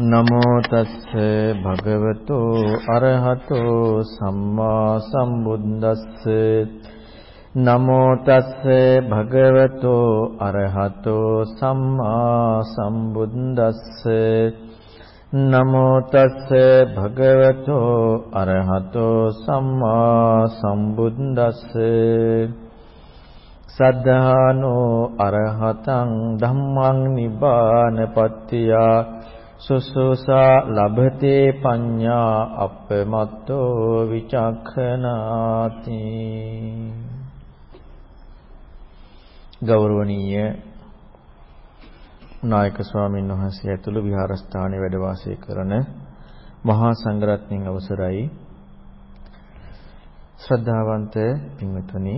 නමෝ තස්ස භගවතෝ අරහතෝ සම්මා සම්බුද්දස්ස. නමෝ තස්ස භගවතෝ අරහතෝ සම්මා සම්බුද්දස්ස. නමෝ තස්ස භගවතෝ අරහතෝ සම්මා සම්බුද්දස්ස. සද්ධානෝ අරහතං ධම්මං නිබ්බානපත්තියා. සුසුසා ලබතේ පඤ්ඤා අප්පමත්තෝ විචක්ඛනාති. ගෞරවනීය නායක ස්වාමීන් වහන්සේ ඇතුළු විහාරස්ථානයේ වැඩ වාසය කරන මහා සංඝරත්නයන් අවසරයි. ශ්‍රද්ධාවන්ත පින්වතුනි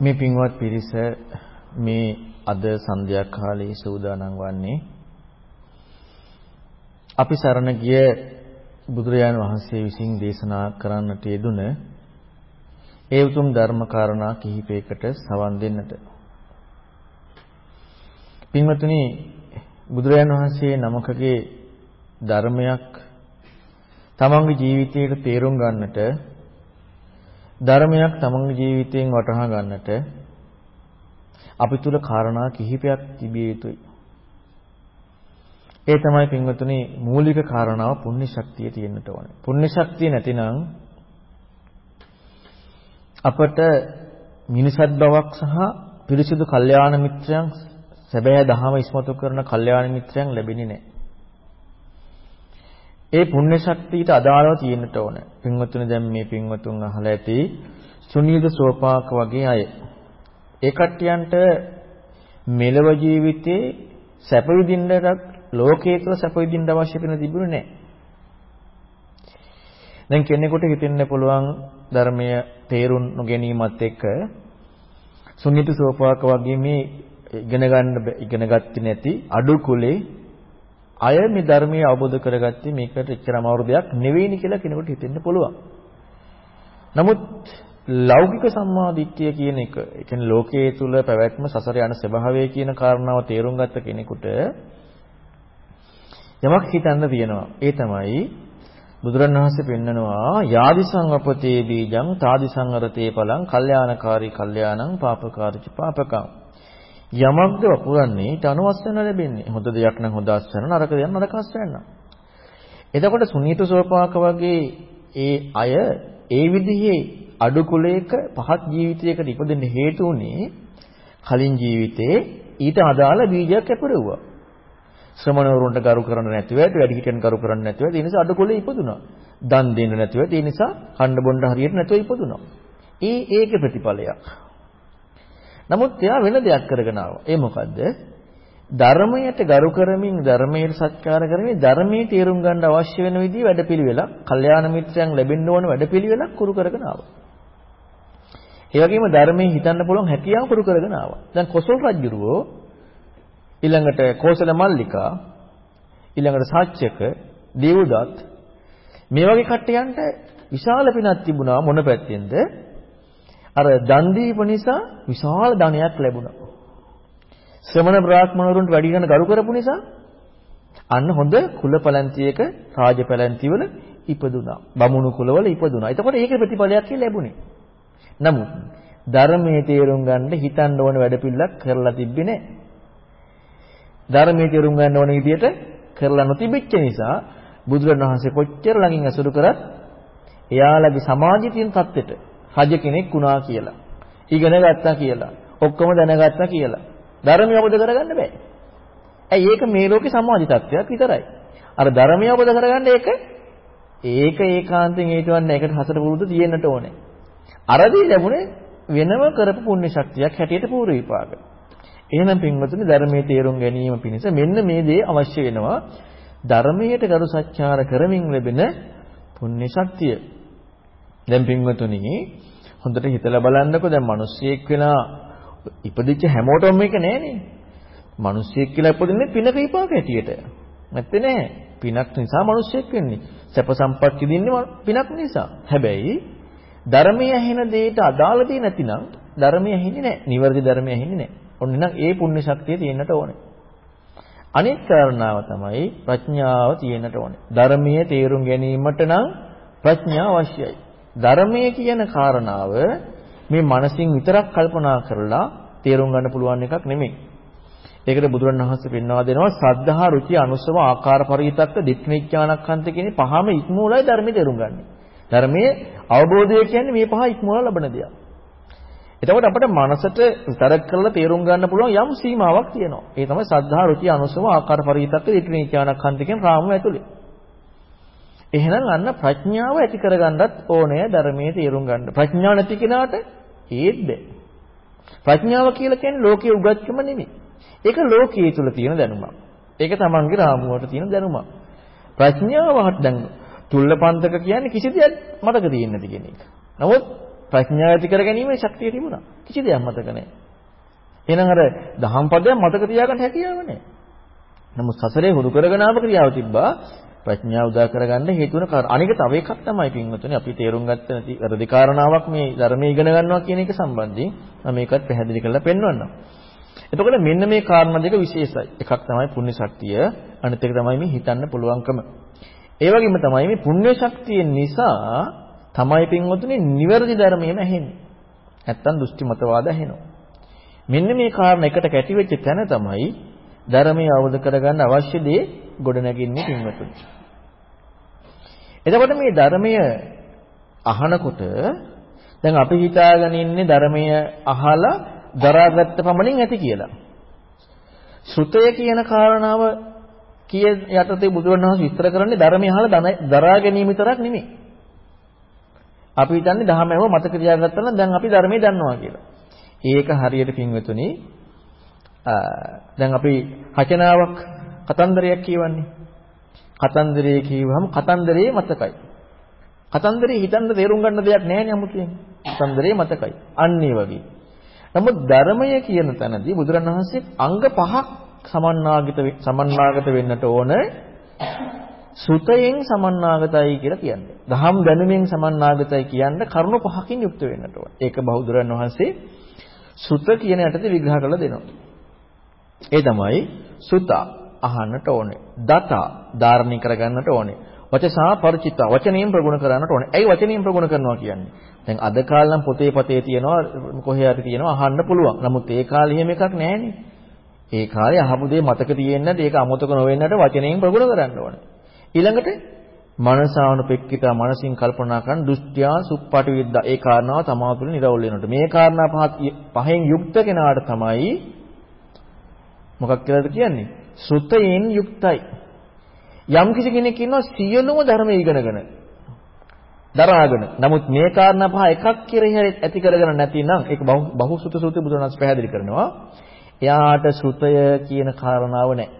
මේ පින්වත් පිරිස මේ අද සන්ධ්‍යා කාලයේ සූදානම් වන්නේ අපි සරණ ගිය බුදුරජාණන් වහන්සේ විසින් දේශනා කරන්නට යෙදුන ඒ උතුම් ධර්ම කාරණා කිහිපයකට සවන් දෙන්නට. පින්වතුනි බුදුරජාණන් වහන්සේ නමකගේ ධර්මයක් තමන්ගේ ජීවිතයට තේරුම් ගන්නට ධර්මයක් තමන්ගේ ජීවිතයෙන් වටහා ගන්නට අපි තුල කාරණා කිහිපයක් තිබිය යුතුයි. ඒ තමයි පින්වතුනි මූලික කාරණාව පුණ්‍ය ශක්තිය තියෙන්නට ඕනේ. පුණ්‍ය ශක්තිය නැතිනම් අපට මිනිසත් බවක් සහ පිරිසිදු කල්යාණ මිත්‍රයන් සැබෑ දහම ඉස්මතු කරන කල්යාණ මිත්‍රයන් ලැබෙන්නේ නැහැ. ඒ පුණ්‍ය ශක්තියට අදාළව තියෙන්නට ඕන. පින්වතුනි දැන් මේ පින්වතුන් අහලා ඇති සුනීද සෝපාක වගේ අය. ඒ කට්ටියන්ට මෙලව ජීවිතේ සැප විඳින්නට ලෝකයේ තුල සැප විඳින්න අවශ්‍ය වෙන තිබුණේ නැහැ. දැන් කෙනෙකුට හිතෙන්න පුළුවන් ධර්මය තේරුම් නොගැනීමත් එක්ක සුන්නිත සෝපාක වගේ මේ ඉගෙන ගන්න ඉගෙන ගත්තේ නැති අඩු කුලේ අය මේ ධර්මය අවබෝධ කරගත්තේ මේකට එච්චර අමාරු දෙයක් නෙවෙයිනි කියලා කෙනෙකුට හිතෙන්න පුළුවන්. නමුත් ලෞකික සම්මාදිට්ඨිය කියන එක, ඒ කියන්නේ ලෝකයේ තුල පැවැත්ම සසර යන ස්වභාවය කියන කාරණාව තේරුම් ගත්ත කෙනෙකුට යමක් හිතන්න තියෙනවා. ඒ තමයි බුදුරණවහන්සේ පෙන්නනවා යාදිසං අපතේ බීජං තාදිසං අරතේ පලං කල්යාණකාරී කල්යාණං පාපකාරීච පාපකං. යමක්ද වපුරන්නේ ඊට අනුවස්සන ලැබෙන්නේ. හොඳ දෙයක් නම් හොඳ අස්සන නරක දෙයක් නරක අස්සන එතකොට සුනීත සෝපාක වගේ ඒ අය ඒ විදිහේ අඩු කුලයක පහත් ජීවිතයකට ඉපදෙන්න හේතු උනේ කලින් ජීවිතේ ඊට අදාළ බීජයක් ඇපරුවා ශ්‍රමණවරුන්ට ගරු කරන්න නැතිව ඇති වැඩිහිටියන් ගරු කරන්න නැතිව ඒ නිසා අඩකොලේ ඉපදුනා. දන් දෙන්න නැතිව ඒ නිසා කණ්ඩ බොණ්ඩ හරියට නැතුව ඉපදුනා. ඒ ඒකේ ප්‍රතිඵලයක්. නමුත් එයා වෙන දෙයක් කරගෙන ආවා. ඒ මොකද්ද? ධර්මයට ගරු කරමින් ධර්මයට සත්කාර කරමින් ධර්මයේ තේරුම් ගන්න අවශ්‍ය වෙන විදිහ වැඩපිළිවෙලක්, කල්යාණ මිත්‍රයන් ලැබෙන්න ඕන වැඩපිළිවෙලක් කුරු කරගෙන ආවා. ඒ වගේම ධර්මයේ හිතන්න පුළුවන් හැකියාව කුරු කරගෙන ආවා. දැන් කොසල් රජුරෝ ඊළඟට කෝසල මල්ලිකා ඊළඟට සාච්‍යක දේවදත් මේ වගේ කට්ටියන්ට විශාල පිනක් තිබුණා මොන පැත්තෙන්ද? අර දන් දීප නිසා විශාල ධනයක් ලැබුණා. ශ්‍රමණ බ්‍රාහ්මණවරුන්ට වැඩි ගන්න ගරු කරපු නිසා අන්න හොඳ කුල පැලැන්තියක රාජ පැලැන්තිවල ඉපදුනා බමුණු කුලවල ඉපදුනා එතකොට ඒකේ ප්‍රතිඵලයක් කියලා ලැබුණේ. නමුත් ධර්මයේ තේරුම් ගන්න හිතන්න ඕන වැඩ පිළිලක් කරලා තිබ්බේ නැහැ. ධර්මයේ තේරුම් ගන්න ඕන විදිහට කරලා නොතිබෙච්ච නිසා බුදුරණවහන්සේ කොච්චර ළඟින් අසුරු කරත් එයාලගේ සමාජයේ තියෙන தත්වෙට රජ කෙනෙක් වුණා කියලා. ඉගෙන ගත්තා කියලා. ඔක්කොම දැනගත්තා කියලා. ධර්මය අවබෝධ කරගන්න බෑ. ඇයි ඒක මේ ලෝකේ සමාජ තත්වයක් විතරයි. අර ධර්මය අවබෝධ කරගන්න ඒක ඒක ඒකාන්තයෙන් හේතුවන්නේ ඒකට හසර පුරුදු තියෙන්නට ඕනේ. අරදී ලැබුණේ වෙනම කරපු පුණ්‍ය ශක්තියක් හැටියට පූර්ව විපාක. එහෙනම් පින්වතුනි ධර්මයේ තේරුම් ගැනීම පිණිස මෙන්න මේ දේ අවශ්‍ය වෙනවා. ධර්මයට ගරු සත්‍යාර කරමින් ලැබෙන පුණ්‍ය ශක්තිය. දැන් පින්වතුනි හොඳට හිතලා බලන්නකෝ දැන් මිනිස්සෙක් වෙලා ඉපදිච්ච හැමෝටම මේක නෑනේ. මිනිස්සෙක් කියලා ඉපදින්නේ පිනක විපාක හැටියට. නැත්තේ නෑ. පිනක් නිසා මිනිස්සෙක් වෙන්නේ. සැප සම්පත් විඳින්නේ පිනක් නිසා. හැබැයි ධර්මයේ ඇහෙන දෙයට අදාළ දෙයක් නැතිනම් ධර්මයේ ඇහෙන්නේ නෑ. නිවර්දි ධර්මයේ ඇහෙන්නේ නෑ. ඔන්න නම් ඒ පුණ්‍ය ශක්තිය තියෙන්නට ඕනේ. අනිත් කාරණාව තමයි ප්‍රඥාව තියෙන්නට ඕනේ. ධර්මයේ තේරුම් ගැනීමට නම් ප්‍රඥාව අවශ්‍යයි. ධර්මයේ කියන කාරණාව මේ මනසින් විතරක් කල්පනා කරලා තේරුම් ගන්න පුළුවන් එකක් නෙමෙයි. ඒකට බුදුරණවහන්සේ පෙන්වා දෙනවා සද්ධා රුචි අනුසව ආකාර පරිවිතක්ක දිට්ඨිඥානක්ඛන්ත කියන පහම ඉක්මූලයි ධර්මයේ තේරුම් ගන්න. ධර්මයේ අවබෝධය කියන්නේ මේ පහ ඉක්මවලා ලබන දෙයක්. එතකොට අපිට මනසට විතරක් කරලා තේරුම් ගන්න පුළුවන් යම් සීමාවක් තියෙනවා. ඒ තමයි සද්ධා රුචි අනුසව ආකාර පරිවිතක්ක දිට්ඨිඥානක්ඛන්ත කියන රාමුව ඇතුලේ. එහෙනම් අන්න ප්‍රඥාව ඇති කරගන්නත් ඕනෑ ධර්මයේ තේරුම් ගන්න. ප්‍රඥාව නැති කෙනාට ඒත් බෑ. ප්‍රඥාව කියලා කියන්නේ ලෝකයේ උගත්කම නෙමෙයි. ඒක ලෝකයේ තුල තියෙන දැනුමක්. ඒක තමන්ගේ රාමුවට තියෙන දැනුමක්. ප්‍රඥාවට දැන් තුල්ලපන්තක කියන්නේ කිසි දෙයක් මතක තියෙන්නේ නැති කියන එක. නමුත් ප්‍රඥාව ඇති කර ගැනීමේ ශක්තිය තිබුණා. කිසි දෙයක් මතක නැහැ. එහෙනම් අර දහම් පදයක් මතක තියාගන්න හැකියාව නැහැ. නමුත් සසරේ හුරු කරගෙන ආව ක්‍රියාව තිබ්බා. ප්‍රඥාව උදා කරගන්න හේතු වෙන කාරණා. අනික තව එකක් තමයි පින්වතුනි අපි තේරුම් ගත්ත නැති වැරදි කාරණාවක් මේ ධර්මයේ ඉගෙන ගන්නවා කියන එක සම්බන්ධයෙන් මම මේකත් පැහැදිලි කරලා පෙන්වන්නම්. එතකොට මෙන්න මේ කාරණා දෙක විශේෂයි. එකක් තමයි පුණ්‍ය ශක්තිය, අනිත් එක තමයි මේ හිතන්න පුළුවන්කම. ඒ වගේම තමයි මේ පුණ්‍ය ශක්තිය නිසා තමයි පින්වතුනි නිවැරදි ධර්මයේම ඇහෙන්නේ. නැත්තම් දෘෂ්ටි මතවාද ඇහෙනවා. මෙන්න මේ කාරණා එකට කැටි වෙච්ච තැන තමයි ධර්මයේ අවබෝධ කරගන්න අවශ්‍ය දේ ගොඩනගින්නේ පින්වතුනි. එතකොට මේ ධර්මය අහනකොට දැන් අපි හිතාගෙන ඉන්නේ ධර්මය අහලා දරාගත්ත පමණින් ඇති කියලා. ශ්‍රුතය කියන කාරණාව කිය යටතේ බුදුරණවහන්සේ විස්තර කරන්නේ ධර්මය අහලා දරා ගැනීම විතරක් නෙමෙයි. අපි හිතන්නේ දහමම මතක තියාගත්තා නම් දැන් අපි ධර්මයේ දන්නවා කියලා. ඒක හරියට පින්වෙතුනි දැන් අපි රචනාවක් කතන්දරයක් කියවන්නේ. කතන්දරේ කියවහම කතන්දරේ මතකයි. කතන්දරේ හිතන්න තේරුම් ගන්න දෙයක් නැහැ නේ 아무තෙන්. කතන්දරේ මතකයි. අන්න ඒ වගේ. නමුත් ධර්මය කියන තැනදී බුදුරණවහන්සේ අංග පහක් සමන්නාගිත සමන්නාගත වෙන්නට ඕන සුතයෙන් සමන්නාගතයි කියලා කියන්නේ. දහම් දැනුමින් සමන්නාගතයි කියන්නේ කරුණු පහකින් යුක්ත වෙන්නට ඕන. ඒක බෞද්ධරණවහන්සේ සුත කියන යටතේ විග්‍රහ කරලා දෙනවා. ඒ තමයි සුත අහන්නට ඕනේ. දත ධාරණය කරගන්නට ඕනේ. වචසා ಪರಿචිත වචනයෙන් ප්‍රගුණ කරන්නට ඕනේ. ඇයි වචනයෙන් ප්‍රගුණ කරනවා කියන්නේ? දැන් අද කාලේ නම් පොතේ පතේ තියෙනවා කොහේ හරි තියෙනවා අහන්න පුළුවන්. නමුත් ඒ කාලේ එහෙම එකක් නැහැනේ. ඒ කාලේ අහපු දේ මතක තියෙන්නට ඒක අමතක නොවෙන්නට වචනයෙන් ප්‍රගුණ කරන්න ඕනේ. ඊළඟට මනසානුපෙක්කිතා මනසින් කල්පනා කරන දෘෂ්ට්‍යා සුප්පටි විද්දා ඒ කාරණාව තමා තුළ නිරවුල් වෙනකොට මේ කාරණා පහෙන් යුක්ත කෙනාට තමයි මොකක් කියලාද කියන්නේ? සුතයෙන් යුක්තයි. යම් කිසි කෙනෙක් ඉන්නවා සියලුම ධර්ම ඉගෙනගෙන දරාගෙන. නමුත් මේ කාරණා පහ එකක් කෙරෙහි ඇති කරගෙන නැතිනම් ඒක බහුසුත සූත්‍රය බුදුරණස් පැහැදිලි කරනවා. එයාට සුතය කියන කාරණාව නැහැ.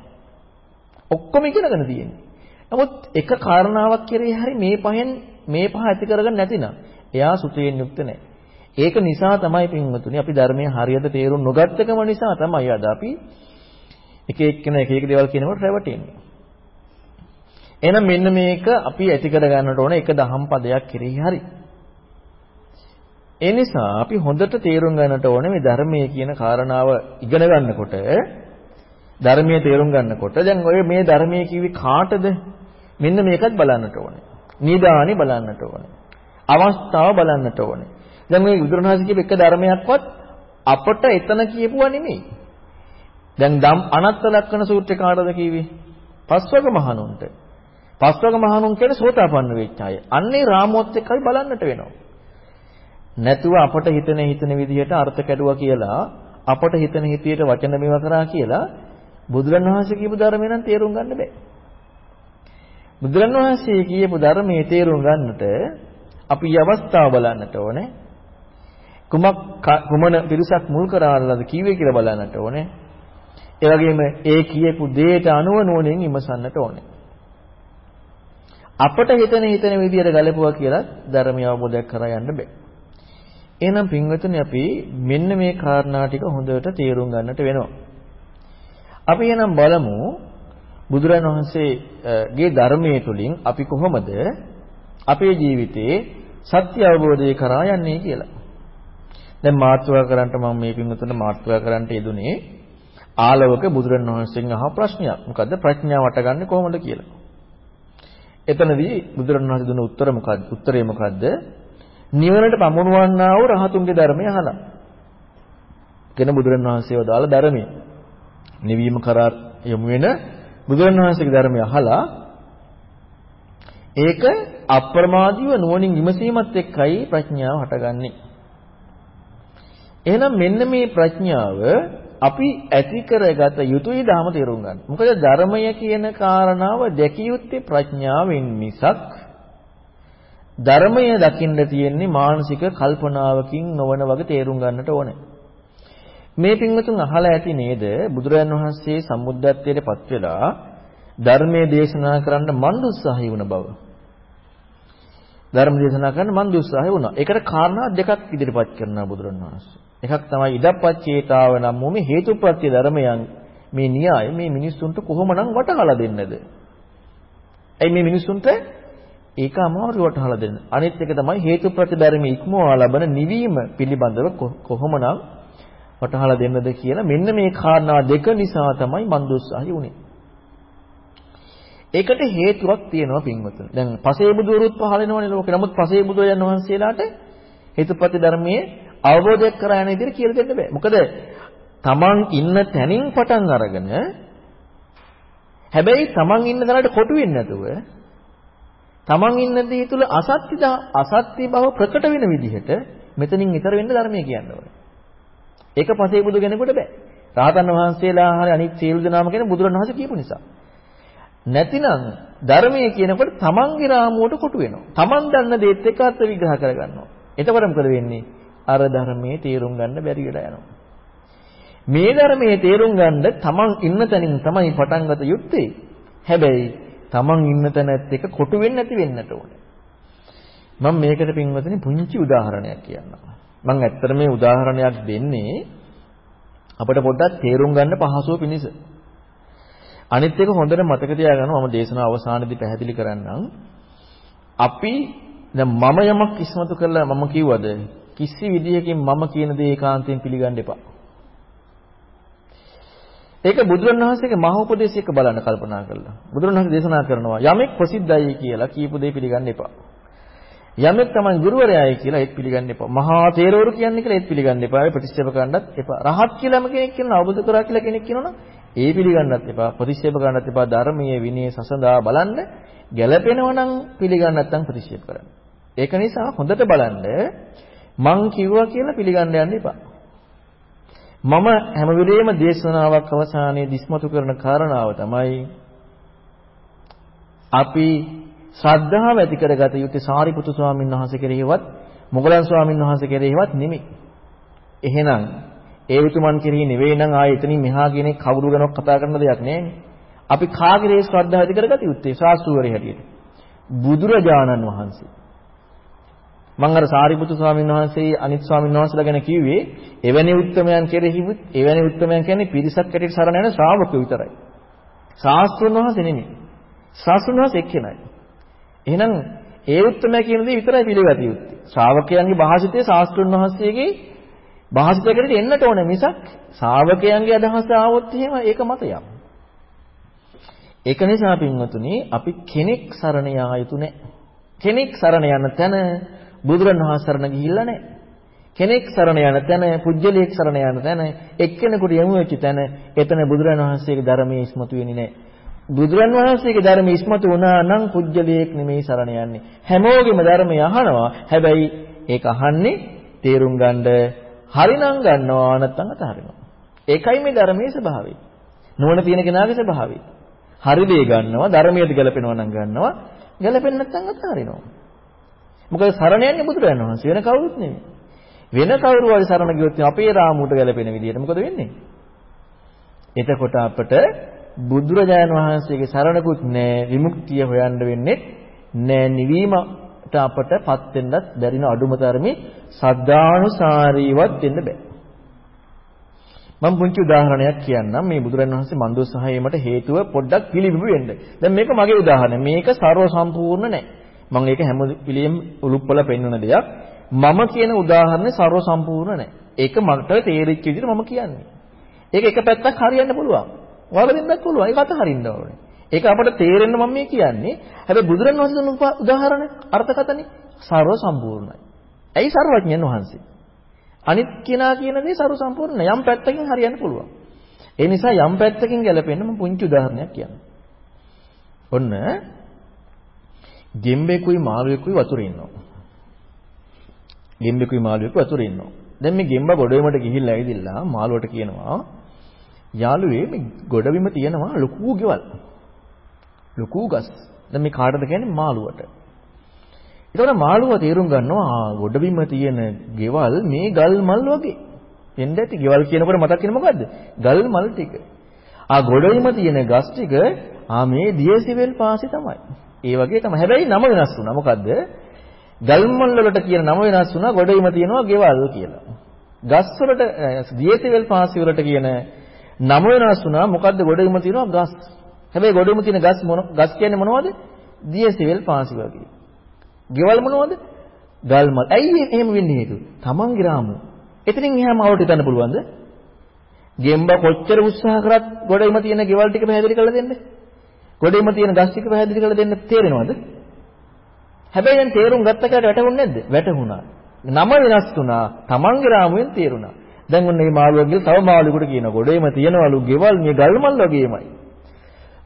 ඔක්කොම ඉගෙනගෙන තියෙන්නේ. නමුත් එක කාරණාවක් කෙරෙහි හරි මේ පහෙන් මේ පහ ඇති කරගෙන නැතිනම් එයා සුතයෙන් යුක්ත නැහැ. ඒක නිසා තමයි පින්වතුනි අපි ධර්මයේ හරියට තේරුම් නොගත්තකම නිසා තමයි අද අපි එක එක්කෙනා එක එක දේවල් කියනකොට රැවටෙන්නේ. එහෙනම් මෙන්න මේක අපි ඇති කර ගන්නට ඕන එක දහම් පදයක් කෙරෙහි හරි. ඒ නිසා අපි හොඳට තේරුම් ගන්නට ඕනේ මේ ධර්මයේ කියන කාරණාව ඉගෙන ගන්නකොට ධර්මයේ තේරුම් ගන්නකොට දැන් ඔය මේ ධර්මයේ කිවි කාටද මෙන්න මේකත් බලන්නට ඕනේ. නිදානි බලන්නට ඕනේ. අවස්ථාව බලන්නට ඕනේ. දැන් මේ බුදුරණවහන්සේ කියපු එක ධර්මයක්වත් අපට එතන කියපුවා නෙමෙයි. දැන් ධම් අනත්ත ලක්ෂණ සූත්‍රේ කාටද කිව්වේ? පස්වග මහණුන්ට. පස්වග මහණුන් කියන්නේ සෝතාපන්න වෙච්ච අය. අන්නේ රාමෝත් එක්කයි බලන්නට වෙනවා. නැතුව අපට හිතන හිතන විදිහට අර්ථ කැඩුවා කියලා අපට හිතන හිතියට වචන මේවා කරා කියලා බුදුරණවහන්සේ කියපු ධර්මය නම් තේරුම් ගන්න බෑ. බුදුරණවහන්සේ කියපු ධර්මයේ තේරුම් ගන්නට අපි අවස්ථාව බලන්නට ඕනේ. කුමක් කුමන පිරිසක් මුල් කරාලද කිව්වේ කියලා බලන්නට ඕනේ. ඒ වගේම ඒ කියපු දෙයට අනුව නෝනෙන් විමසන්නට ඕනේ. අපට හිතන හිතන විදියට ගලපුවා කියලා ධර්මය අවබෝධයක් කරා යන්න බෑ. එහෙනම් පින්වතුනි අපි මෙන්න මේ කාරණා ටික හොඳට තේරුම් ගන්නට වෙනවා. අපි එහෙනම් බලමු බුදුරජාණන් වහන්සේගේ ධර්මයේ තුලින් අපි කොහොමද අපේ ජීවිතේ සත්‍ය අවබෝධය කරා යන්නේ කියලා. දැන් මාත්‍වා කරන්ට මම මේ පින්වතුන්ට මාත්‍වා කරන්ට යෙදුනේ ආලවක බුදුරණවහන්සේගෙන් අහ ප්‍රශ්නයක්. මොකද්ද ප්‍රඥාව වටගන්නේ කොහොමද කියලා. එතනදී බුදුරණවහන්සේ දුන්න උත්තර මොකද්ද? උත්තරේ මොකද්ද? නිවනට පමුණුවන්නා වූ රහතුන්ගේ ධර්මය අහලා. කියන බුදුරණවහන්සේව දාලා ධර්මය. නිවීම කරා යොමු වෙන බුදුරණවහන්සේගේ ධර්මය අහලා ඒක අප්‍රමාදීව නුවණින් විමසීමත් එක්කයි ප්‍රඥාව හටගන්නේ. එහෙනම් මෙන්න මේ ප්‍රඥාව අපි ඇති කරගත යුතුයි ධාම තේරුම් ගන්න. මොකද ධර්මය කියන කාරණාව දැකිය යුත්තේ ප්‍රඥාවෙන් මිසක් ධර්මය දකින්න තියෙන්නේ මානසික කල්පනාවකින් නොවන වගේ තේරුම් ගන්නට ඕනේ. මේ පින්වතුන් අහලා ඇති නේද බුදුරජාන් වහන්සේ සම්බුද්ධත්වයට පත් වෙලා ධර්මයේ දේශනා කරන්න මන් උත්සාහය වුණ බව. ධර්ම දේශනා කරන්න මන් උත්සාහය වුණා. ඒකට කාරණා දෙකක් ඉදිරිපත් කරනවා බුදුරජාන් වහන්සේ. එකක් තමයි ඉදප්පච්චේතාව නම් වූ මේ හේතුප්‍රත්‍ය ධර්මයන් මේ න්‍යාය මේ මිනිස්සුන්ට කොහොමනම් වටහලා දෙන්නද? ඇයි මේ මිනිස්සුන්ට ඒක අමාරු වටහලා දෙන්න. අනිත් එක තමයි හේතුප්‍රත්‍ය ධර්මයේ ඉක්මවා ලබන නිවීම පිළිබඳව කොහොමනම් වටහලා දෙන්නද කියලා මෙන්න මේ කාරණා දෙක නිසා තමයි මන් දුස්සහයි උනේ. ඒකට හේතුවක් තියෙනවා පින්වතුනි. දැන් පසේබුදුරුත් පහල වෙනවනේ ලෝකේ. නමුත් පසේබුදුරයන් වහන්සේලාට හේතුප්‍රත්‍ය ධර්මයේ අවබෝධයක් කරා යන විදිහට කියලා දෙන්න බෑ. මොකද තමන් ඉන්න තැනින් පටන් අරගෙන හැබැයි තමන් ඉන්න තැනට කොටු වෙන්නේ නැතුව තමන් ඉන්න දේ තුල අසත්‍ය අසත්‍ය බව ප්‍රකට වෙන විදිහට මෙතනින් ඊතර වෙන්න ධර්මය කියන්න ඕනේ. ඒක පසේ බුදු කෙනෙකුට බෑ. රාතන් වහන්සේලා හරි අනිත් සියලු දෙනාම කියන බුදුරණවහන්සේ කියපු නිසා. නැතිනම් ධර්මයේ කියනකොට තමන්ගේ රාමුවට කොටු වෙනවා. තමන් දන්න දේත් එක්ක අර්ථ විග්‍රහ කරගන්නවා. එතකොට මොකද වෙන්නේ? අර ධර්මයේ තේරුම් ගන්න බැරි වෙලා යනවා. මේ ධර්මයේ තේරුම් ගන්න තමන් ඉන්න තැනින් තමයි පටන් ගත යුත්තේ. හැබැයි තමන් ඉන්න තැනත් එක්ක කොටු වෙන්නේ නැති වෙන්නට ඕනේ. මම මේකට පින්වතුනි පුංචි උදාහරණයක් කියන්නම්. මම ඇත්තට මේ උදාහරණයක් දෙන්නේ අපිට පොඩ්ඩක් තේරුම් ගන්න පහසුව පිණිස. අනිත් එක හොඳට මතක තියාගන්න මම දේශනාව අවසානයේදී පැහැදිලි කරන්නම්. අපි දැන් මම යමක් ඉස්මතු කරලා මම කිව්වද කිසි විදියකින් මම කියන දේ ඒකාන්තයෙන් පිළිගන්න එපා. ඒක බුදුරණවහන්සේගේ මහා උපදේශයක බලන්න කල්පනා කරලා. බුදුරණවහන්සේ දේශනා කරනවා යමෙක් ප්‍රසිද්ධයි කියලා කියපු දේ පිළිගන්න එපා. යමෙක් තමයි ගුරුවරයායි කියලා ඒත් පිළිගන්න එපා. මහා තේරවරු කියන්නේ කියලා ඒත් පිළිගන්න එපා. ඒ ප්‍රතික්ෂේප කරන්නත් එපා. රහත් කියලාම කෙනෙක් කියනවා අවබෝධ කරා කියලා කෙනෙක් කියනවනම් ඒ පිළිගන්නත් එපා. ප්‍රතික්ෂේප කරන්නත් එපා. ධර්මයේ විනය සසඳා බලන්න ගැළපෙනව නම් පිළිගන්න නැත්නම් ප්‍රතික්ෂේප කරන්න. ඒක නිසා හොඳට බලන්න මං කිව්වා කියලා පිළිගන්න යන්න එපා. මම හැම වෙලේම දේශනාවක් අවසානයේ දිස්මතු කරන කාරණාව තමයි අපි ශ්‍රද්ධාව ඇති කරගත යුත්තේ සාරිපුත්තු ස්වාමීන් වහන්සේ කෙරෙහිවත් මොගලන් ස්වාමීන් වහන්සේ කෙරෙහිවත් නෙමෙයි. එහෙනම් ඒ උතුමන් කෙරෙහි නෙවෙයි නම් ආයෙ එතනින් මෙහා කියන කවුරු ගැනවත් කතා කරන දෙයක් නෑනේ. අපි කාගේරේ ශ්‍රද්ධාව ඇති කරගත යුත්තේ ශාස්ත්‍රවරේ හැටියට. බුදුරජාණන් වහන්සේ. මම අර සාරිපුත්තු ස්වාමීන් වහන්සේ අනිත් ස්වාමීන් වහන්සේලා ගැන කිව්වේ එවැනි උත්තරමයන් කෙරෙහිවත් එවැනි උත්තරමයන් කියන්නේ පිරිසක් හැටියට සරණ යන ශ්‍රාවකයෝ විතරයි. ශාස්ත්‍රඥ වහන්සේ නෙමෙයි. ශාස්ත්‍රඥ වහන්සේ එක්කෙනයි. එහෙනම් ඒ උත්තරමය කියන දේ විතරයි පිළිගත යුත්තේ. ශ්‍රාවකයන්ගේ භාෂිතයේ ශාස්ත්‍රඥ වහන්සේගේ භාෂිතයකට එන්නට ඕන මිසක් ශ්‍රාවකයන්ගේ අදහස ආවොත් එහෙම ඒක මතයක්. ඒක නිසා පින්වතුනි අපි කෙනෙක් සරණ යා යුතු නැහැ. කෙනෙක් සරණ යන තැන බුදුරණවහන්සේ සරණ ගිහිල්ලා නැහැ. කෙනෙක් සරණ යන තැන, පුජ්‍යලියෙක් සරණ යන තැන, එක්කෙනෙකුට යමු වෙච්ච තැන, එතන බුදුරණවහන්සේගේ ධර්මයේ ඉස්මතු වෙන්නේ නැහැ. බුදුරන් වහන්සේගේ ධර්ම ඉස්මතු වුණා නම් පුජ්‍යලයක් නෙමෙයි සරණ යන්නේ. හැමෝගෙම ධර්මය අහනවා. හැබැයි ඒක අහන්නේ තේරුම් ගන්න හරිනම් ගන්නවා නැත්නම් අතහරිනවා. ඒකයි මේ ධර්මයේ ස්වභාවය. නුවණ තියෙන කෙනාගේ ස්වභාවය. හරි දේ ගන්නවා ධර්මයට ගැලපෙනවා නම් ගන්නවා ගැලපෙන්නේ නැත්නම් අතහරිනවා. මොකද සරණ යන්නේ බුදුරජාණන් වහන්සේ වෙන කවුරුත් නෙමෙයි. වෙන කවුරු හරි සරණ ගියොත් අපේ රාමුවට ගැලපෙන විදිහට මොකද වෙන්නේ? එතකොට අපට බුදුරජාණන් වහන්සේගේ සරණකුත් නෑ විමුක්තිය හොයන්න වෙන්නේ නෑ. නිවීමට අපටපත් වෙන්නත් බැරින අඩුම තරමේ සද්ධානුසාරීවත් වෙන්න බෑ. මම පුංචි උදාහරණයක් කියන්නම්. මේ බුදුරජාණන් වහන්සේ මන්දෝසහයමට හේතුව පොඩ්ඩක් පිළිබිඹු වෙන්න. දැන් මේක මගේ උදාහරණය මේක ਸਰව සම්පූර්ණ නෑ. මම ඒක හැම පිළියෙම උලුප්පලා පෙන්වන දෙයක්. මම කියන උදාහරණය ਸਰව සම්පූර්ණ නෑ. ඒක මට තේරිච්ච විදිහට මම කියන්නේ. ඒක එක පැත්තක් හරියන්න පුළුවන්. වරදින්නත් පුළුවන්. ඒක අතහරින්න ඕනේ. ඒක අපට තේරෙන්න මම මේ කියන්නේ. හැබැයි බුදුරණවහන්සේ දුන්න උදාහරණ අර්ථකතනේ ਸਰව සම්පූර්ණයි. ඇයි ਸਰවඥන් වහන්සේ? අනිත් කෙනා කියන දේ ਸਰව සම්පූර්ණ යම් පැත්තකින් හරියන්න පුළුවන්. ඒ නිසා යම් පැත්තකින් ගැලපෙන්න මම පුංචි උදාහරණයක් කියන්නම්. ඔන්න ගෙම්බෙකුයි මාළුවෙකුයි වතුරේ ඉන්නවා. ගෙම්බෙකුයි මාළුවෙකුයි වතුරේ ඉන්නවා. දැන් මේ ගෙම්බා ගොඩේමට ගිහිල්ලා ඇවිදilla මාළුවට කියනවා යාළුවේ මේ ගොඩබිම තියෙනවා ලොකු ගෙවල්. ලොකු ගස්. දැන් මේ කාටද කියන්නේ මාළුවට. ඒතකොට මාළුව තේරුම් ගන්නවා ගොඩබිම තියෙන ගෙවල් මේ ගල් මල් වගේ. එන්න ඇති ගෙවල් කියනකොට මතක් වෙන්නේ මොකද්ද? ගල් මල් ටික. ආ ගොඩබිම තියෙන ගස් ටික ආ මේ දියසිවෙල් පාසි තමයි. ඒ වගේ තමයි. හැබැයි නම වෙනස් වුණා. මොකද්ද? ගල් මල් වලට කියන නම වෙනස් වුණා. ගොඩබිම තියෙනවා ගෙවල් කියලා. ගස් වලට දියසිවෙල් පාසි වලට කියන නම වෙනස් වුණා. මොකද්ද ගොඩබිම තියෙනවා ගස්. හැබැයි ගොඩබිම තියෙන ගස් මොන ගස් කියන්නේ මොනවද? දියසිවෙල් පාසි වගේ. ගෙවල් මොනවද? ගල් මල්. ඇයි එහෙම වෙන්නේ හේතුව? තමන්ගේ රාමුව. එතනින් එහාම අවුට හිතන්න පුළුවන්ද? ගෙම්බ කොච්චර උත්සාහ කරත් ගොඩේම තියෙන ගෙවල් ටික පැහැදිලි කරලා දෙන්න. ගොඩේම තියෙන ගස් ටික පැහැදිලි කරලා දෙන්න තේරෙනවද? හැබැයි දැන් තේරුම් ගත්ත කාට වැටහුන්නේ නැද්ද? වැටහුණා. නම වෙනස් වුණා. තමන්ගේ රාමුවෙන් තේරුණා. දැන් ඔන්න මේ මාළුවගේ තව මාළුවෙකුට කියනවා ගොඩේම තියනවලු ගෙවල් මේ ගල් මල් වගේමයි.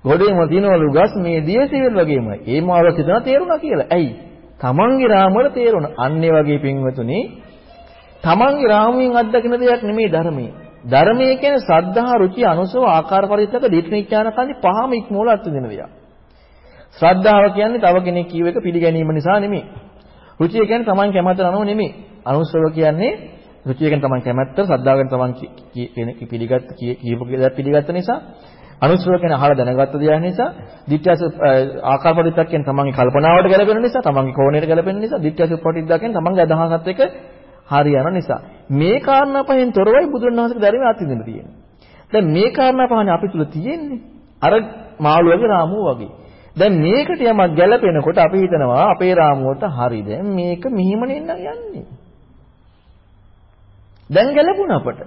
ගොඩේම තියනවලු ගස් මේ දියසෙවල් වගේමයි. ඒ මාළුවා හිතනවා තේරුණා කියලා. ඇයි? තමන්ගේ රාමුවල තේරුණා. අන්න ඒ වගේ පින්වතුනි තමන්ගේ රාමුවෙන් අත්දකින දෙයක් නෙමෙයි ධර්මයේ. ධර්මයේ කියන්නේ ශ්‍රද්ධා, රුචි, අනුසව, ආකාර පරිත්‍යාග, දීර්ඝඥාන කන්දි පහම ඉක්මෝල අත්දින දෙයක්. ශ්‍රද්ධාව කියන්නේ තව කෙනෙක් කියව එක පිළිගැනීම නිසා නෙමෙයි. රුචිය කියන්නේ තමන් කැමති අනුව නෙමෙයි. අනුසව කියන්නේ රුචිය කියන්නේ තමන් කැමැත්ත, ශ්‍රද්ධාව කියන්නේ තමන් පිළිගත් කියපු දෙයක් පිළිගත්ත නිසා අනුශ්‍රව කියන අහලා දැනගත්ත දෙයක් නිසා, ditthyaස ආකාර පරිත්‍යාග කියන්නේ තමන්ගේ කල්පනාවට ගැලපෙන නිසා, තමන්ගේ කෝණයට ගැලපෙන නිසා, ditthyaස උපපටිද්දා කියන්නේ තමන්ගේ අදහසත් එක්ක හරියන නිසා. මේ කාරණා පහෙන් තොරවයි බුදුන් වහන්සේගේ ධර්මයේ අත්විඳින්න තියෙන්නේ. දැන් මේ කාරණා පහනේ අපි තුල තියෙන්නේ. අර මාළුවගේ රාමුව වගේ. දැන් මේකට යමක් ගැලපෙනකොට අපි හිතනවා අපේ රාමුවට හරි දැන් මේක මෙහිම නෙන්න යන්නේ. දැන් ගැලපුණ අපට.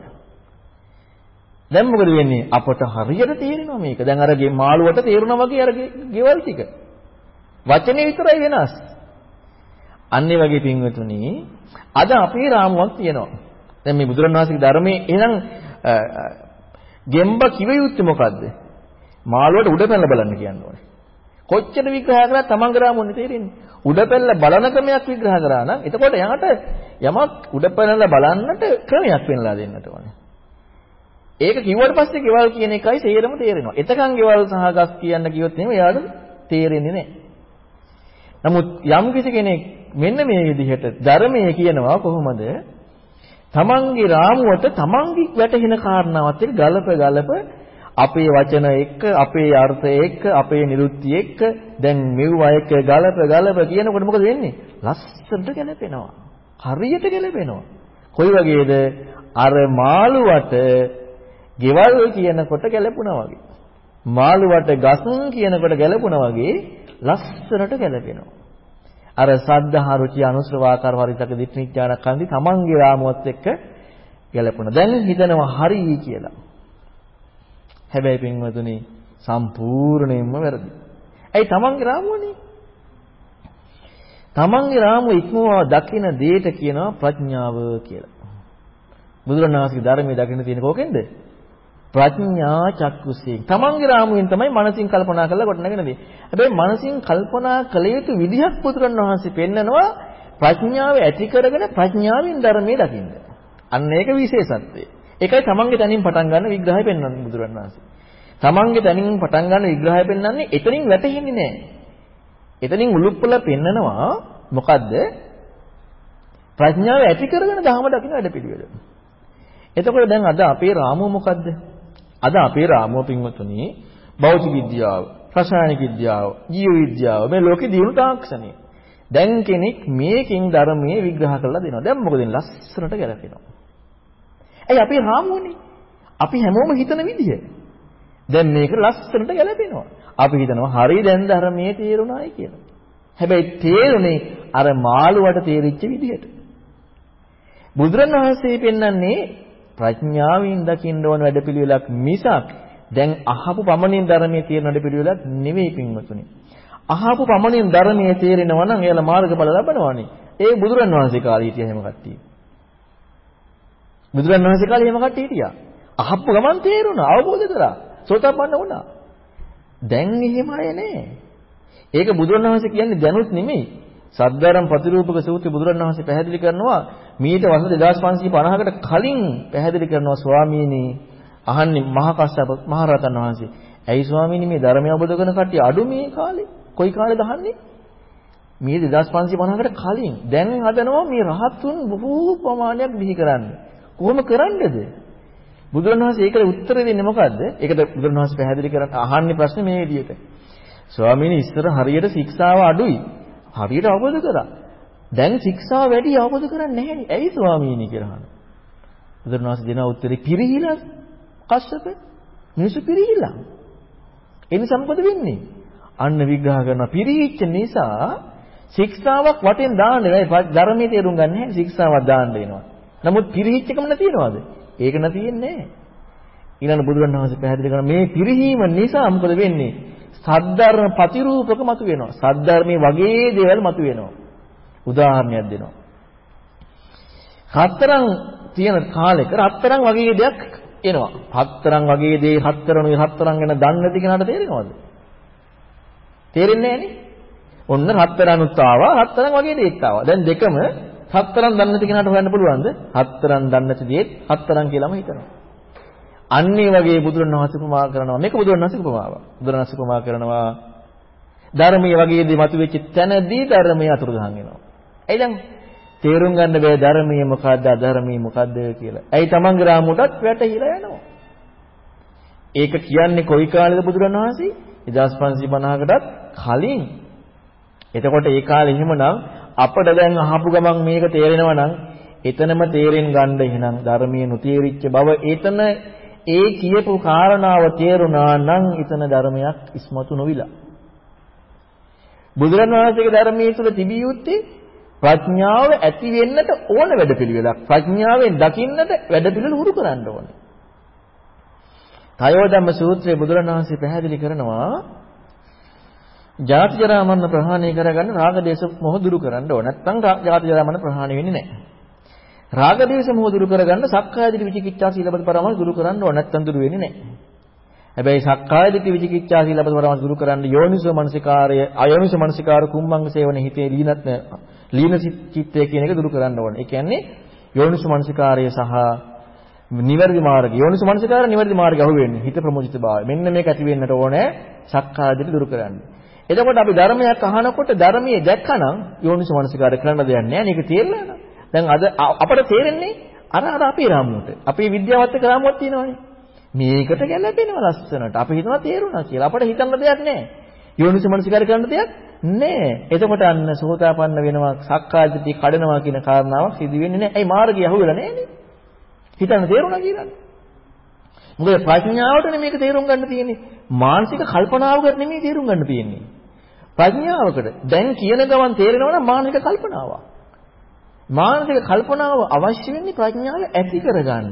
දැන් මොකද වෙන්නේ? අපට හරියට තේරෙනවා මේක. දැන් අර මාළුවට තේරුණා වගේ අර ගෙවල් ටික. වචනේ විතරයි වෙනස්. අන්න ඒ වගේ පින්වතුනි අද අපේ රාමුවක් තියෙනවා. දැන් මේ බුදුරණවහන්සේගේ ධර්මයේ එහෙනම් ගෙම්බ කිව යුත්තේ මොකද්ද? මාළුවට උඩ පැනලා බලන්න කියන්නේ. කොච්චර විග්‍රහ කරත් තමන්ගේ රාමුවනේ තේරෙන්නේ. උඩ පැනලා බලන ක්‍රමයක් විග්‍රහ කරා නම් එතකොට යහට යමක් උඩ පැනලා බලන්නට ක්‍රමයක් පෙන්ලා දෙන්නට ඕනේ. ඒක කිව්වට පස්සේ ගෙවල් කියන එකයි තේරෙම තේරෙනවා. එතකන් ගෙවල් සහ ගස් කියන්න කිව්වොත් එහෙම එයාට තේරෙන්නේ නැහැ. නමුත් යම් කිසි කෙනෙක් මෙන්න මේ විදිහට ධර්මයේ කියනවා කොහොමද? තමන්ගේ රාමුවට තමන්ගේ වැටහෙන කාරණාවත් එක්ක ගලප ගලප අපේ වචන එක්ක අපේ අර්ථය එක්ක අපේ නිරුක්ති එක්ක දැන් මෙව්වා එක්ක ගලප ගලප කියනකොට මොකද වෙන්නේ? ලස්සනට ගැලපෙනවා. හරියට ගැලපෙනවා. කොයි වගේද? අර මාළුවට ගෙවල් කියනකොට ගැලපුණා වගේ. මාළුවට ගස් කියනකොට ගැලපුණා වගේ ලස්සනට ගැලපෙනවා. අර සද්ධා රුචි අනුශ්‍රවාකාර වරිතක දිට්ඨිඥාන කන්දි තමන්ගේ රාමුවත් එක්ක ගැලපුණා. දැන් හිතනවා හරි කියලා. හැබැයි පින්වතුනි සම්පූර්ණයෙන්ම වැරදි. ඇයි තමන්ගේ රාමුවනේ? තමන්ගේ රාමුව ඉක්මවා දකින දෙයට කියනවා ප්‍රඥාව කියලා. බුදුරණාහිගේ ධර්මයේ දකින්න තියෙන කෝකෙන්ද? ප්‍රඥා චක්කුසයෙන්. තමන්ගේ රාමුවෙන් තමයි මනසින් කල්පනා කරලා ගොඩනගෙන දේ. හැබැයි මනසින් කල්පනා කළ යුතු විදිහක් පුදුරන් වහන්සේ පෙන්නනවා ප්‍රඥාව ඇති කරගෙන ප්‍රඥාවෙන් ධර්මයේ දකින්න. අන්න ඒක විශේෂත්වය. ඒකයි තමන්ගේ තනින් පටන් ගන්න විග්‍රහය පෙන්වන්නේ බුදුරන් වහන්සේ. තමන්ගේ තනින් පටන් ගන්න විග්‍රහය පෙන්වන්නේ එතනින් වැටහෙන්නේ නැහැ. එතනින් උලුප්පල පෙන්නනවා මොකද්ද? ප්‍රඥාව ඇති කරගෙන ධහම දකින්න වැඩ පිළිවෙල. එතකොට දැන් අද අපේ රාමුව මොකද්ද? අද අපේ රාමුව පින්වතුනි භෞතික විද්‍යාව, රසායනික විද්‍යාව, ජීව විද්‍යාව මේ ලෝකේ දියුණු තාක්ෂණය. දැන් කෙනෙක් මේකෙන් ධර්මයේ විග්‍රහ කරලා දෙනවා. දැන් මොකද ලස්සනට ගැලපෙනවා. ඇයි අපේ රාමුවනේ? අපි හැමෝම හිතන විදිය. දැන් මේක ලස්සනට ගැලපෙනවා. අපි හිතනවා හරි දැන් ධර්මයේ තේරුණායි කියලා. හැබැයි තේරුනේ අර මාළුවට තේරිච්ච විදිහට. බුදුරණවහන්සේ පෙන්වන්නේ ප්‍රඥාවෙන් දකින්න ඕන වැඩපිළිවෙලක් මිසක් දැන් අහපු පමණින් ධර්මයේ තියෙන වැඩපිළිවෙලක් නෙවෙයි පින්වතුනි. අහපු පමණින් ධර්මයේ තේරෙනවා නම් එයාලා මාර්ගඵල ලබනවානේ. ඒ බුදුරන් වහන්සේ කාලේ හිටිය හැම කට්ටිය. බුදුරන් වහන්සේ කාලේ හැම කට්ටිය හිටියා. අහපු ගමන් තේරුණා, අවබෝධ කරා. සෝතාපන්න වුණා. දැන් එහෙම අය නැහැ. ඒක බුදුරන් වහන්සේ කියන්නේ දැනුත් නෙමෙයි. සද්ධාරම් ප්‍රතිරූපක සූත්‍රය බුදුරන් වහන්සේ පැහැදිලි කරනවා මීට වසර 2550කට කලින් පැහැදිලි කරනවා ස්වාමීනි අහන්නේ මහා කස්සප මහරහතන් වහන්සේ. ඇයි ස්වාමීනි මේ ධර්මය අවබෝධ කරන කට්ටිය අඩු මේ කාලේ? කොයි කාලේද අහන්නේ? මේ 2550කට කලින් දැන් හදනවා මේ රහත්තුන් බොහෝ ප්‍රමාණයක් බිහි කරන්න. කොහොම කරන්නේද? බුදුරණවහන්සේ ඒකට උත්තර දෙන්නේ මොකද්ද? ඒකට බුදුරණවහන්සේ පැහැදිලි කරන්න අහන්නේ ප්‍රශ්නේ මේ විදිහට. ස්වාමීනි ඉස්සර හරියට ශික්ෂාව අඩුයි. හරියට අවබෝධ කරා. දැන් ශික්ෂාව වැඩි අවබෝධ කරන්නේ නැහැනේ. ඇයි ස්වාමීනි කියලා අහනවා. බුදුරණවහන්සේ දෙන උත්තරේ පිරිහිලා කස්සප මිනිස්සු පිරිහිලා. ඒ නිසා මොකද වෙන්නේ? අන්න විග්‍රහ කරන පිරිහිච්ච නිසා ශික්ෂාවක් වටෙන් දාන්න බෑ. ධර්මයේ තේරුම් ගන්න නැහැ ශික්ෂාවක් දාන්න වෙනවා. නමුත් පිරිහිච්චකම නැතිනවද? ඒක නැතිෙන්නේ නැහැ. ඊළඟ බුදුරණන් වහන්සේ පැහැදිලි කරන මේ පිරිහීම නිසා මොකද වෙන්නේ? සද්ධර්ම ප්‍රතිරූපක මතුවෙනවා. සද්ධර්මයේ වගේ දේවල් මතුවෙනවා. උදාහරණයක් දෙනවා. හතරන් තියෙන කාලෙක රත්තරන් වගේ දෙයක් එනවා. හතරන් වගේ දේ හතරණුයි හතරන් ගැන දන්නේ නැති කෙනාට තේරෙනවද? තේරෙන්නේ නැහනේ. ඔන්න හතරණුත් ආවා හතරන් වගේ දෙයක් ආවා. දැන් දෙකම හතරන් දන්නේ නැති කෙනාට හොයන්න පුළුවන්ද? හතරන් දන්නේ නැති දේත් හතරන් කියලාම හිතනවා. අන්නේ වගේ බුදුරණවහන්සේ උපමා කරනවා. මේක බුදුරණවහන්සේ උපමාවක්. බුදුරණවහන්සේ උපමා කරනවා ධර්මයේ වගේ දේ මතුවෙච්ච තැනදී ධර්මයේ අතුරුදහන් වෙනවා. එයි දැන් තේරුම් ගන්න බෑ ධර්මයේ මොකද්ද අධර්මයේ මොකද්ද කියලා. ඇයි තමන්ගේ රාමුවටත් වැටහිලා යනවා. ඒක කියන්නේ කොයි කාලේද බුදුරණවහන්සේ? 1550කටත් කලින්. එතකොට ඒ කාලේ එහෙමනම් අපිට දැන් අහපු ගමන් මේක තේරෙනවා නම් එතනම තේරෙන් ගන්න එහෙනම් ධර්මයේ නොතේරිච්ච බව එතන ඒ කියපු කාරණාව තේරුණා නම් එතන ධර්මයක් ඉස්මතු නොවිලා. බුදුරණවහන්සේගේ ධර්මයේ තුල තිබිය යුත්තේ ප්‍රඥාව ඇති වෙන්නට ඕන වැඩපිළිවෙලක්. ප්‍රඥාවෙන් දකින්නට වැඩපිළිවෙල හුරු කරන්න ඕනේ. තයෝධම්ම සූත්‍රයේ බුදුරණවහන්සේ පැහැදිලි කරනවා ජාති ජරා මරණ ප්‍රහාණය කරගන්න රාග දේශ මොහ දුරු කරන්න ඕන. නැත්නම් ජාති ජරා මරණ ප්‍රහාණය වෙන්නේ නැහැ. රාග දේශ මොහ දුරු කරගන්න සක්කාය දිට්ඨි විචිකිච්ඡා සීලබද පරමාර්ථ දුරු කරන්න ඕන. නැත්නම් දුරු වෙන්නේ නැහැ. හැබැයි සක්කාය දිට්ඨි විචිකිච්ඡා සීලබද පරමාර්ථ දුරු කරන්න යෝනිසෝ මනසිකාරය අයෝනිසෝ මනසිකාර කුම්මංග සේවන හිතේ ලීනත් ලීන චිත්තය කියන එක දුරු කරන්න ඕන. ඒ කියන්නේ යෝනිසෝ මනසිකාරය සහ නිවැරදි මාර්ගය යෝනිසෝ මනසිකාරය නිවැරදි මාර්ගය අහු වෙන්නේ. හිත ප්‍රමුජිත භාවය. මෙන්න මේක ඇති වෙන්නට ඕනේ සක්කාය දිට්ඨි දුරු කරන්න. එතකොට අපි ධර්මයක් අහනකොට ධර්මයේ දැක්කනම් යෝනිසෝ මනසිකාරය කරන්න දෙයක් නැහැ. මේක තේරෙලා නේද? දැන් අද අපට තේරෙන්නේ අර අර අපේ රාමුවට. අපේ විද්‍යාවත් එක්ක රාමුවක් තියෙනවානේ. මේකට ගැළපෙනවා ලස්සනට. අපි හිතනවා තේරුණා කියලා. අපට හිතන්න දෙයක් නැහැ. යෝනිසෝ මනසිකාරය කරන්න දෙයක් නැහැ. එතකොට අන්න සෝතාපන්න වෙනවා, සක්කායදිටි කඩනවා කියන කාරණාවක් සිදු වෙන්නේ නැහැ. ඒ මාර්ගය අහුවෙලා නැහැනේ. හිතන්න තේරුණා කියලානේ. මොකද ප්‍රඥාවටනේ මේක තේරුම් ගන්න තියෙන්නේ. මානසික කල්පනාවකට නෙමෙයි තේරුම් ගන්න තියෙන්නේ. ප්‍රඥාවකට. දැන් කියන ගමන් තේරෙනවා නම් මානසික කල්පනාවක්. මානසික කල්පනාව අවශ්‍ය වෙන්නේ ප්‍රඥාව ඇති කරගන්න.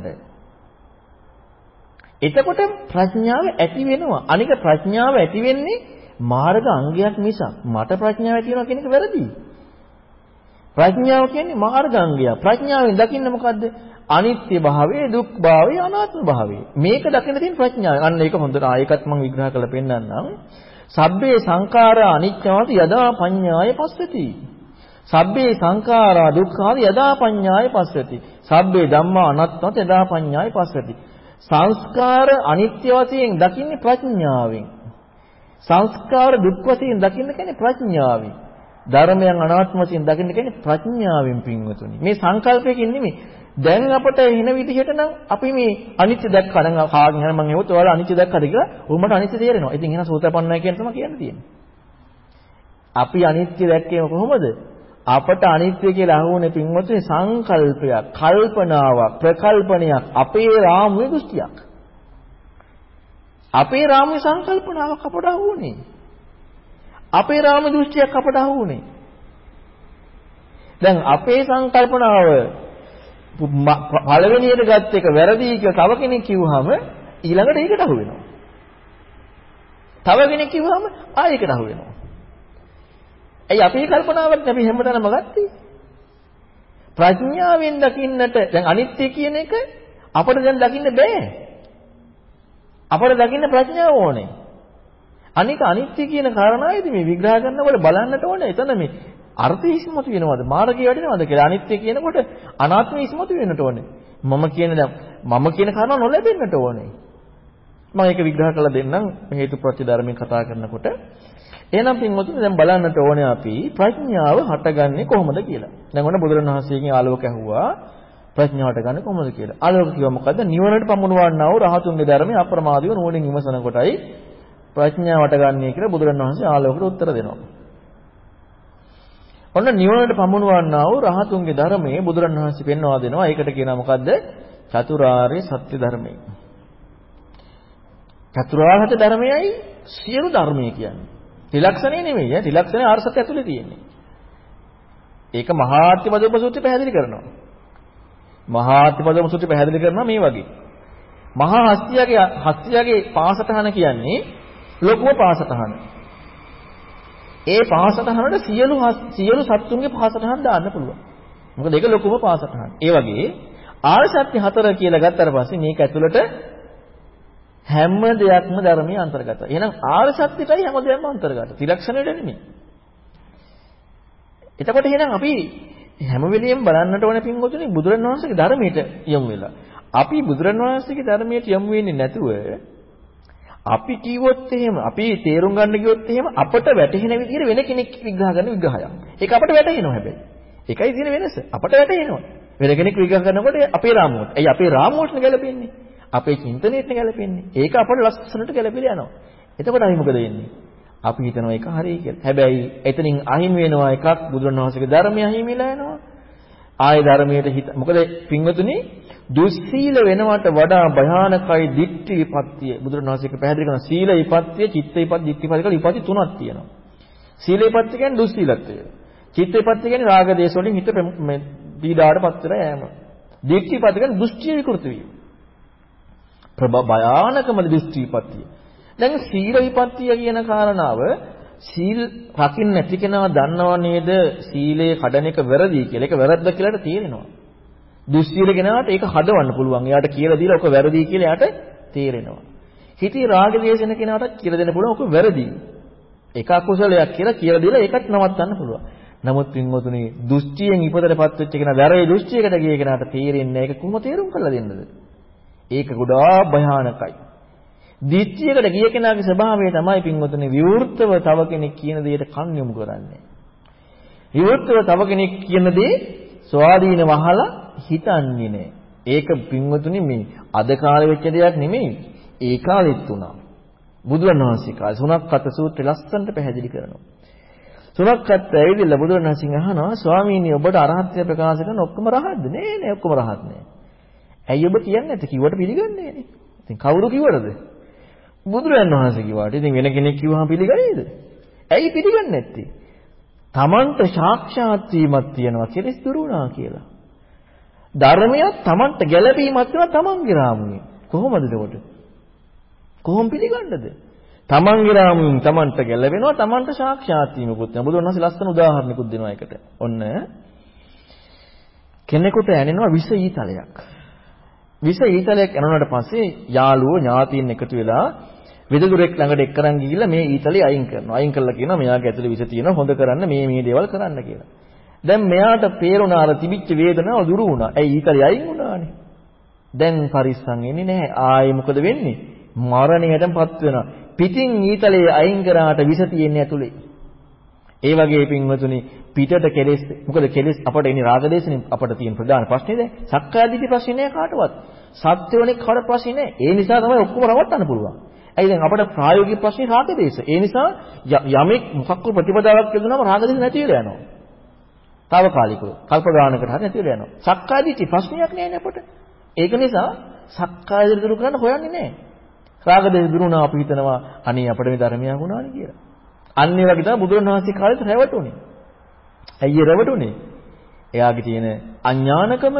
එතකොට ප්‍රඥාව ඇති වෙනවා. අනික ප්‍රඥාව ඇති වෙන්නේ මාර්ග අංගයක් මිසක් මට ප්‍රඥාව ඇති වෙනවා කියන එක වැරදි. ප්‍රඥාව කියන්නේ මාර්ග අංගයක්. ප්‍රඥාවෙන් දකින්න මොකද්ද? අනිත්‍ය භාවය, දුක් භාවය, අනාත්ම භාවය. මේක දකින්න තියෙන ප්‍රඥාව. අන්න ඒක හොඳට ආයකත් මම විග්‍රහ කරලා පෙන්නන්නම්. සබ්බේ සංඛාරා අනිච්චවති යදා පඤ්ඤාය පස්සති. සබ්බේ සංඛාරා දුක්ඛාද යදා පඤ්ඤාය පස්සති. සබ්බේ ධම්මා අනාත්මත් යදා පඤ්ඤාය පස්සති. සංස්කාර අනිත්‍ය වශයෙන් දකින්නේ ප්‍රඥාවෙන්. සංස්කාර දුක් වශයෙන් දකින්න කියන්නේ ප්‍රඥාවෙන්. ධර්මයන් අනාත්ම වශයෙන් දකින්න කියන්නේ ප්‍රඥාවෙන් පින්වතුනි. මේ සංකල්පයකින් නෙමෙයි. දැන් අපට එන විදිහට නම් අපි මේ අනිත්‍ය දැක්කා නම් කාගෙන් හරි මම හෙව්වොත් ඔයාලා අනිත්‍ය දැක්කද කියලා උඹට අනිත්‍ය තේරෙනවා. ඉතින් එහෙනම් සෝතපන්නයි කියන තමයි කියන්න තියෙන්නේ. අපි අනිත්‍ය දැක්කේ කොහොමද? අපට අනිත්‍ය කියලා අහුවනේ පින්වතුනි සංකල්පයක්, කල්පනාවක්, ප්‍රකල්පනයක්, අපේ රාමුවේ දෘෂ්ටියක්. අපේ රාමුවේ සංකල්පනාවක් අපට අහුවනේ. අපේ රාම දෘෂ්ටියක් අපට අහුවනේ. දැන් අපේ සංකල්පනාව පළවෙනියට ගත්ත එක වැරදි කියලා තව කෙනෙක් කිව්වහම ඊළඟට ඒකට අහු වෙනවා. තව කෙනෙක් කිව්වහම ආයෙකට අහු වෙනවා. ඇයි අපේ කල්පනාවට අපි හැමදාම ගත්තේ? ප්‍රඥාවෙන් දකින්නට දැන් අනිත්‍ය කියන එක අපිට දැන් දකින්න බෑ. අපිට දකින්න ප්‍රඥාව ඕනේ. අනික අනිත්‍ය කියන කාරණාවේදී මේ විග්‍රහ කරනකොට බලන්නට ඕනේ එතන මේ අර්ථය ඉස්මතු වෙනවද මාර්ගය වැඩෙනවද කියලා අනිත්‍ය කියනකොට අනාත්මය ඉස්මතු වෙන්නට ඕනේ. මම කියන දැන් මම කියන කාරණා නොලැබෙන්නට ඕනේ. මම ඒක විග්‍රහ කරලා දෙන්නම් හේතුප්‍රත්‍ය ධර්මයෙන් කතා කරනකොට. එහෙනම් පින්වතුනි දැන් බලන්නට ඕනේ අපි ප්‍රඥාව හටගන්නේ කොහොමද කියලා. දැන් ඔන්න බුදුරණවහන්සේගෙන් ආලෝක ඇහුවා ප්‍රඥාව හටගන්නේ කොහොමද කියලා. ආලෝක කිව්වා මොකද්ද? නිවනට පමුණවන්නා වූ රහතුන්ගේ ධර්මයේ අප්‍රමාදීව නුවණින් විමසන කොටයි ප්‍රඥාව හටගන්නේ කියලා බුදුරණවහන්සේ ආලෝකට උත්තර දෙනවා. ඔන්න නිවනට පමුණවන්නා වූ රහතුන්ගේ ධර්මයේ බුදුරණවහන්සේ පෙන්වා දෙනවා. ඒකට කියනවා මොකද්ද? චතුරාර්ය සත්‍ය ධර්මය. චතුරාර්ය සත්‍ය ධර්මයයි සියලු ධර්මය කියන්නේ. ත්‍රිලක්ෂණේ නෙමෙයි ඈ ත්‍රිලක්ෂණේ ආර්සත් ඇතුලේ තියෙන්නේ. ඒක මහාත්‍ය පදෝප සූත්‍රය පැහැදිලි කරනවා. මහාත්‍ය පදෝප සූත්‍රය පැහැදිලි කරනවා මේ වගේ. මහා හස්තියගේ හස්තියගේ පාසතහන කියන්නේ ලොකුම පාසතහන. ඒ පාසතහනට සියලු සියලු සත්තුන්ගේ පාසතහන දාන්න පුළුවන්. මොකද ඒක ලොකුම පාසතහන. ඒ වගේ ආර්ය සත්‍ය හතර කියලා ගත්තට පස්සේ මේක ඇතුළට හැම දෙයක්ම ධර්මයේ අන්තර්ගතයි. එහෙනම් ආර්ය සත්‍යයටයි හැම දෙයක්ම අන්තර්ගත. ත්‍රිලක්ෂණයට නෙමෙයි. එතකොට එහෙනම් අපි හැම වෙලෙම බලන්නට ඕන පින්වතුනි බුදුරණවහන්සේගේ ධර්මයට යොමු වෙලා. අපි බුදුරණවහන්සේගේ ධර්මයට යොමු වෙන්නේ නැතුව අපි කිව්වොත් එහෙම අපි තේරුම් ගන්න ගියොත් එහෙම අපට වැටහෙන විදිහට වෙන කෙනෙක් විග්‍රහ කරන විග්‍රහයක්. ඒක අපට වැටහෙනවා හැබැයි. ඒකයි තියෙන වෙනස. අපට වැටහෙනවා. වෙන කෙනෙක් විග්‍රහ කරනකොට අපේ රාමුවට. ඇයි අපේ රාමුවට ගැලපෙන්නේ? අපේ චින්තනයේත් ගැලපෙන්නේ. ඒක අපට ලස්සනට ගැලපෙලා යනවා. එතකොට අපි මොකද වෙන්නේ? අපි හිතනවා ඒක හරියි කියලා. හැබැයි එතනින් අහිමි වෙනවා එකක් බුදුරණවහන්සේගේ ධර්මය අහිමිලා යනවා. ආයේ ධර්මයට හිත මොකද පින්වතුනි දුස්සීල වෙනවට වඩා භයානකයි දික්ටි විපත්තිය බුදුරණවහන්සේක පැහැදිලි කරන සීල විපත්තිය චිත්ත විපත්ති දික්ටි විපත්ති කියලා විපත්ති තුනක් තියෙනවා. සීල විපත්ති කියන්නේ දුස්සීලත්වය. චිත්ත විපත්ති කියන්නේ රාග දේශ වලින් හිත මේ පීඩාවටපත් වෙලා යෑම. දික්ටි විපත්ති කියන්නේ දෘෂ්ටි විකෘති වීම. භයානකම දෘෂ්ටි විපත්තිය. දැන් සීල විපත්තිය කියන කාරණාව සීල් රකින්න නැති කෙනා දන්නව නේද සීලය කඩන එක වැරදි කියලා. ඒක වැරද්ද කියලාට තේරෙනවා. දුස්සීල කෙනාට ඒක හදවන්න පුළුවන්. එයාට කියලා දීලා ඔක වැරදි කියලා එයාට තේරෙනවා. හිතේ රාග දේශන කෙනාට කියලා දෙන්න පුළුවන් ඔක වැරදි. ඒක අකුසලයක් කියලා කියලා දීලා ඒකත් නවත්තන්න පුළුවන්. නමුත් පින්වතුනි දුස්චියෙන් ඉපදටපත් වෙච්ච කෙනා වැරේ දුස්චියකට ගිය කෙනාට තේරෙන්නේ නැහැ ඒක කොහොම තේරුම් කරලා දෙන්නද? ඒක ගොඩාක් භයානකයි. දිට්ඨියකට ගිය කෙනාගේ ස්වභාවය තමයි පින්වතුනි විවෘතව තව කෙනෙක් කියන දෙයට කන් යොමු කරන්නේ. විවෘතව තව කෙනෙක් කියන දේ ස්වාධීනව අහලා හිතන්නේ නැහැ. ඒක පින්වතුනි මේ අද කාලේ වෙච්ච දෙයක් නෙමෙයි. ඒ කාලෙත් උනා. බුදුරණවහන්සේ කාලේ සුණක්කත සූත්‍රය ලස්සනට පැහැදිලි කරනවා. සුණක්කත් ඇවිදලා බුදුරණවහන්සේ අහනවා ස්වාමීනි ඔබට අරහත්ත්වය ප්‍රකාශ කරන ඔක්කොම රහත්ද? නෑ නෑ ඔක්කොම රහත් නෑ. ඇයි ඔබ කියන්නේ නැත්තේ? කිව්වට පිළිගන්නේ නෑනේ. ඉතින් කවුරු කිව්වද? බුදුරජාණන් වහන්සේ කිව්වාට. ඉතින් වෙන කෙනෙක් කිව්වහම පිළිගන්නේද? ඇයි පිළිගන්නේ නැත්තේ? Tamanට සාක්ෂාත් වීමක් තියෙනවා කෙලස් දුරු වුණා කියලා. ධර්මයක් Tamanට ගැළපීමක් තියෙනවා Tamanගේ රාමුවේ. කොහොමද එතකොට? කොහොම පිළිගන්නද? තමන්ගේ රාමුවෙන් තමන්ට ගැලවෙනවා තමන්ට සාක්ෂාත් වීමකුත් වෙනවා. බුදුරණවහන්සේ ලස්සන උදාහරණයකුත් දෙනවා ඒකට. ඔන්න කෙනෙකුට ඇනෙනවා විස ඊතලයක්. විස ඊතලයක් ඇනුණාට පස්සේ යාළුවෝ ඥාතීන් එකතු වෙලා විදුරුෙක් ළඟට එක්කරන් ගිහිල්ලා මේ ඊතලේ අයින් කරනවා. අයින් කළා කියනවා මෙයාගේ ඇතුලේ විස තියෙනවා හොඳ කරන්න මේ මේ දේවල් කරන්න කියලා. දැන් මෙයාට පේරුණා අර තිබිච්ච වේදනාව දුරු වුණා. ඇයි ඊතලේ අයින් වුණානේ? දැන් පරිස්සම් වෙන්නේ නැහැ. ආයේ මොකද වෙන්නේ? මරණයටපත් වෙනවා. පිටින් ඊතලේ අයින් කරාට විස තියෙන්නේ ඇතුලේ. ඒ වගේ පින්වතුනි පිටට කෙලෙස් මොකද කෙලෙස් අපට එන්නේ රාගදේශනේ අපට තියෙන ප්‍රධාන ප්‍රශ්නේ දැන් සක්කායදිටි ප්‍රශ්නේ නෑ කාටවත් සත්‍යෝනේ කාට ප්‍රශ්නේ නෑ ඒ නිසා තමයි ඔක්කොම රවට්ටන්න පුළුවන් ඇයි දැන් අපට ප්‍රායෝගික ප්‍රශ්නේ රාගදේශ ඒ නිසා යමෙක් මොකක්ක ප්‍රතිපදාවක් යොදුනම රාගදේශ නැති වෙලා යනවා. తాවකාලිකව කල්ප ගානකට හරි නැති වෙලා යනවා සක්කායදිටි ප්‍රශ්නයක් නෑනේ අපට. ඒක නිසා සක්කායදිටි දුරු කරන්න හොයන්නේ නෑ. රාගදේශ දුරු වුණා අපි හිතනවා අනේ අපිට මේ ධර්මයක් වුණානේ කියලා. අන්න ඒ වගේ තමයි බුදුරණවහන්සේ කාලෙත් රැවටුනේ. ඇයි රැවටුනේ? එයාගේ තියෙන අඥානකම.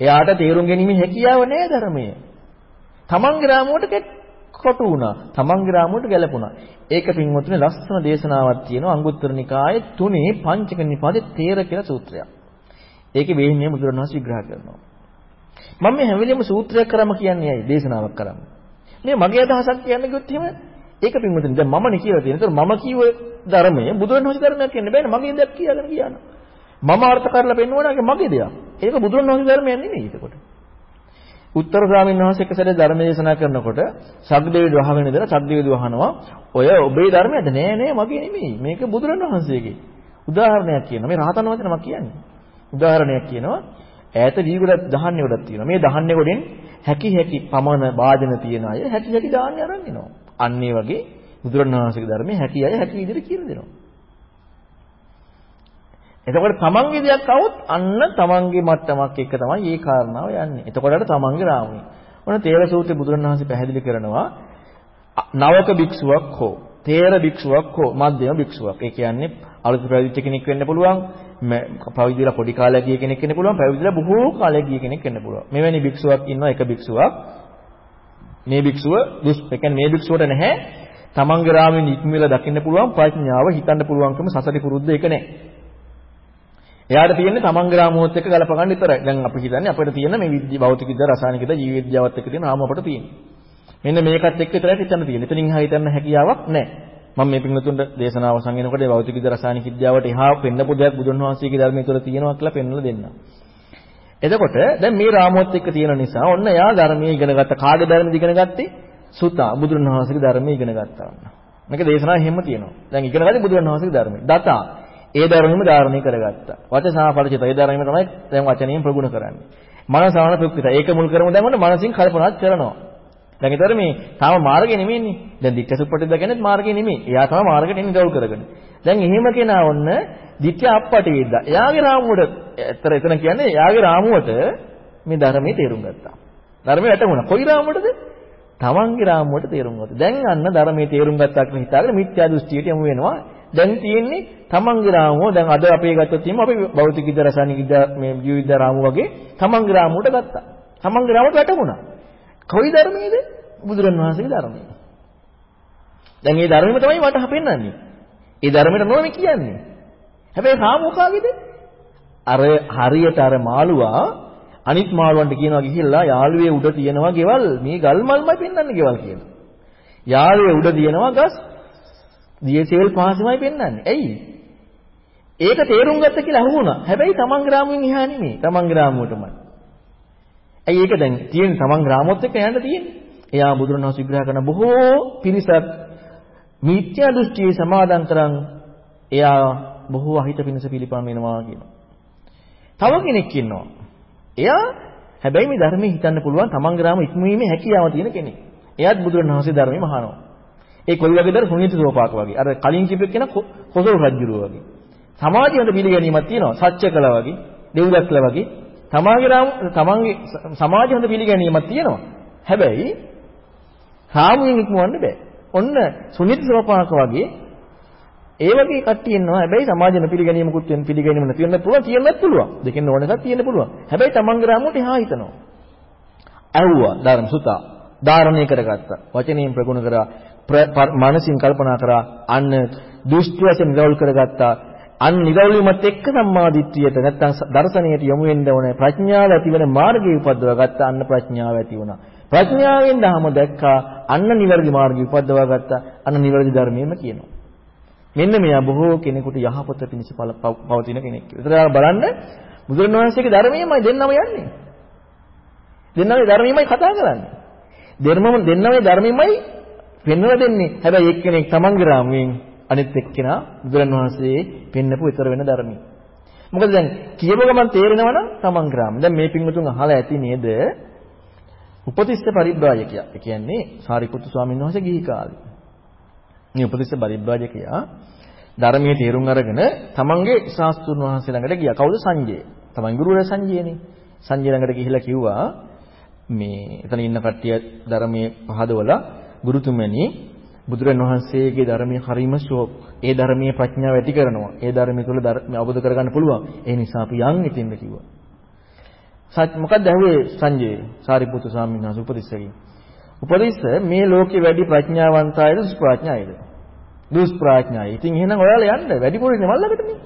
එයාට තේරුම් ගැනීමේ හැකියාව නැහැ ධර්මයේ. තමන්ගේ රාමුවට කොටු වුණා. තමන්ගේ රාමුවට ගැලපුණා. ඒක පින්වතුනි ලස්සන දේශනාවක් තියෙනවා අංගුත්තර නිකායේ තුනේ පංචක නිපාතේ තේර කියලා සූත්‍රයක්. ඒකේ වේහිණිය බුදුරණවහන්සේ විග්‍රහ කරනවා. මම මේ හැම වෙලෙම සූත්‍රයක් කරම කියන්නේ ඇයි දේශනාවක් කරම. මේ මගේ අදහසක් කියන්න ගියොත් එහෙම ඒක පින්වතුනි දැන් මමනේ කියලා තියෙන. ඒතර මම කිව්ව ධර්මය බුදුරණවහන්සේ ධර්මයක් කියන්න බෑනේ මගේ දෙයක් කියලාගෙන කියනවා. මම අර්ථ කරලා පෙන්වනවා මගේ දෙයක්. ඒක බුදුරණවහන්සේ ධර්මයක් නෙමෙයි ඒකට. උත්තර ස්වාමීන් වහන්සේ එක සැරේ ධර්ම දේශනා කරනකොට සග්දේවිද වහගෙන ඉඳලා සග්දේවිද වහනවා. ඔය ඔබේ ධර්මයද? නෑ නෑ මගේ නෙමෙයි. මේක බුදුරණවහන්සේගේ උදාහරණයක් කියනවා. මේ රහතන් වහන්සේ නමක් කියන්නේ. උදාහරණයක් කියනවා. ඈත වීගොඩ දහන්නේ ගොඩක් තියෙනවා. මේ දහන්නේ ගොඩෙන් හැකි හැකි පමණ වාදන තියන අය හැකි හැකි දාන්නේ අරන් එනවා. අන්න ඒ වගේ බුදුරණවහන්සේගේ ධර්මයේ හැකි අය හැකි විදිහට කියලා දෙනවා. එතකොට තමන්ගේ දෙයක් આવොත් අන්න තමන්ගේ මට්ටමක් එක තමයි මේ කාරණාව යන්නේ. එතකොට තමන්ගේ රාමුවේ. ඔන්න තේර සූත්‍රයේ බුදුරණවහන්සේ පැහැදිලි කරනවා නවක භික්ෂුවක් හෝ තේර භික්ෂුවක් හෝ මධ්‍යම භික්ෂුවක්. ඒ කියන්නේ අලුත් පැවිදි කෙනෙක් වෙන්න පුළුවන්. පැවිදිලා පොඩි කාලයක් ගිය කෙනෙක් වෙන්න පුළුවන්. පැවිදිලා බොහෝ කාලයක් ගිය කෙනෙක් වෙන්න පුළුවන්. මෙවැනි භික්ෂුවක් ඉන්නවා එක භික්ෂුවක්. මේ භික්ෂුව දුස් ඒ කියන්නේ මේ භික්ෂුවට නැහැ තමන්ගේ රාමයෙන් ඉක්මවලා දකින්න පුළුවන් ප්‍රඥාව හිතන්න පුළුවන්කම සසරි පුරුද්ද ඒක නැහැ. එයාට තියෙන්නේ තමන්ගේ රාමුවත් එක්ක ගලප ගන්න විතරයි. දැන් අපි හිතන්නේ අපිට තියෙන මේ විද්‍ය භෞතික විද්‍යාව රසායනික විද්‍යාව ජීව විද්‍යාවත් එක්ක තියෙන රාම අපිට තියෙන්නේ. මෙන්න මේකත් එක්ක විතරයි හිතන්න තියෙන්නේ. එතනින් හා හිතන්න හැකියාවක් නැහැ. මම මේ පින්වතුන්ට දේශනාව සංගෙනකොට මේ භෞතික විද්‍යාව රසායනික විද්‍යාවට එහා පෙන්නපු දෙයක් බුදුන් වහන්සේගේ ධර්මයේ තුල තියෙනවා කියලා පෙන්වලා දෙන්නම්. එතකොට දැන් මේ රාමුවත් එක්ක තියෙන නිසා ඔන්න එයා ධර්මයේ ඉගෙන ගත්ත කාගේ ධර්මද ඉගෙන ගත්තේ? සුතා බුදුන් වහන්සේගේ ධර්මයේ ඉගෙන ගත්තා. මේක දේශනාව හැම තියෙනවා. දැන් ඉගෙන ගත්තේ බුදුන් වහන්සේගේ ධර්මයේ. දතා ඒ ධර්මෙම ධාරණය කරගත්තා. වචසා පරිචිත. ඒ ධර්මෙම තමයි දැන් වචනයෙන් ප්‍රගුණ කරන්නේ. මනසාවන ප්‍රකෘත. ඒක මුල් කරමු දැන් මනසින් කල්පනාත් කරනවා. දැන් ඒතර මේ තාම මාර්ගේ නෙමෙයිනේ. දැන් දික්කසුප්පටිද කියන්නේ මාර්ගේ නෙමෙයි. එයා තමයි මාර්ගෙට එන්නේ ගෞල් කරගෙන. දැන් එහෙම කෙනා ඔන්න දික්ක අප්පටි විද්දා. එයාගේ රාමුවට ඇත්තට එතන කියන්නේ එයාගේ රාමුවට මේ ධර්මයේ තේරුම් ගත්තා. ධර්මයේ වැටුණා. කොයි රාමුවටද? තමන්ගේ රාමුවට තේරුම් ගත්තා. දැන් අන්න ධර්මයේ තේරුම් ගත්තා කියලා හිතාගෙන මිත්‍යා දෘෂ්ටියට යමු වෙනවා. දැන් තියෙන්නේ තමන්ගේ රාමුව දැන් අද අපේ ගත්තොත් එහෙම අපි භෞතික විද්‍යා රසායනික විද්‍යා මේ ජීව විද්‍යා රාමුව වගේ තමන්ගේ රාමුවට ගත්තා. තමන්ගේ රාමුවට වැටුණා. කොයි ධර්මයේද? බුදුරණවහන්සේගේ ධර්මයේ. දැන් මේ ධර්මෙම තමයි මට හපෙන්නන්නේ. ඒ ධර්මයට නෝම කියන්නේ. හැබැයි රාමුව කාගේද? අර හරියට අර මාළුවා අනිත් මාළුවන්ට කියනවා ගිහිල්ලා යාළුවේ උඩ තියෙනවා ගෙවල් මේ ගල් මල්මයි පෙන්වන්නේ ගෙවල් කියලා. යාළුවේ උඩ තියෙනවා ගස් දියසෙල් පහසුමයි පෙන්වන්නේ. ඇයි? ඒක තේරුම් ගත්ත කියලා අහුණා. හැබැයි තමන් ග්‍රාමුවෙන් එහා නෙමෙයි. තමන් ග්‍රාමුවටමයි. ඇයි ඒක දැන් තියෙන තමන් ග්‍රාමුවත් එක්ක යන්න තියෙන්නේ. එයා බුදුරණවහන්සේ විග්‍රහ කරන බොහෝ පිරිසක් මිත්‍යා දෘෂ්ටියේ සමාදන් කරන් එයා බොහෝ අහිත පිණිස පිළිපන් වෙනවා කියනවා. තව කෙනෙක් ඉන්නවා. එයා හැබැයි මේ ධර්මයේ හිතන්න පුළුවන් තමන් ග්‍රාම ඉක්මීමේ හැකියාව තියෙන කෙනෙක්. එයාත් බුදුරණවහන්සේ ධර්මයේ මහානවා. ඒ කොයි වගේද සුනීත සෝපාක වගේ. අර කලින් කිව්ව කෙනා කොසල් රජුරුව වගේ. සමාජය හොඳ පිළිගැනීමක් තියෙනවා. සත්‍ය කළා වගේ, දෙව්දත් කළා වගේ. තමාගේ රාම තමන්ගේ සමාජය හොඳ පිළිගැනීමක් තියෙනවා. හැබැයි සාමුවෙන් ඉක්මවන්න බෑ. ඔන්න සුනීත සෝපාක වගේ ඒ වගේ කට්ටිය ඉන්නවා. හැබැයි සමාජෙන පිළිගැනීමකුත් වෙන පිළිගැනීම නැති වෙන්නත් පුළුවන්, තියෙන්නත් පුළුවන්. දෙකෙන් ඕන එකක් තියෙන්න පුළුවන්. හැබැයි තමන්ගේ රාමුවට එහා හිතනවා. ඇහුවා ධර්ම සුතා. ධාරණය කරගත්තා. වචනයෙන් ප්‍රගුණ කරා. මනසින් කල්පනා කරා අන්න දෘෂ්ටි වශයෙන් නිරවුල් කරගත්තා අන්න නිරවුල් වීමත් එක්ක සම්මාදිට්ඨියට නැත්තම් දර්ශනයට යොමු වෙන්න ඕනේ ප්‍රඥාව ඇති වෙන මාර්ගය උපදවා ගත්තා අන්න ප්‍රඥාව ඇති වුණා ප්‍රඥාවෙන් ධහම දැක්කා අන්න නිවැරදි මාර්ගය උපදවා ගත්තා අන්න නිවැරදි ධර්මයේම කියනවා මෙන්න මෙයා බොහෝ කෙනෙකුට යහපත පිණිස පවතින කෙනෙක් කියලා. ඒතර බලන්න බුදුරණවහන්සේගේ ධර්මයේමයි දෙන්නම යන්නේ. දෙන්නමේ ධර්මයේමයි කතා කරන්නේ. දෙන්නම දෙන්නමේ ධර්මයේමයි පෙන්වලා දෙන්නේ. හැබැයි එක්කෙනෙක් තමන්ගේ රාමුවෙන් අනිත් එක්කෙනා බුදුරණවහන්සේ පෙන්නපු ඊතර වෙන ධර්මී. මොකද දැන් කියව ගමන් තේරෙනවා නම් තමන් ග්‍රාම. දැන් මේ පින්වතුන් අහලා ඇති නේද? උපතිස්ස පරිබ්‍රාජකයා. ඒ කියන්නේ සාරිපුත්තු ස්වාමීන් වහන්සේ ගිහි කාලේ. මේ උපතිස්ස පරිබ්‍රාජකයා ධර්මයේ තේරුම් අරගෙන තමන්ගේ ශාස්ත්‍රුන් වහන්සේ ළඟට ගියා. කවුද සංජය? තමන් ගුරුවරයා සංජයනේ. සංජය ළඟට ගිහිලා කිව්වා මේ එතන ඉන්න කට්ටිය ධර්මයේ පහදවලා ගුරුතුමනි බුදුරන් වහන්සේගේ ධර්මයේ හරීම ශෝක්. ඒ ධර්මයේ ප්‍රඥාව ඇති කරනවා. ඒ ධර්මය තුළ ධර්මය අවබෝධ කරගන්න පුළුවන්. ඒ නිසා අපි යන් ඉතින්ද කිව්වා. සත්‍ය මොකක්ද ඇහුවේ සංජය සාරිපුත්තු ස්වාමීන් වහන්සේ උපතිස්සගෙන්. උපතිස්ස මේ ලෝකේ වැඩි ප්‍රඥාවන්ත අයද දුෂ්ප්‍රඥායද? දුෂ්ප්‍රඥායි. ඉතින් එහෙනම් ඔයාලා යන්න වැඩිපුර ඉන්නේ මල් ළඟටනේ.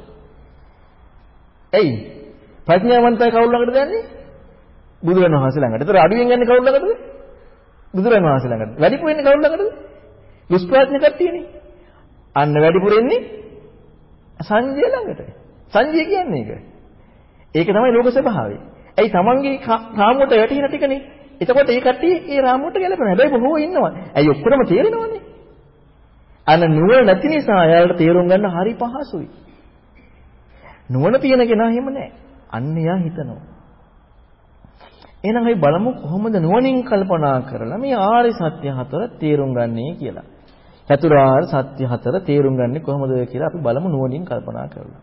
එයි ප්‍රඥාවන්තය කවුරු ළඟටද යන්නේ? බුදුරණන් වහන්සේ ළඟට. ඒතර අඩුවෙන් යන්නේ කවුරු ළඟටද? බුදුරණන් වහන්සේ ළඟට. වැඩිපුර ඉන්නේ කවුරු ළඟටද? දුෂ්ප්‍රඥ කට්ටියනේ. අන්න වැඩිපුර ඉන්නේ සංජය ළඟට. සංජය කියන්නේ ඒක. ඒක තමයි ලෝක ස්වභාවය. ඇයි තමන්ගේ රාමුවට වැටෙන ටිකනේ. එතකොට ඒ කට්ටිය ඒ රාමුවට ගැලපෙනවා. හැබැයි බොහෝ ඉන්නවා. ඇයි ඔක්කොම තේරෙනවනේ. අන්න නුවණ නැති නිසා එයාලට තේරුම් ගන්න හරි පහසුයි. නුවණ තියෙන කෙනා එහෙම නැහැ. අන්න එයා හිතනවා. එහෙනම් අපි බලමු කොහොමද නුවණින් කල්පනා කරලා මේ ආර්ය සත්‍ය හතර තේරුම් ගන්නේ කියලා. චතුරාර්ය සත්‍ය හතර තේරුම් ගන්නේ කොහොමද කියලා අපි බලමු නුවණින් කල්පනා කරලා.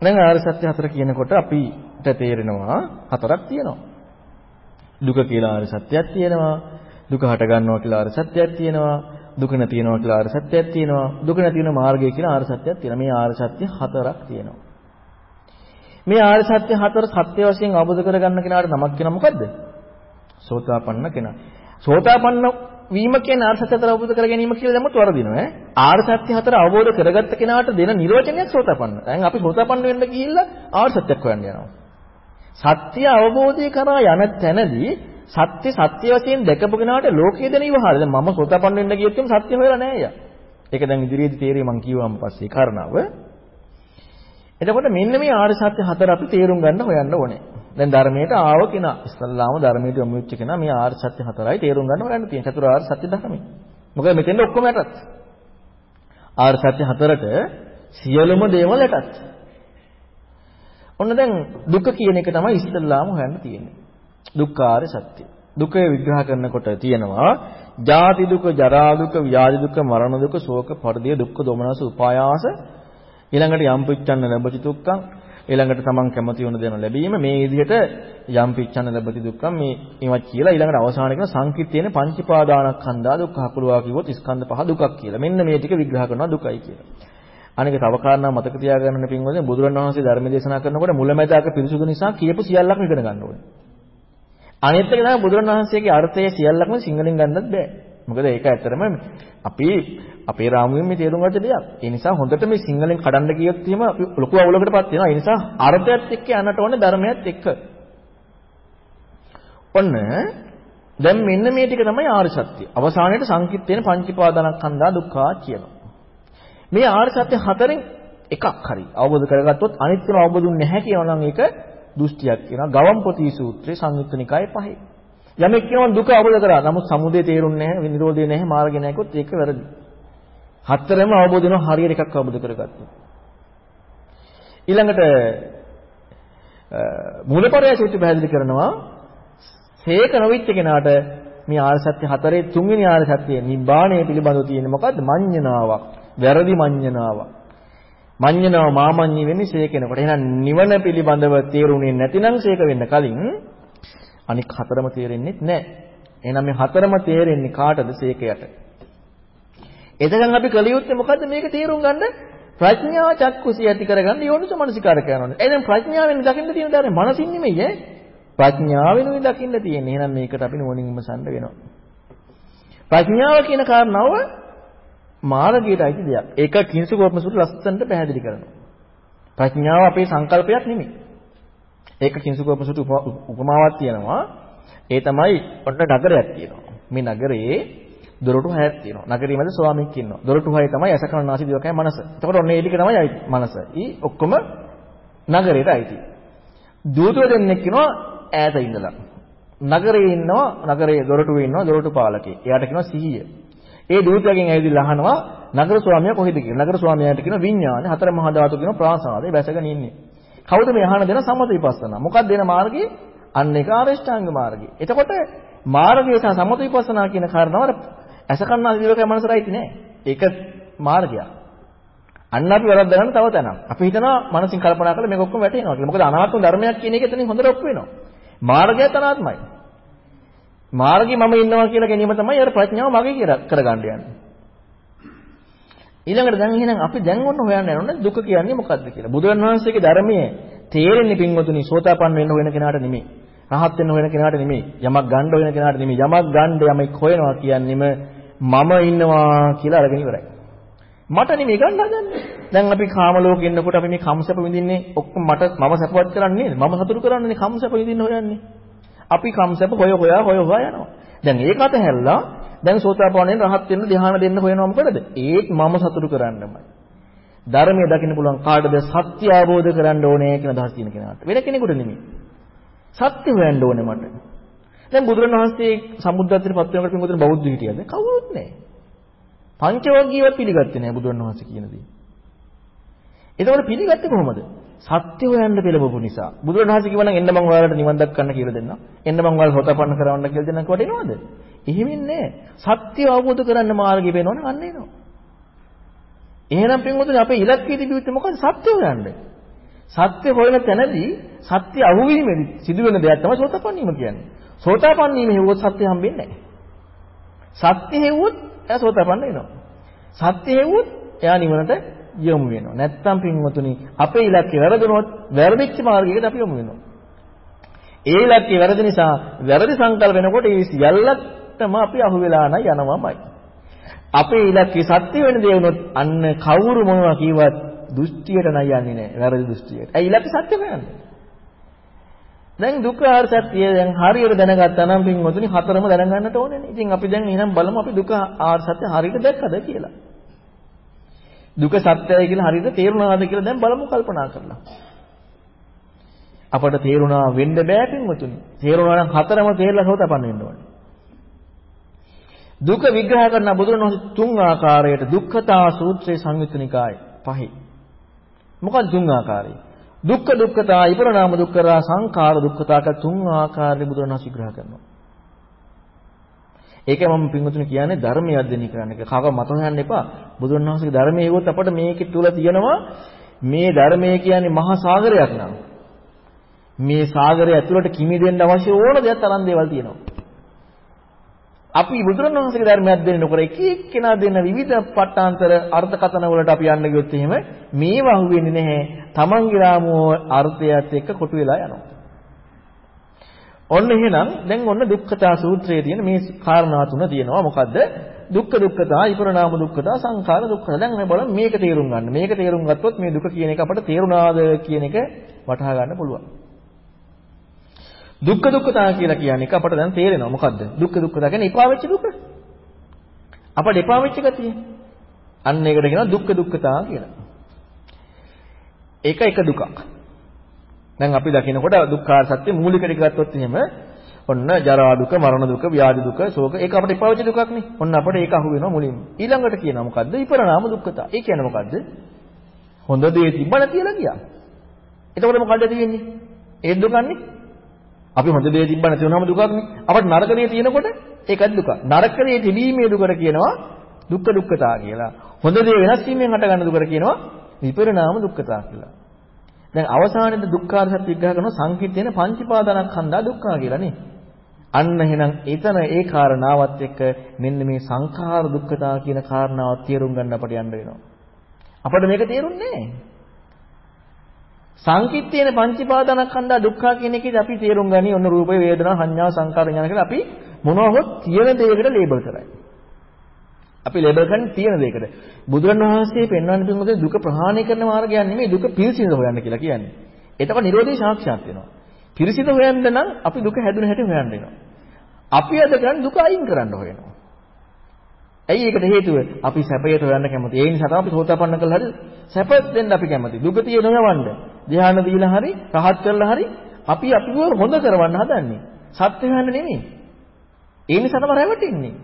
දැන් ආර්ය සත්‍ය හතර කියනකොට අපිට තේරෙනවා හතරක් තියෙනවා. දුක කියලා ආර්ය සත්‍යයක් තියෙනවා. දුක හට ගන්නවා කියලා ආර්ය සත්‍යයක් තියෙනවා. දුක නැති වෙනවා කියලා ආර්ය සත්‍යයක් තියෙනවා. දුක නැති වෙන මාර්ගය කියලා ආර්ය සත්‍යයක් තියෙනවා. මේ ආර්ය සත්‍ය හතරක් තියෙනවා. මේ ආර්ය සත්‍ය හතර සත්‍ය වශයෙන් අවබෝධ කරගන්න කෙනාට නමක් කියන මොකද්ද? සෝතාපන්න කෙනා. සෝතාපන්න වීම කියන්නේ ආර්ය සත්‍ය හතර අවබෝධ කර ගැනීම කියලා දැම්මොත් වරදිනවා ඈ. ආර්ය සත්‍ය හතර අවබෝධ කරගත්ත කෙනාට දෙන නිර්වචනයක් සෝතාපන්න. දැන් අපි සෝතාපන්න වෙන්න ගිහිල්ලා ආර්ය සත්‍යයක් හොයන්න යනවා. සත්‍ය අවබෝධය කරා යන තැනදී සත්‍ය සත්‍ය වශයෙන් දැකපු කෙනාට ලෝකයේ දෙන ඉවහාර. දැන් මම සෝතාපන්න වෙන්න ගියොත් සත්‍ය හොයලා නැහැ යා. ඒක දැන් ඉදිරියේදී තේරෙයි මම කියවම් පස්සේ කාරණාව. එතකොට මෙන්න මේ ආර්ය සත්‍ය හතර අපි තේරුම් ගන්න හොයන්න ඕනේ. දැන් ධර්මයට ආව කෙනා ඉස්සල්ලාම ධර්මයට යොමු වෙච්ච කෙනා මේ ආර්ය සත්‍ය හතරයි තේරුම් ගන්න හොයන්න තියෙන. චතුරාර්ය සත්‍ය ධර්මයි. මොකද මෙතෙන්ද ඔක්කොම යටත්. ආර්ය සත්‍ය හතරට සියලුම දේවල් යටත්. ඔන්න දැන් දුක කියන එක තමයි ඉස්සල්ලාම හොයන්න තියෙන්නේ. දුක්ඛාරය සත්‍ය. දුකය විග්‍රහ කරනකොට තියෙනවා ජාති දුක, ජරා දුක, ව්‍යාධි දුක, මරණ දුක, ශෝක, පරිදේ, දුක්ඛ, දෝමනස, උපායාස ඊළඟට යම් පිච්ඡන්න ලැබති දුක්ඛං ඊළඟට තමන් කැමති වුණ දේ ලැබීම මේ විදිහට යම් පිච්ඡන්න ලැබති දුක්ඛං මේ ඉවත් කියලා ඊළඟට අවසාන කරන සංකිට්ඨේන පංචපාදානස්කන්ධා දුක්ඛ හකුලවා කිව්වොත් ස්කන්ධ පහ දුකක් කියලා. මෙන්න මේ ටික විග්‍රහ කරනවා දුකයි කියලා. අනික තව කාරණා මතක තියාගන්න පින්වල බුදුරණවහන්සේ ධර්ම දේශනා කරනකොට මුලැමැදාක පිරිසුදු නිසා කියපු සියල්ලක්ම ඉගෙන ගන්න ඕනේ. අනිත් එක තමයි බුදුරණවහන්සේගේ අර්ථය සියල්ලක්ම සිංහලෙන් ගන්නත් බෑ. මොකද ඒක ඇත්තටම අපි අපේ රාමුවෙන් මේ තේරුම් ගන්න දෙයක්. ඒ නිසා හොඳට මේ සිංහලෙන් කඩන්න ගියොත් එහෙම අපි ලොකු අවුලකටපත් වෙනවා. ඒ නිසා අර්ථයත් එක්ක යන්නට ඕනේ ධර්මයත් එක්ක. ඔන්න දැන් මෙන්න මේ ටික තමයි ආර්ය සත්‍ය. අවසානයේට සංකිට වෙන පංචීපාදානස්කන්ධා දුක්ඛා කියනවා. මේ ආර්ය සත්‍ය හතරෙන් එකක් හරි අවබෝධ කරගත්තොත් අනිත් තුන අවබෝධුන්නේ නැහැ කියනවා නම් ඒක දෘෂ්ටියක් කියනවා. ගවම්පති සූත්‍රයේ සංයුක්ත නිකායේ පහේ. යමෙක් කියනවා දුක අවබෝධ කරා. නමුත් සමුදය තේරුන්නේ නැහැ, නිරෝධය නැහැ, මාර්ගය නැහැ කිව්වොත් ඒක වැරදි. හතරම අවබෝධ වෙනවා හරියට එකක් අවබෝධ කරගත්තොත්. ඊළඟට මූලපරය සූත්‍රය පැහැදිලි කරනවා හේක නොවිච්ච කෙනාට මේ ආර්ය සත්‍ය හතරේ තුන්වෙනි ආර්ය සත්‍ය නිබ්බාණය පිළිබඳව තියෙන්නේ මොකද්ද? මඤ්ඤණාවක්. වැරදි මඤ්ඤණාවක්. මඤ්ඤණාව මාමඤ්ඤී වෙන්නේ සේකෙනකොට. එහෙනම් නිවන පිළිබඳව තේරුණේ නැතිනම් සේක වෙන්න කලින් අනික හතරම තේරෙන්නේ නැහැ. එහෙනම් මේ හතරම තේරෙන්නේ කාටද සේකයට? එතකන් අපි කළ යුත්තේ මොකද්ද මේක තේරුම් ගන්න ප්‍රඥා චක්කුසිය ඇති කරගන්න යෝනිසෝ මනසිකාර කරනවා. එහෙනම් ප්‍රඥාවෙන් දකින්න තියෙන දේ මනසින් නෙමෙයි ඈ. ප්‍රඥාවෙනුයි දකින්න තියෙන්නේ. එහෙනම් මේකට අපි නුවණින් විමසන්න වෙනවා. ප්‍රඥාව කියන කාරණාව මාර්ගයට අයිති දෙයක්. ඒක කිංසුකෝපම සූත්‍ර ලස්සනට පැහැදිලි කරනවා. ප්‍රඥාව අපේ සංකල්පයක් නෙමෙයි. ඒක කිංසුකෝපම සූත්‍ර උපමාවක් තියෙනවා. ඒ තමයි ඔන්න නගරයක් තියෙනවා. මේ නගරේ දොරටු හයක් තියෙනවා. නගරේ මැද ස්වාමීක් ඉන්නවා. දොරටු හය තමයි අසකරණ නාසි දිවකයි මනස. එතකොට ඔන්න ඒ ටික තමයි අයිති මනස. ඊ ඔක්කොම නගරේට අයිති. දූතව දෙන්නෙක් ඉන්නවා ඈත ඉඳලා. නගරේ ඉන්නවා නගරේ දොරටුවේ ඉන්නවා දොරටු පාලකේ. එයාට කියනවා සිහිය. ඒ දූතයාගෙන් ඇවිදලා අහනවා නගර ස්වාමියා කොහෙද කියලා. නගර ස්වාමියාට කියනවා විඥානේ හතර මහා ධාතු කියන ප්‍රාසාදේ වැසගෙන ඉන්නේ. කවුද මේ අහන දෙන සමත විපස්සනා? මොකක්ද දෙන මාර්ගය? අන්න ඒක ආරෂ්ඨාංග මාර්ගය. එතකොට මාර්ගය සහ සමත විපස්සනා කියන කාරණාව ඇසකන්නා දිවකයි මනසරයි නෑ. ඒක මාර්ගයක්. අන්න අපි වැරද්ද ගන්න තව තැනක්. අපි හිතනවා මනසින් කල්පනා කරලා මේක ඔක්කොම වැටෙනවා කියලා. මොකද අනාත්ම ධර්මයක් කියන එක එතනින් හොඳට ඔප්පු වෙනවා. මාර්ගයත් අනාත්මයි. මාර්ගේ මම ඉන්නවා කියලා ගැනීම තමයි අර ප්‍රඥාව මගේ කියලා කරගන්න යන්නේ. ඊළඟට දැන් එහෙනම් අපි දැන් ඔන්න හොයන්න යනෝනේ දුක කියන්නේ මොකද්ද කියලා. බුදුන් වහන්සේගේ ධර්මයේ තේරෙන්නේ පින්වතුනි සෝතාපන්න වෙන්න හොයන කෙනාට නෙමෙයි. රහත් වෙන්න හොයන කෙනාට නෙමෙයි. යමක් ගන්න හොයන කෙනාට නෙමෙයි. යමක් ගන්න යමෙක් හොයනවා කියන්නේම මම ඉන්නවා කියලා අරගෙන ඉවරයි. මට නෙමෙයි ගන්න හදන්නේ. දැන් අපි කාම ලෝකෙ ඉන්නකොට අපි මේ කම්සප විඳින්නේ ඔක්කොම මට මම සපවත් කරන්නේ නේද? මම සතුටු කරන්නේ කම්සප විඳින්න හොයන්නේ. අපි කම්සප හොය හොයා හොය හොයා යනවා. දැන් ඒකට හැල්ලා දැන් සෝතාපන්නයෙන් රහත් වෙන්න ධ්‍යාන දෙන්න හොයනවා මොකටද? ඒත් මම සතුටු කරන්නමයි. ධර්මයේ දකින්න පුළුවන් කාටද සත්‍ය අවබෝධ කරගන්න ඕනේ කියන අදහස් තියෙන කෙනාට. වෙන කෙනෙකුට නෙමෙයි. සත්‍ය හොයන්න ඕනේ මට. දැන් බුදුරණවහන්සේ සම්බුද්ධත්වයට පත් වෙනකොට පින්වතුන් බෞද්ධ හිටියද? කවුරුත් නැහැ. පංචවග්ගීයවත් පිළිගත්තේ නැහැ බුදුරණවහන්සේ කියන දේ. එතකොට පිළිගත්තේ කොහොමද? සත්‍ය හොයන්න පෙළඹපු නිසා. බුදුරණවහන්සේ කිව්වා නම් එන්න මම ඔයාලට නිවන් දක්වන්න කියලා දෙන්නම්. එන්න මම ඔයාලට හොතපන්න කරවන්න කියලා දෙන්නම් කොටේනවද? එහෙමින්නේ සත්‍ය අවබෝධ කරන්න මාර්ගය වෙනවනම් අන්න එනවා. එහෙනම් පින්වතුනි අපේ ඉලක්කය තිබුණේ මොකද? සත්‍ය හොයන්න. සත්‍ය හොයන තැනදී සත්‍ය අහුවීමේදී සිදුවෙන දෙයක් තමයි සෝතපන්නීම කියන්නේ. සෝතාපන්නීම හෙව්වොත් සත්‍ය හම්බෙන්නේ නැහැ. සත්‍ය හෙව්වොත් එයා සෝතාපන්න වෙනවා. සත්‍ය හෙව්වොත් එයා නිවනට යොමු වෙනවා. නැත්තම් පින්වතුනි අපේ ඉලක්කය වැරදුනොත් වැරදිච්ච මාර්ගයකට අපි යොමු වෙනවා. ඒ ඉලක්කය වැරදි නිසා වැරදි සංකල්ප වෙනකොට ඒ සියල්ලටම අපි අහු වෙලා නැ යනවාමයි. අපේ ඉලක්කය සත්‍ය වෙන දේ වුණොත් අන්න කවුරු මොනවා කිව්වත් දෘෂ්ටියට නයි යන්නේ නැහැ. වැරදි දෘෂ්ටියට. ඒ ඉලක්කය සත්‍ය හොයන්නේ. දැන් දුක්ඛ ආර්ය සත්‍ය දැන් හරියට දැනගත්තා නම් පින්වතුනි හතරම දැනගන්නට ඕනේනේ. ඉතින් අපි දැන් එහෙනම් බලමු අපි දුක්ඛ ආර්ය සත්‍ය හරියට දැක්කද කියලා. දුක සත්‍යයි කියලා හරියට තේරුණාද කියලා දැන් බලමු කල්පනා කරලා. අපට තේරුණා වෙන්න බෑ පින්වතුනි. තේරුණා නම් හතරම තේරලා හොතපන්න වෙන්න ඕනේ. දුක විග්‍රහ කරන බුදුරණවහන්සේ තුන් ආකාරයට දුක්ඛතා සූත්‍රයේ සංයුත්ත නිකායේ පහයි. මොකක්ද තුන් ආකාරය? දුක්ඛ දුක්ඛතා ඉපරණාම දුක්ඛරා සංඛාර දුක්ඛතා කියලා තුන් ආකාරයෙන් බුදුරණවහන්සේ විග්‍රහ කරනවා. ඒක මම පින්වතුනි කියන්නේ ධර්මය අධ්‍යයනය කරන්න කියලා. කවක මත හොයන්න එපා. බුදුරණවහන්සේගේ ධර්මයේ ඒවත් අපිට මේකේ තුල තියෙනවා මේ ධර්මය කියන්නේ මහා සාගරයක් නම. මේ සාගරය ඇතුළට කිමි දෙන්න අවශ්‍ය ඕන දෙයක් තරම් දේවල් තියෙනවා. අපි බුදුරණවහන්සේගේ ධර්මය අධ්‍යයනය නොකර එක එක්කෙනා දෙන විවිධ පටාන්තර අර්ථකථන වලට අපි යන්න ගියොත් එහෙම මේව අහුවෙන්නේ නැහැ. තමන්ගේ රාමුව අර්ථයත් එක්ක කොටු වෙලා යනවා. ඔන්න එහෙනම් දැන් ඔන්න දුක්ඛතා සූත්‍රයේ තියෙන මේ කාරණා තුන තියෙනවා. මොකද්ද? දුක්ඛ දුක්ඛතා, විපරණාම දුක්ඛතා, සංඛාර දුක්ඛතා. දැන් මේ බලන්න මේක තේරුම් ගන්න. මේක තේරුම් ගත්තොත් මේ දුක කියන එක අපට තේරුණාද කියන එක වටහා ගන්න පුළුවන්. දුක්ඛ දුක්ඛතා කියලා කියන්නේ අපට දැන් තේරෙනවා. මොකද්ද? දුක්ඛ දුක්ඛතා කියන්නේ එපා වෙච්ච දුක. අපට එපා වෙච්ච ගතිය. අන්න ඒකට කියනවා දුක්ඛ දුක්ඛතා කියලා. ඒක එක දුකක්. දැන් අපි දකිනකොට දුක්ඛාර සත්‍ය මූලිකට ගත්තොත් එහෙම ඔන්න ජරා දුක, මරණ දුක, ව්‍යාධි දුක, ශෝක ඒක අපිට එපා වෙච්ච දුකක් නේ. ඔන්න අපිට ඒක අහු වෙනවා මුලින්ම. ඊළඟට කියනවා මොකද්ද? විපරණාම දුක්ඛතා. ඒ කියන්නේ මොකද්ද? හොඳ දේ තිබ්බන කියලා ගියා. එතකොට මොකද්ද තියෙන්නේ? ඒ දුකන්නේ අපි හොඳ දේ තිබ්බ නැති වුනහම දුකක්නේ. අපිට නරක දේ තියෙනකොට ඒකත් දුක. නරක දේ තිබීමේ දුකට කියනවා දුක්ඛ දුක්ඛතා කියලා. හොඳ දේ වෙනස් වීමෙන් හටගන්න දුකට කියනවා විපරිණාම දුක්ඛතා කියලා. දැන් අවසානයේදී දුක්ඛාර සත්‍ය විග්‍රහ කරන සංකීර්තන පංචපාදනස්කන්ධා දුක්ඛා කියලා නේ. අන්න එහෙනම් එතන ඒ කාරණාවත් එක්ක මෙන්න මේ සංඛාර දුක්ඛතා කියන කාරණාව තේරුම් ගන්න අපට යන්න වෙනවා. අපිට මේක තේරුන්නේ නැහැ. සංකිට්ඨේන පංචපාදනස්කන්ධා දුක්ඛ කියන එකේදී අපි තේරුම් ගනි ඔන්න රූපේ වේදනා සංඥා සංකාර ඥාන කියලා අපි මොනවා හොත් තියෙන දෙයකට ලේබල් කරයි. අපි ලේබල් කරන්නේ තියෙන දෙයකට. බුදුරණවහන්සේ පෙන්වන්න පින්වද දුක ප්‍රහාණය කරන මාර්ගයක් නෙමෙයි දුක පිරිසිදු හොයන්න කියලා කියන්නේ. එතකොට නිරෝධී සාක්ෂාත් වෙනවා. පිරිසිදු හොයන්න නම් අපි දුක හැදුන හැටි හොයන්න වෙනවා. අපි අද කරන්නේ දුක අයින් කරන්න හොයනවා. ඇයි ඒකට හේතුව? අපි සැපයට හොයන්න කැමති. ඒ නිසා තමයි අපි සෝතාපන්න කළා හරි සැප දෙන්න අපි කැමති. දුක තියෙන හොයවන්න. ධ්‍යාන දීලා හරි, රහත් කරලා හරි අපි අපිව හොඳ කරවන්න හදන්නේ. සත්‍ය හොයන්න නෙමෙයි. ඒ නිසා තමයි රැවටෙන්නේ.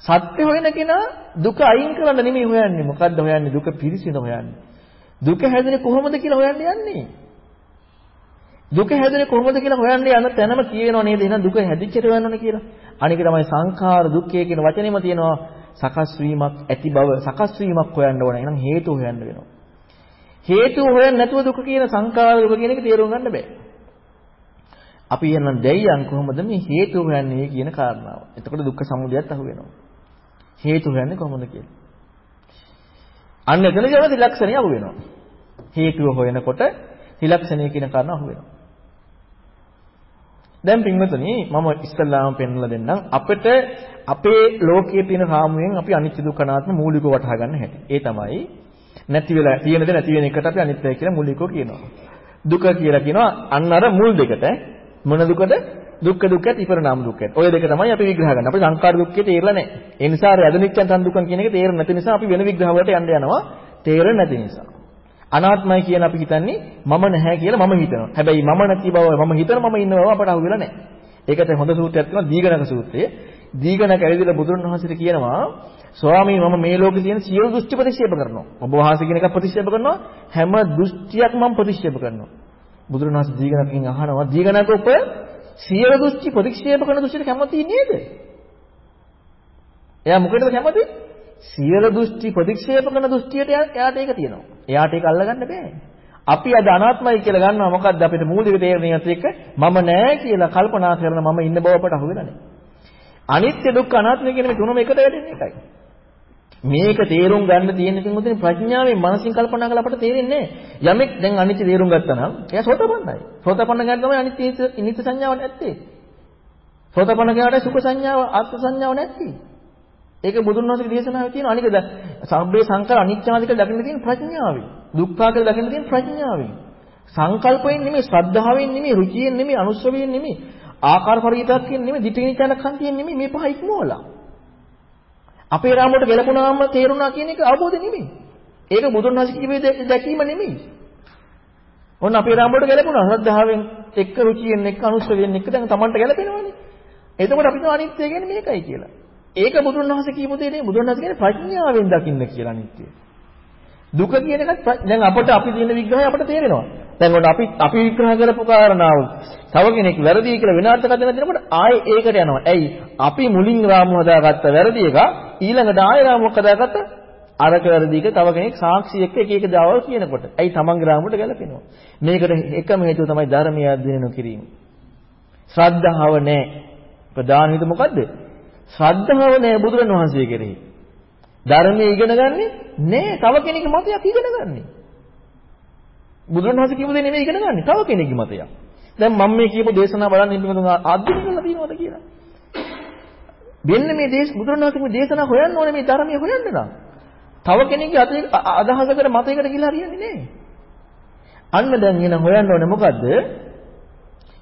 සත්‍ය හොයන කෙනා දුක අයින් කරන්න නෙමෙයි හොයන්නේ. මොකද්ද හොයන්නේ? දුක පිරිසින හොයන්නේ. දුක හැදෙන්නේ කොහොමද කියලා හොයන්න යන්නේ. දුක හැදෙන්නේ කොහොමද කියලා හොයන්න යන තැනම කියවෙනව නේද? එහෙනම් දුක හැදිච්චට හොයන්න ඕනේ කියලා. අනික තමයි සංඛාර දුක්ඛය කියන වචනේම තියෙනවා සකස් වීමක් ඇති බව සකස් වීමක් හොයන්න ඕනේ. එහෙනම් හේතු හොයන්න වෙනවා. හේතු හොයන්න නැතුව දුක කියන සංඛාර දුක කියන එක තේරුම් ගන්න බෑ. අපි යන දෙයියන් කොහොමද මේ හේතු හොයන්නේ කියන කාරණාව. එතකොට දුක්ඛ සමුදයත් අහු වෙනවා. හේතු හොයන්නේ කොහොමද කියලා. අන්න එතන ජීවිත ලක්ෂණය අහු වෙනවා. හේතුව හොයනකොට ත්‍රිලක්ෂණය කියන කාරණා අහු වෙනවා. දැන් පින්වතුනි මම ඉස්සල්ලාම පෙන්වලා දෙන්නම් අපිට අපේ ලෝකයේ තියෙන රාමුවෙන් අපි අනිත්‍ය දුක්ඛ අනාත්ම මූලිකව වටහා ගන්න හැටි. ඒ තමයි නැති වෙලා තියෙන දේ නැති වෙන එකට අපි අනිත්‍යයි කියලා මූලිකව කියනවා. දුක කියලා කියනවා අන්න අර මුල් දෙකට මොන දුකද? දුක්ඛ දුක්ඛත් විපරණාම දුක්ඛත්. ඔය දෙක තමයි අපි විග්‍රහ කරන්නේ. අපි සංකාර දුක්ඛේ තේරෙලා නැහැ. ඒ නිසා අර යදනිච්ඡන් තන් දුක්ඛන් කියන එක තේරෙන්නේ නැති නිසා අපි වෙන විග්‍රහ වලට යන්න යනවා. තේරෙන්නේ නැති නිසා. අනාත්මයි කියන අපි හිතන්නේ මම නැහැ කියලා මම හිතනවා. හැබැයි මම නැති බව මම හිතන මම ඉන්න බව අපට අහුවෙලා නැහැ. ඒකට හොඳ සූත්‍රයක් තියෙනවා දීඝනක සූත්‍රය. දීඝනක ඇවිදලා බුදුන් වහන්සේට කියනවා ස්වාමී මම මේ ලෝකේ තියෙන සියලු දෘෂ්ටි ප්‍රතික්ෂේප කරනවා. ඔබ වහන්සේ කියන එක ප්‍රතික්ෂේප කරනවා. හැම දෘෂ්ටියක් මම ප්‍රතික්ෂේප කරනවා. බුදුන් වහන්සේ දීඝනකින් අහනවා දීඝනක ඔබ සියලු දෘෂ්ටි ප්‍රතික්ෂේප කරන දෘෂ්ටියට කැමති නේද? එයා මොකටද කැමති? සියලු දෘෂ්ටි ප්‍රතික්ෂේප කරන දෘෂ්ටියට එයාට ඒක තියෙනවා. එයාට ඒක අල්ලගන්න බෑ. අපි අද අනාත්මයි කියලා ගන්නවා මොකද්ද අපිට මූලික තේරෙන්නේ එක මම නෑ කියලා කල්පනා කරන මම ඉන්න බව අපට අහු වෙලා නෑ. අනිත්‍ය දුක්ඛ අනාත්ම කියන මේ තුනම එකට වැටෙන්නේ එකයි. මේක තේරුම් ගන්න තියෙන කිමුදින ප්‍රඥාවෙන් මනසින් කල්පනා කරලා අපට තේරෙන්නේ නෑ. යමෙක් දැන් අනිත්‍ය තේරුම් ගත්තා නම් එයා සෝතපන්නයි. සෝතපන්න ගැන තමයි අනිත්‍ය නිත්‍ය සංඥාව නැත්තේ. සෝතපන්න කෙනාට සුඛ සංඥාව ආත්ම සංඥාව නැත්තේ. ඒක බුදුන් වහන්සේගේ දේශනාවේ තියෙන අනික සබ්බේ සංකල්ප අනිත්‍යවාදී කියලා දකින්න තියෙන ප්‍රඥාවෙන්. දුක්ඛා කියලා දකින්න තියෙන ප්‍රඥාවෙන්. සංකල්පයෙන් නෙමෙයි, ශ්‍රද්ධාවෙන් නෙමෙයි, රුචියෙන් නෙමෙයි, අනුස්සවයෙන් නෙමෙයි, ආකාර පරිවිතක්යෙන් නෙමෙයි, දිටිනිචන කන්තියෙන් නෙමෙයි මේ පහ ඉක්මවලා. අපේ රාමුවට ගැලපුණාම තේරුණා කියන එක අවබෝධ නෙමෙයි. ඒක බුදුන් වහන්සේ කිව්වේ දැකීම නෙමෙයි. ඔන්න අපේ රාමුවට ගැලපුණා. ශ්‍රද්ධාවෙන් එක්ක රුචියෙන් එක්ක අනුස්සවයෙන් එක්ක දැන් Tamanට ගැලපෙනවනේ. එතකොට අපි අනිත්‍ය කියන්නේ මේකයි කියලා. ඒක බුදුන් වහන්සේ කියපු දේ නේ බුදුන් වහන්සේ කියන්නේ ප්‍රඥාවෙන් දකින්න කියලා අනිත්‍ය. දුක කියන එකත් දැන් අපට අපි තියෙන විග්‍රහය අපට තේරෙනවා. දැන් ඔන්න අපි අපි විග්‍රහ කරපු කාරණාව තව කෙනෙක් වැරදි කියලා වෙන අර්ථකථන දෙනකොට ආයේ ඒකට යනවා. ඇයි? අපි මුලින් රාමුව හදාගත්ත වැරදි එක ඊළඟට ආයෙ රාමුවක් හදාගත්ත අරක වැරදි එක තව කෙනෙක් සාක්ෂි එක්ක එක එක දාවල් කියනකොට. ඇයි තමන්ගේ රාමුවට ගැලපෙනවා. මේකට එකම හේතුව තමයි ධර්මය අධ්‍යයනය නොකිරීම. ශ්‍රද්ධාව නැහැ. ප්‍රධාන හේතුව මොකද්ද? ශ්‍රද්ධාව නැහැ බුදුරණවහන්සේ කෙරෙහි. ධර්මයේ ඉගෙන ගන්නේ නෑ තව කෙනෙකුගේ මතයක් ඉගෙන ගන්නේ. බුදුරණවහන්සේ කියපු දේ නෙමෙයි ඉගෙන ගන්නේ තව කෙනෙකුගේ මතයක්. දැන් මම මේ කියපු දේශනාව බලන්න ඉන්නකම අධ්‍යයනය කරලා තියෙනවද කියලා. වෙන්න මේ දේශ බුදුරණවහන්සේගේ දේශනාව හොයන්න ඕනේ මේ ධර්මයේ හොයන්න නම්. තව කෙනෙක්ගේ අදහසකට මතයකට කියලා හරියන්නේ නෑ. අන්න දැන් එන හොයන්න ඕනේ මොකද්ද?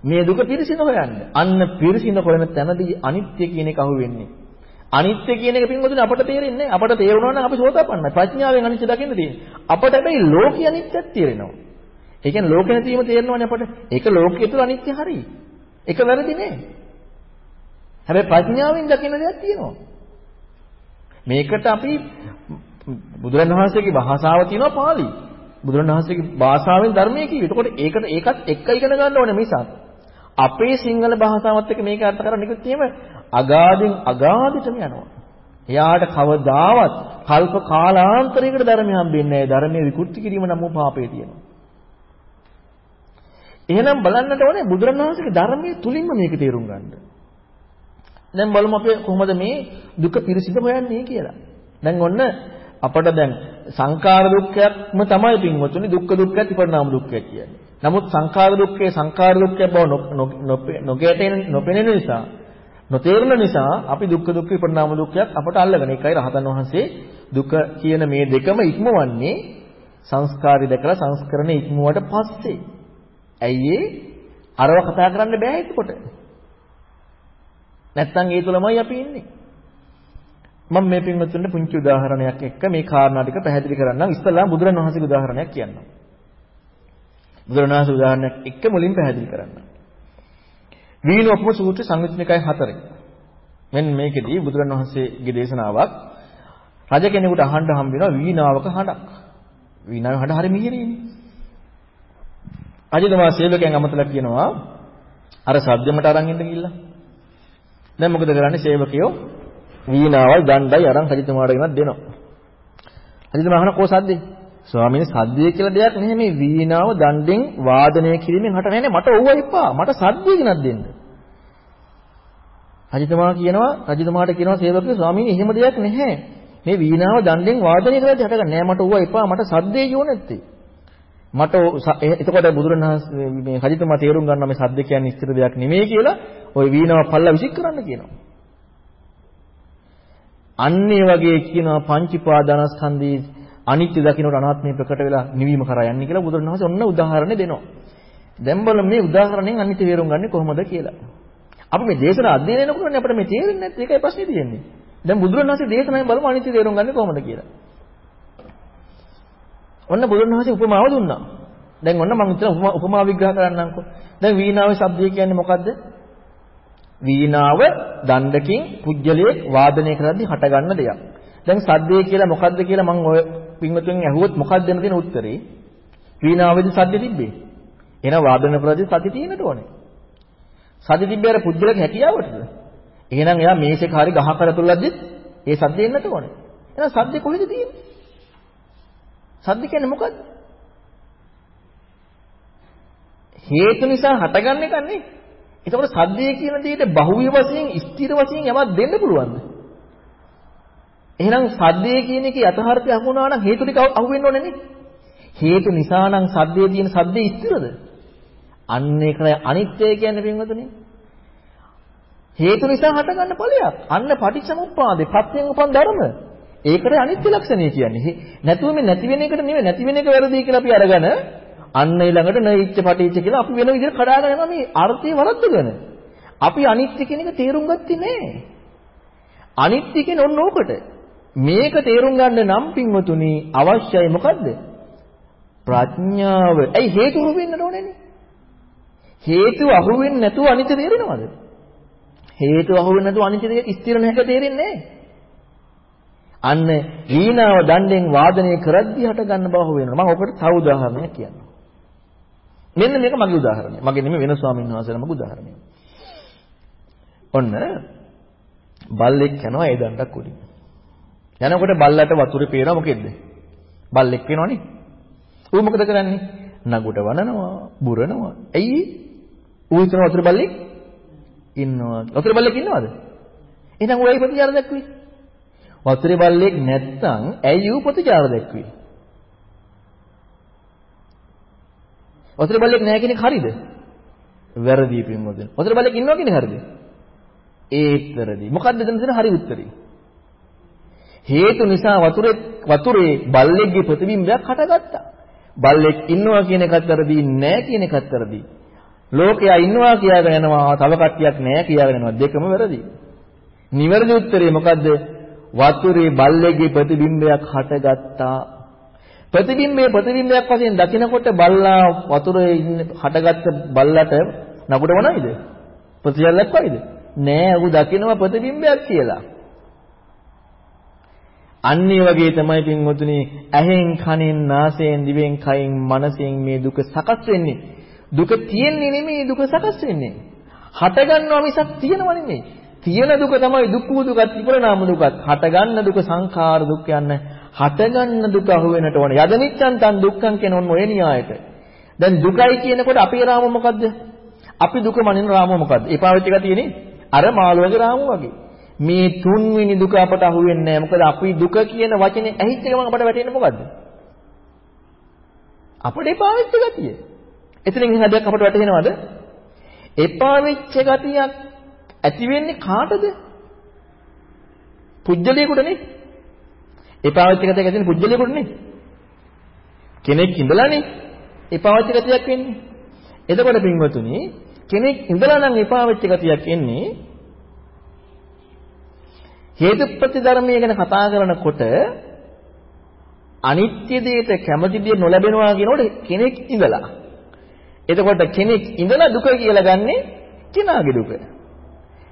මේ දුක පිරිසිඳ හොයන්න. අන්න පිරිසිඳ හොයන තැනදී අනිත්‍ය කියන එක අහුවෙන්නේ. අනිත්‍ය කියන එක පින්වතුනි අපට තේරෙන්නේ නැහැ. අපට තේරුණා නම් අපි සෝතාපන්නයි. ප්‍රඥාවෙන් අනිත්‍ය දකින්න තියෙන්නේ. අපට හැබැයි ලෝකයේ අනිත්‍යයක් තේරෙනවා. ඒ කියන්නේ ලෝක නැතිවීම තේරෙනවනේ අපට. ඒක ලෝකයේ තුල අනිත්‍ය හරි. ඒක වැරදි නෑ. හැබැයි ප්‍රඥාවෙන් දකින්න දෙයක් තියෙනවා. මේකට අපි බුදුරණවහන්සේගේ භාෂාව තියෙනවා පාළි. බුදුරණවහන්සේගේ භාෂාවෙන් ධර්මයේ කිව්වේ. එතකොට ඒකට ඒකත් එක්ක ඉගෙන ගන්න ඕනේ මිසක් අපේ සිංහල භාෂාවත් එක්ක මේක අර්ථ කරන්න කිව්වොත් එහෙම අගාධින් අගාධිටම යනවා. එයාට කවදාවත් කල්ප කාලාන්තරයකට ධර්මය හම්බෙන්නේ නැහැ. ධර්මයේ විකෘති කිරීම නම් පාපේ තියෙනවා. එහෙනම් බලන්නට ඕනේ බුදුරණවහන්සේගේ ධර්මයේ තුලින්ම මේක තේරුම් ගන්න. දැන් බලමු අපි කොහොමද මේ දුක පිරිසිදු හොයන්නේ කියලා. දැන් ඔන්න අපට දැන් සංඛාර දුක්ඛයක්ම තමයි පින්වතුනි දුක්ඛ දුක්ඛයත් විපරිණාම දුක්ඛයත් කියන්නේ. නමුත් සංඛාර දුක්ඛේ සංඛාර දුක්ඛය බව නොගැටෙන නොපෙනෙන නිසා නොතේරෙන නිසා අපි දුක්ඛ දුක්ඛ විපරිණාම දුක්ඛයත් අපට අල්ලගෙන ඒකයි රහතන් වහන්සේ දුක කියන මේ දෙකම ඉක්මවන්නේ සංස්කාරي දැකලා සංස්කරණය ඉක්මුවට පස්සේ. ඇයි අරව කතා කරන්න බෑ එතකොට. නැත්තම් ඒ තුලමයි අපි ඉන්නේ. මම මේ පින්වත්තුන්ට පුංචි උදාහරණයක් එක්ක මේ කාරණා ටික පැහැදිලි කරන්නම්. ඉස්සෙල්ලා බුදුරණවහන්සේගේ උදාහරණයක් කියන්නම්. බුදුරණවහන්සේ උදාහරණයක් එක්ක මුලින් පැහැදිලි කරන්නම්. වීණෝපම සූත්‍ර සංයුත්නිකයි 4. මෙන්න මේකෙදී බුදුරණවහන්සේගේ දේශනාවක් රජ කෙනෙකුට අහන්න හම්බ වෙනවා වීණාවක හඬක්. වීණාවේ හඬ හරි මිහිරිනේ. රජතුමා සේවකයන් අමතලා කියනවා අර සද්දෙමට අරන් ඉන්න කියලා. දැන් මොකද කරන්නේ සේවකයෝ වීණාවල් දණ්ඩයි අරන් රජතුමාට ගෙනත් දෙනවා. රජතුමා අහන කෝ සද්දේ? ස්වාමීනි සද්දේ කියලා දෙයක් නැහැ මේ වීණාව දණ්ඩෙන් වාදනය කිරීමෙන් හට නැහැ මට ඕව එපා. මට සද්දේ ගෙනත් දෙන්න. රජතුමා කියනවා රජතුමාට කියනවා සේවකයෝ ස්වාමීනි එහෙම දෙයක් නැහැ. මේ වීණාව දණ්ඩෙන් වාදනය කරලා හටගන්නේ නැහැ මට ඕව එපා. මට සද්දේ යෝ නැත්තේ. මට එතකොට බුදුරණවහන්සේ මේ කජිතුමා තේරුම් ගන්නවා මේ සද්ද කියන්නේ ස්ථිර දෙයක් නෙමෙයි කියලා ওই වීණාව පල්ලා විසික් කරන්න කියනවා. අන්නේ වගේ කියනවා පංචීපාදානස්කන්ධී අනිත්‍ය දකින්නට අනාත්මය ප්‍රකට වෙලා නිවීම කරා යන්නේ කියලා බුදුරණවහන්සේ ඔන්න උදාහරණ දෙනවා. දැන් බලමු මේ උදාහරණයෙන් අනිත්‍ය තේරුම් ගන්නේ කොහොමද කියලා. අපි මේ දේශන අධ්‍යයනය කරනකොට අපිට මේ තේරෙන්නේ නැත්නම් ඒකයි ප්‍රශ්නේ තියෙන්නේ. දැන් බුදුරණවහන්සේ දේශනාවෙන් බලමු අනිත්‍ය තේරුම් ගන්නේ කොහොමද කියලා. ඔන්න බුදුරණවහන්සේ උපමාව දුන්නා. දැන් ඔන්න මම හිතන උපමා විග්‍රහ කරන්නම්කෝ. දැන් වීණාවේ ශබ්දය කියන්නේ මොකද්ද? වීණාව දණ්ඩකින් පුජ්‍යලයේ වාදනය කරද්දී හටගන්න දෙයක්. දැන් සද්දේ කියලා මොකද්ද කියලා මම ඔය පින්වතුන් ඇහුවොත් මොකක්ද දෙන්න තියෙන උත්තරේ? වීණාවේදී සද්ද තිබ්බේ. එහෙනම් වාදන කරද්දී සද්ද තියෙන්නට ඕනේ. සද්ද තිබ්බේ අර පුජ්‍යලක හැකියාවටද? එහෙනම් එයා මේසෙක හරි ගහක කරතුල්ලද්දි ඒ සද්ද එන්නට ඕනේ. එහෙනම් සද්දේ කොහෙද තියෙන්නේ? සද්ද කියන්නේ මොකද්ද? හේතු නිසා හටගන්න එකක් නේ. එතකොට සද්දේ කියන දෙයට බහුවිය වශයෙන් ස්ථිර වශයෙන් යමක් දෙන්න පුළුවන්ද? එහෙනම් සද්දේ කියන එකේ යථාර්ථය අහු වුණා නම් හේතු ටික අහු වෙන්න ඕනේ නේ. හේතු නිසා නම් සද්දේ තියෙන සද්දේ ස්ථිරද? අන්න ඒකයි අනිත්‍ය කියන්නේ පින්වතුනි. හේතු නිසා හටගන්න ඵලයක්. අන්න පටිච්චසමුප්පාදේ ප්‍රත්‍යයෙන් උපන් ධර්ම. ඒකට අනිත්‍ය ලක්ෂණය කියන්නේ. නැතුව මේ නැති වෙන එකට නෙවෙයි නැති වෙන එක වැරදි කියලා අපි අරගෙන අන්න ඊළඟට නෛච්ච පටිච්ච කියලා අපි වෙන විදිහට කඩාගෙන යනවා මේ අර්ථය වරද්දගෙන. අපි අනිත්‍ය කියන එක තේරුම් ගත්තේ නෑ. අනිත්‍ය කියන්නේ ඔන්න ඕකට. මේක තේරුම් ගන්න නම් පින්වතුනි අවශ්‍යයි මොකද්ද? ප්‍රඥාව. ඇයි හේතු අහු වෙන්න ඕනේනේ? හේතු අහු වෙන්නේ නැතුව අනිත්‍ය තේරෙනවද? හේතු අහු වෙන්නේ නැතුව අනිත්‍ය ස්ථිර නැක තේරෙන්නේ නැහැ. අන්න වීණාව දණ්ඩෙන් වාදනය කරද්දී හට ගන්න බව වෙනවා. මම ඔකට තව උදාහරණයක් කියන්නම්. මෙන්න මේක මගේ උදාහරණය. මගේ නෙමෙයි වෙන ස්වාමීන් වහන්සේලා මගේ උදාහරණය. ඔන්න බල්ලෙක් යනවා ඒ දණ්ඩක් උඩින්. යනකොට බල්ලට වතුරේ පේනවා මොකෙද්ද? බල්ලෙක් වෙනවනේ. ඌ මොකද කරන්නේ? නගුට වනනවා, බුරනවා. ඇයි? ඌ හිතන වතුර බල්ලෙක් ඉන්නවා. වතුර බල්ලෙක් ඉන්නවද? එහෙනම් ඌ ඇයි ප්‍රතිචාර දක්වන්නේ? වතුරේ බල්ලෙක් නැත්තම් ඇයි ඌ ප්‍රතිචාර දක්වන්නේ? වතුර බල්ලෙක් නැහැ කියන එක හරිද? වැරදි පින්වතුනි. වතුර බල්ලෙක් ඉන්නවා කියන හරිද? ඒත් වැරදි. මොකද්ද එතන තියෙන හරි උත්තරේ? හේතු නිසා වතුරේ වතුරේ බල්ලෙක්ගේ ප්‍රතිබිම්බයක් හටගත්තා. බල්ලෙක් ඉන්නවා කියන එකත් වැරදි, නැහැ කියන එකත් වැරදි. ලෝකයා ඉන්නවා කියාගෙන යනවා, තව කට්ටියක් නැහැ කියාගෙන යනවා. දෙකම වැරදි. නිවැරදි උත්තරේ මොකද්ද? වතුරේ බල්ලෙක්ගේ ප්‍රතිබිම්බයක් හටගත්තා. ප්‍රතිබිම්බයේ ප්‍රතිබිම්බයක් වශයෙන් දකිනකොට බල්ලා වතුරේ හටගත්ත බල්ලට නපුඩ වනයිද? ප්‍රතිචාරයක් වයිද? නෑ ඌ දකිනවා ප්‍රතිබිම්බයක් කියලා. අන්නේ වගේ තමයි පින්වතුනි ඇහෙන් කනෙන් නාසයෙන් දිවෙන් කයින් මනසෙන් මේ දුක සකස් වෙන්නේ. දුක තියෙන්නේ නෙමෙයි දුක සකස් වෙන්නේ. හට ගන්නවා මිසක් තියෙනව නෙමෙයි. තියෙන දුක තමයි දුක් වූ දුකත් විපරණාම දුකත්. හට ගන්න දුක සංඛාර දුක් යන්නේ හටගන්න දුක අහු වෙනට ඕන. යදනිච්ඡන් තන් දුක්ඛං කියන ඔන්න ඔය න්‍යායට. දැන් දුකයි කියනකොට අපේ රාම මොකද්ද? අපි දුක මනින රාම මොකද්ද? ඒ පාවිච්චි කරලා තියෙන්නේ අර මාළුවගේ රාම වගේ. මේ තුන්වෙනි දුක අපට අහු වෙන්නේ නැහැ. මොකද අපි දුක කියන වචනේ ඇහිච්ච ගමන් අපට වැටෙන්නේ මොකද්ද? අපට එපා වෙච්ච ගතිය. එතනින් එහා දෙයක් අපට වැටහෙනවද? එපා වෙච්ච ගතියක් ඇති වෙන්නේ කාටද? පුජ්‍යලයකටනේ. එපා වෙච්ච ගතියක් ඇති වෙන්නේ පුජ්‍යලයකටනේ. කෙනෙක් ඉඳලානේ එපා වෙච්ච ගතියක් වෙන්නේ. එතකොට පින්වතුනි කෙනෙක් ඉඳලා නම් එපා වෙච්ච ගතියක් එන්නේ හේතුප්‍රති ධර්මය ගැන කතා කරනකොට අනිත්‍ය දෙයට කැමති දේ නොලැබෙනවා කියනකොට කෙනෙක් ඉඳලා. එතකොට කෙනෙක් ඉඳලා දුක කියලා ගන්නෙ කෙනාගේ දුක.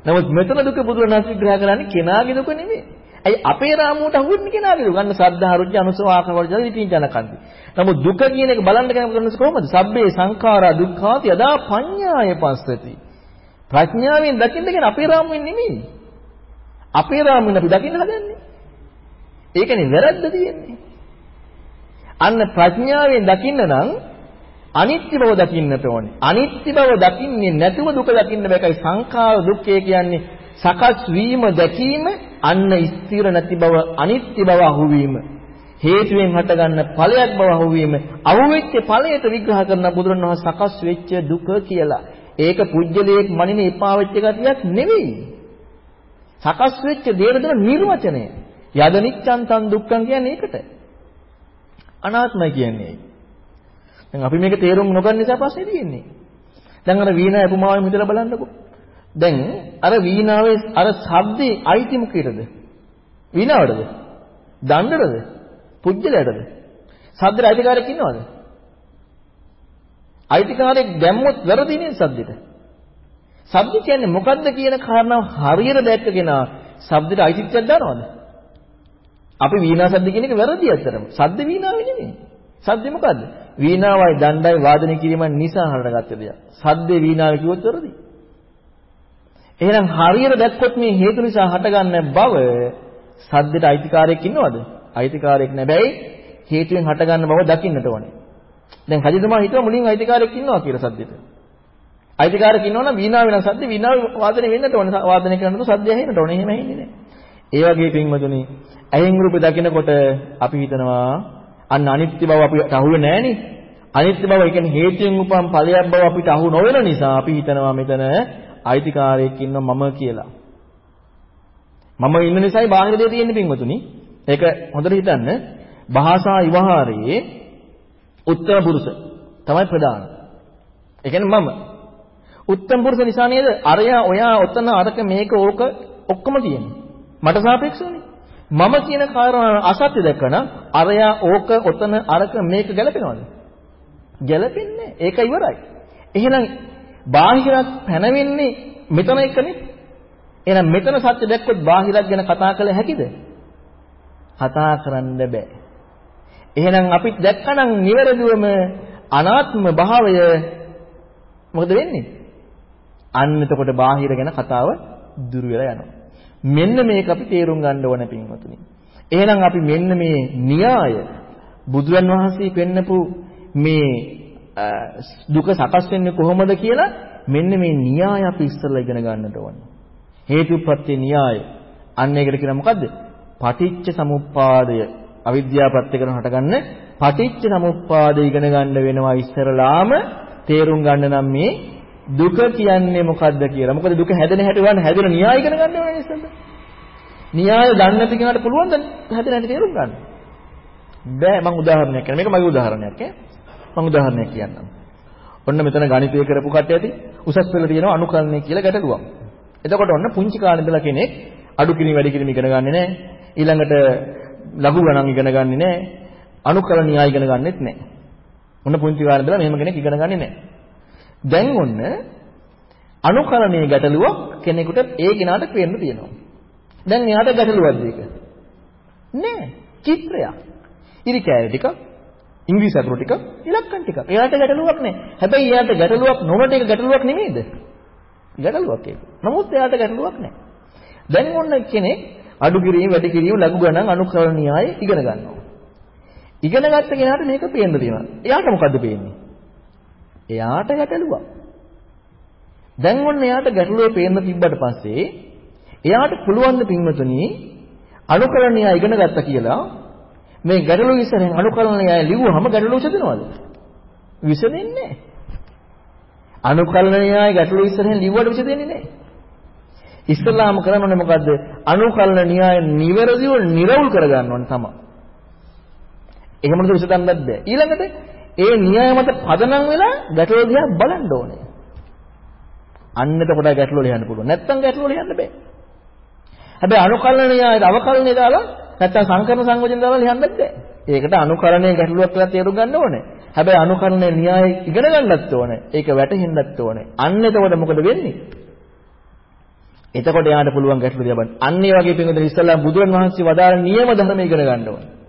නමුත් මෙතන දුක බුදුරණස් විග්‍රහ කරන්නේ කෙනාගේ දුක නෙමෙයි. ඇයි අපේ රාමුවට අහුවෙන්නේ කෙනාගේ දුක? ගන්න සද්ධා රුජ්ජ අනුසව ආකවර්ජ විපින්චනකන්ති. නමුත් දුක කියන එක බලන්න කරන්නේ කොහොමද? සබ්බේ සංඛාරා දුක්ඛාති යදා පඤ්ඤාය පස්සති. ප්‍රඥාවෙන් දකින්න කියන අපේ රාමුවෙන් නෙමෙයි. අපේ රාමුවෙන් අපි දකින්න හදන්නේ. ඒකනේ වැරද්ද තියෙන්නේ. අන්න ප්‍රඥාවෙන් දකින්න නම් අනිත්‍ය බව දකින්නට ඕනේ. අනිත්‍ය බව දකින්නේ නැතුව දුක දකින්න බෑකයි සංඛාර දුක්ඛය කියන්නේ සකස් වීම දැකීම අන්න ස්ථිර නැති බව අනිත්‍ය බව අහුවීම. හේතුවෙන් හටගන්න ඵලයක් බව අහුවීම අහුවෙච්ච ඵලයට විග්‍රහ කරන බුදුරණවහන්සේ සකස් වෙච්ච දුක කියලා. ඒක පුජ්‍යලයක් මනින එපා වෙච්ච ගතියක් නෙවෙයි. සකස් වෙච්ච දේන දෙන නිර්වචනය. යද නිච්ඡන් තන් දුක්ඛං කියන්නේ ඒකට. අනාත්මයි කියන්නේ. දැන් අපි මේක තේරුම් නොගන්න නිසා ප්‍රශ්නේ තියෙන්නේ. දැන් අර වීණා උපමාවෙන් හිතලා බලන්නකෝ. දැන් අර වීණාවේ අර ශබ්දේ අයිති මොකේද? වීණාවටද? දණ්ඩටද? පුජ්‍යලයටද? ශබ්දේ අයිතිකාරයෙක් ඉන්නවද? අයිතිකාරයෙක් දැම්මොත් වැරදිනේ ශබ්දෙට. ශබ්ද කියන්නේ මොකද්ද කියන කාරණාව හරියට දැක්ක කෙනා ශබ්දෙට අයිතිත්වයක් දානවද? අපි වීණා ශබ්ද කියන එක වැරදි අතරම. ශබ්ද වීණාවේ නෙමෙයි. ශබ්ද මොකද්ද? වීණාවයි දණ්ඩයි වාදනය කිරීම නිසා හටගත්ත දෙයක්. ශබ්දේ වීණාවේ කිව්වොත් වැරදි. එහෙනම් හරියට දැක්කොත් මේ හේතු නිසා හටගන්න බව සද්දෙට අයිතිකාරයෙක් ඉන්නවද? අයිතිකාරයෙක් නැබැයි හේතුවෙන් හටගන්න බව දකින්නට ඕනේ. දැන් රජතුමා හිතුවා මුලින් අයිතිකාරයෙක් ඉන්නවා කියලා සද්දෙට. අයිතිකාරයෙක් ඉන්නවනම් වීණාව වෙන සද්ද වීණාව වාදනය වෙන්නට ඕනේ. වාදනය කරනකොට සද්දය ඇහෙන්නට ඕනේ. එහෙම ඇහෙන්නේ නැහැ. ඒ වගේ පින්වතුනි ඇහෙන් රූප දකිනකොට අපි හිතනවා අන්න අනිත්‍ය බව අපිට අහුවේ නැහනේ. අනිත්‍ය බව කියන්නේ හේතුයෙන් උපන් ඵලයක් බව අපිට අහු නොවන නිසා අපි හිතනවා මෙතන අයිතිකාරයෙක් ඉන්නවා මම කියලා. මම ඉන්න නිසායි බාහිර දේ තියෙන්නේ පින්වතුනි. ඒක හොඳට හිතන්න. භාෂා විවහාරයේ උත්තර පුරුෂ තමයි ප්‍රධාන. ඒ කියන්නේ මම. උත්තම පුරුෂ නිසා නේද? අරයා ඔයා ඔතන අරක මේක ඕක ඔක්කොම තියෙන්නේ. මට සාපේක්ෂවනේ. මම කියන කාරණා අසත්‍ය දැක්කන අරයා ඕක ඔතන අරක මේක ගැලපෙනවද? ගැලපෙන්නේ ඒක ඉවරයි. එහෙනම් බාහිරත් පැනවෙන්නේ මෙතන එකනේ. එහෙනම් මෙතන සත්‍ය දැක්කොත් බාහිරත් ගැන කතා කළ හැකිද? කතා කරන්න බෑ. එහෙනම් අපි දැක්කනම් නිවැරදිවම අනාත්ම භාවය මොකද වෙන්නේ? අන්න එතකොට බාහිර ගැන කතාව දුර වෙලා යනවා. මෙන්න මේක අපි තේරුම් ගන්න ඕන පින්වතුනි. එහෙනම් අපි මෙන්න මේ න්‍යාය බුදුරන් වහන්සේ පෙන්නපු මේ දුක සකස් වෙන්නේ කොහොමද කියලා මෙන්න මේ න්‍යාය අපි ඉස්සෙල්ලා ඉගෙන ගන්නට ඕනේ. හේතුප්‍රත්‍ය න්‍යාය. අන්න ඒකට කියන මොකද්ද? පටිච්ච සමුප්පාදය. අවිද්‍යාව ප්‍රත්‍ය කරන හටගන්න පටිච්ච සමුප්පාදය ඉගෙන ගන්න වෙනවා ඉස්සරලාම තේරුම් ගන්න නම් මේ දුක කියන්නේ මොකද්ද කියලා. මොකද දුක හැදෙන හැටි වань හැදෙන න්‍යාය ඉගෙන ගන්න ඕනේ ඉස්සෙල්ලා. න්‍යාය දන්නේ නැති කෙනාට පුළුවන් ද හැදෙන හැටි තේරුම් ගන්න? බෑ මම උදාහරණයක් කියන්නම්. මේක මගේ උදාහරණයක් ඈ. මම උදාහරණයක් කියන්නම්. ඔන්න මෙතන ගණිතය කරපු කට්ටිය ඇති උසස් පෙළ තියෙන අනුකලනය කියලා ගැටලුවක්. එතකොට ඔන්න පුංචි කාලේ ඉඳලා කෙනෙක් අඩු කිරි වැඩි කිරි ඉගෙන ගන්නෙ නැහැ. ඊළඟට ලඝු ගණන් ඉගෙන ගන්නෙ නැහැ. අනුකලනීය ඉගෙන ගන්නෙත් නැහැ. ඔන්න පුංචි කාලේ ඉඳලා මෙහෙම කෙනෙක් ඉගෙන ගන්නෙ නැහැ. දැන් ඔන්න අනුකරණයේ ගැටලුවක් කෙනෙකුට ඒ කෙනාට පේන්න තියෙනවා. දැන් එයාට ගැටලුවක්ද ඒක? නෑ. චිත්‍රයක්. ඉරි කෑලි ටික, ඉංග්‍රීසි අකුරු ටික, ඉලක්කම් ටික. එයාට ගැටලුවක් නෑ. හැබැයි එයාට ගැටලුවක් නොවට ඒක ගැටලුවක් නෙමෙයිද? ගැටලුවක් ඒක. නමුත් එයාට ගැටලුවක් නෑ. දැන් ඔන්න කෙනෙක් අඩු කිරීම, වැඩි කිරීම, ලඝු ගණන්, අනුකරණ න්‍යාය ඉගෙන ගන්නවා. ඉගෙන ගත්ත කෙනාට මේක පේන්න තියෙනවා. එයාට මොකද්ද පේන්නේ? එයාට ගැටලුවක්. දැන් ඔන්න එයාට ගැටලුවේ පේන්න තිබ්බට පස්සේ එයාට පුළුවන් ද පින්වතුනි අනුකරණ න්‍යාය ඉගෙන ගත්තා කියලා මේ ගැටලුව ඉස්සරහින් අනුකරණ න්‍යාය ලිව්වහම ගැටලුව විසඳනවද? විසඳෙන්නේ නැහැ. අනුකරණ න්‍යාය ගැටලුව ඉස්සරහින් ලිව්වට විසඳෙන්නේ නැහැ. ඉස්ලාම කරන්නේ මොකද්ද? අනුකල්න න්‍යාය නිවැරදිව නිරවුල් කරගන්න ඕනේ තමයි. එහෙමද විසඳන්නත් බෑ. ඊළඟට ඒ න්‍යාය මත පදනම් වෙලා ගැටලුව දිහා බලන්න ඕනේ. අන්න එතකොට ගැටලුව ලියන්න පුළුවන්. නැත්තම් ගැටලුව ලියන්න බෑ. හැබැයි අනුකල්න න්‍යායද අවකලනේ දාලා නැත්තම් සංකරණ සංයෝජන දාලා ලියන්නත් බෑ. ඒකට අනුකරණයේ ගැටලුවක් කියලා තේරුම් ගන්න ඕනේ. හැබැයි අනුකරණයේ න්‍යාය ඉගෙන ගන්නත් ඕනේ. ඒක වැටහෙන්නත් ඕනේ. අන්න එතකොට මොකද වෙන්නේ? එතකොට යාට පුළුවන් ගැටලු දිහා බලන්න. අන්න ඒ වගේ පින්වතුනි ඉස්සල්ලා බුදුන් වහන්සේ වදාළ නියම ධර්ම ඉගෙන ගන්න ඕනේ.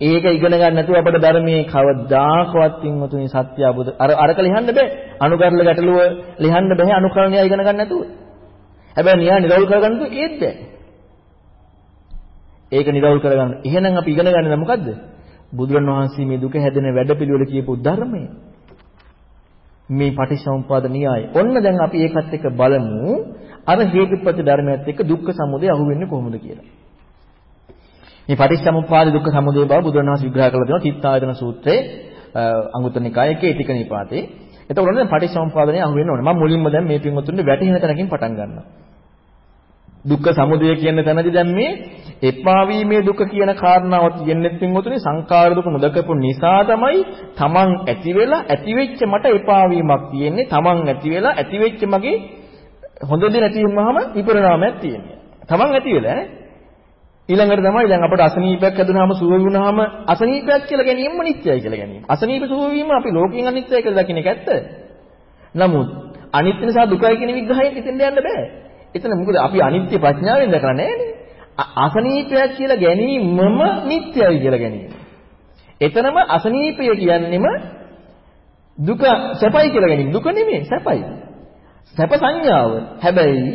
ඒක ඉගෙන ගන්න නැතුව අපිට ධර්මයේ කවදාකවත් පින්වතුනි සත්‍ය අවබෝධ අර අරක ලියන්න බෑ. අනුකරණ ගැටලුව ලියන්න බෑ අනුකරණය ඉගෙන ගන්න නැතුව. හැබැයි න්‍යාය නිරවුල් කරගන්න තු ඒත් බෑ. ඒක නිරවුල් කරගන්න. එහෙනම් අපි ඉගෙන ගන්නේ මොකද්ද? බුදුන් වහන්සේ මේ දුක හැදෙන වැඩපිළිවෙල කියපු ධර්මය. මේ පටිච්චසමුප්පාද න්‍යාය. ඔන්න දැන් අපි ඒකත් එක්ක බලමු අර හේතුප්‍රති ධර්මයත් එක්ක දුක්ඛ සමුදය අහුවෙන්නේ කොහොමද කියලා. මේ පටිච්චසමුප්පාද දුක්ඛ සමුදය බව බුදුරණවහන්සේ විග්‍රහ කරලා දෙනවා චිත්තායතන සූත්‍රයේ අංගුත්තර නිකායේ ටික නිපාතේ. එතකොට දැන් පටිච්චසමුප්පාදනේ අහු වෙන්න ඕනේ. මම මුලින්ම දැන් මේ පින්වතුන්ට වැටහෙන තැනකින් පටන් ගන්නවා. දුක්ඛ සමුදය කියන තැනදී දැන් මේ එපා වීමේ දුක කියන කාරණාව තියෙන්නේ පින්වතුනි සංකාර දුක නොදකපු නිසා තමයි තමන් ඇති වෙලා ඇති වෙච්ච මට එපා වීමක් තියෙන්නේ. තමන් ඇති වෙලා ඇති වෙච්ච මගේ හොඳ දේ නැති වුනහම විපරණාමයක් තියෙන්නේ. තමන් ඇති වෙලා ඈ ඊළඟට තමයි දැන් අපට අසනීපයක් හැදුනහම සුව වුණාම අසනීපයක් කියලා ගැනීමම නිත්‍යයි කියලා ගැනීම. අසනීප සුව වීම අපි ලෝකයෙන් අනිත්‍යයි කියලා දකින්න එක ඇත්ත. නමුත් අනිත්‍ය නිසා දුකයි කියන විග්‍රහයෙන් ඉතින් යන්න බෑ. එතන මොකද අපි අනිත්‍ය ප්‍රඥාවෙන් දැකලා නැහැනේ. අසනීපයක් කියලා ගැනීමම නිත්‍යයි කියලා ගැනීම. එතනම අසනීපය කියන්නෙම දුක සැපයි කියලා ගැනීම. දුක නෙමෙයි සැපයි. සැප සංඥාව. හැබැයි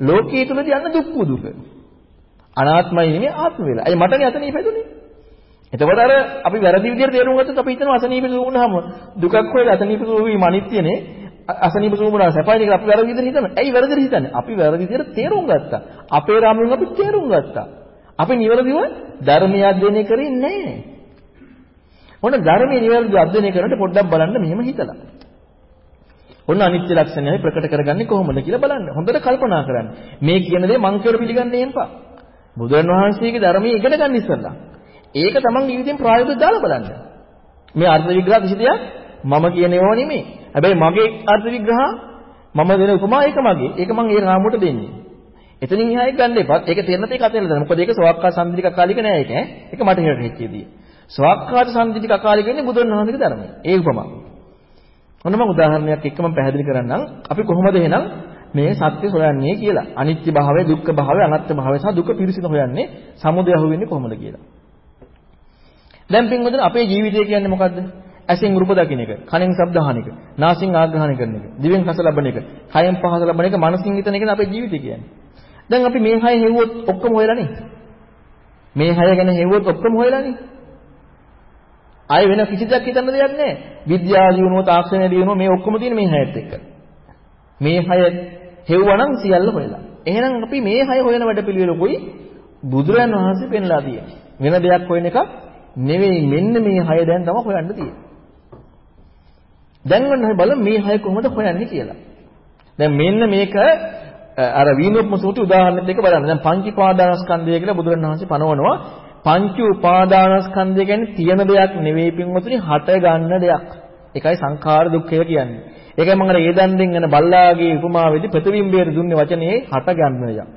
ලෝකයේ තුලදී යන දුක්ඛ දුක. අනාත්මයි නෙමෙයි ආත්ම වෙලා. අය මටනේ අසනීප හැදුනේ. එතකොට අර අපි වැරදි විදිහට තේරුම් ගත්තොත් අපි හිතනවා අසනීප සූුණාම දුකක් හොයලා අසනීප සූවීම අනිත්‍යනේ. අසනීප සූමුණා සැපයි කියලා අපි වැරදි විදිහට හිතන්නේ. ඇයි වැරදිද හිතන්නේ? අපි වැරදි විදිහට තේරුම් ගත්තා. අපේ රාමුවෙන් අපි තේරුම් ගත්තා. අපි නිවැරදිව ධර්මය අධ්‍යයනය කරේ නැහැ. ඔන්න ධර්මයේ නිවැරදිව අධ්‍යයනය කරනකොට පොඩ්ඩක් බලන්න මෙහෙම හිතලා. ඔන්න අනිත්‍ය ලක්ෂණයයි ප්‍රකට කරගන්නේ කොහොමද කියලා බලන්න. හොඳට කල්පනා කරන්න. මේ කියන දේ මං කියලා පිළිගන්නේ එම්පා. බුදුන් වහන්සේගේ ධර්මයේ ඉගෙන ගන්න ඉස්සෙල්ලා. ඒක තමන් ජීවිතෙන් ප්‍රායෝගිකව දාලා බලන්න. මේ අර්ථ විග්‍රහ කිසි දෙයක් මම කියන ඒවා නෙමෙයි. හැබැයි මගේ අර්ථ විග්‍රහ මම දෙන උපමා ඒක මගේ. ඒක මම ඒ රාමුවට දෙන්නේ. එතනින් එහා එක ගන්න එපා. ඒක තේරෙන තේ කතේල දාන්න. මොකද ඒක සවක්කාත සම්දිතික අකාලික නෑ ඒක ඈ. ඒක මට හිරට හෙච්චේදී. සවක්කාත සම්දිතික අකාලික වෙන්නේ බුදුන් වහන්සේගේ ධර්මය. ඒ උපමා. ඔන්න මම උදාහරණයක් එක්ක මම පැහැදිලි කරන්නම්. අපි කොහොමද එහෙනම් මේ සත්‍ය හොයන්නේ කියලා. අනිත්‍ය භාවය, දුක්ඛ භාවය, අනාත්ම භාවය සහ දුක පිරිසිදු හොයන්නේ සමුදය අහුවෙන්නේ කොහොමද කියලා. දැන් පින්වතුනි අපේ ජීවිතය කියන්නේ මොකද්ද? ඇසෙන් රූප දකින්න එක, කනෙන් ශබ්ද අහන එක, නාසයෙන් ආග්‍රහණය කරන එක, දිවෙන් රස ලබන එක, කයෙන් පහස ලබන එක, මනසින් හිතන එකනේ අපේ ජීවිතය කියන්නේ. දැන් අපි මේ හය හෙව්වොත් ඔක්කොම හොයලානේ. මේ හය ගැන හෙව්වොත් ඔක්කොම හොයලානේ. ආයෙ වෙන කිසි දෙයක් හිතන්න දෙයක් නැහැ. විද්‍යාව දිනුව, තාක්ෂණය දිනුව මේ ඔක්කොම තියෙන මේ හයත් එක්ක. මේ හය හෙව්වනම් සියල්ල හොයලා. එහෙනම් අපි මේ හය හොයන වැඩපිළිවෙලකුයි බුදුරන් වහන්සේ පෙන්ලා තියෙන්නේ. වෙන දෙයක් හොයන එක නෙවෙයි මෙන්න මේ හය දැන් තමයි හොයන්න තියෙන්නේ. දැන් ඔන්න බලමු මේ හය කොහොමද හොයන්නේ කියලා. දැන් මෙන්න මේක අර වීණුප්ම සූත්‍ර උදාහරණෙත් එක බලන්න. දැන් පංච උපාදානස්කන්ධය කියලා බුදුරණවහන්සේ පනවනවා. පංච උපාදානස්කන්ධය කියන්නේ තියෙන දෙයක් නෙවෙයි පින්වතුනි හට ගන්න දෙයක්. ඒකයි සංඛාර දුක්ඛය කියන්නේ. ඒකයි මම අර ඒදන්දෙන් යන බල්ලාගේ උපමාවේදී ප්‍රතිබිම්බයේ දුන්නේ වචනේ හට ගන්න දෙයක්.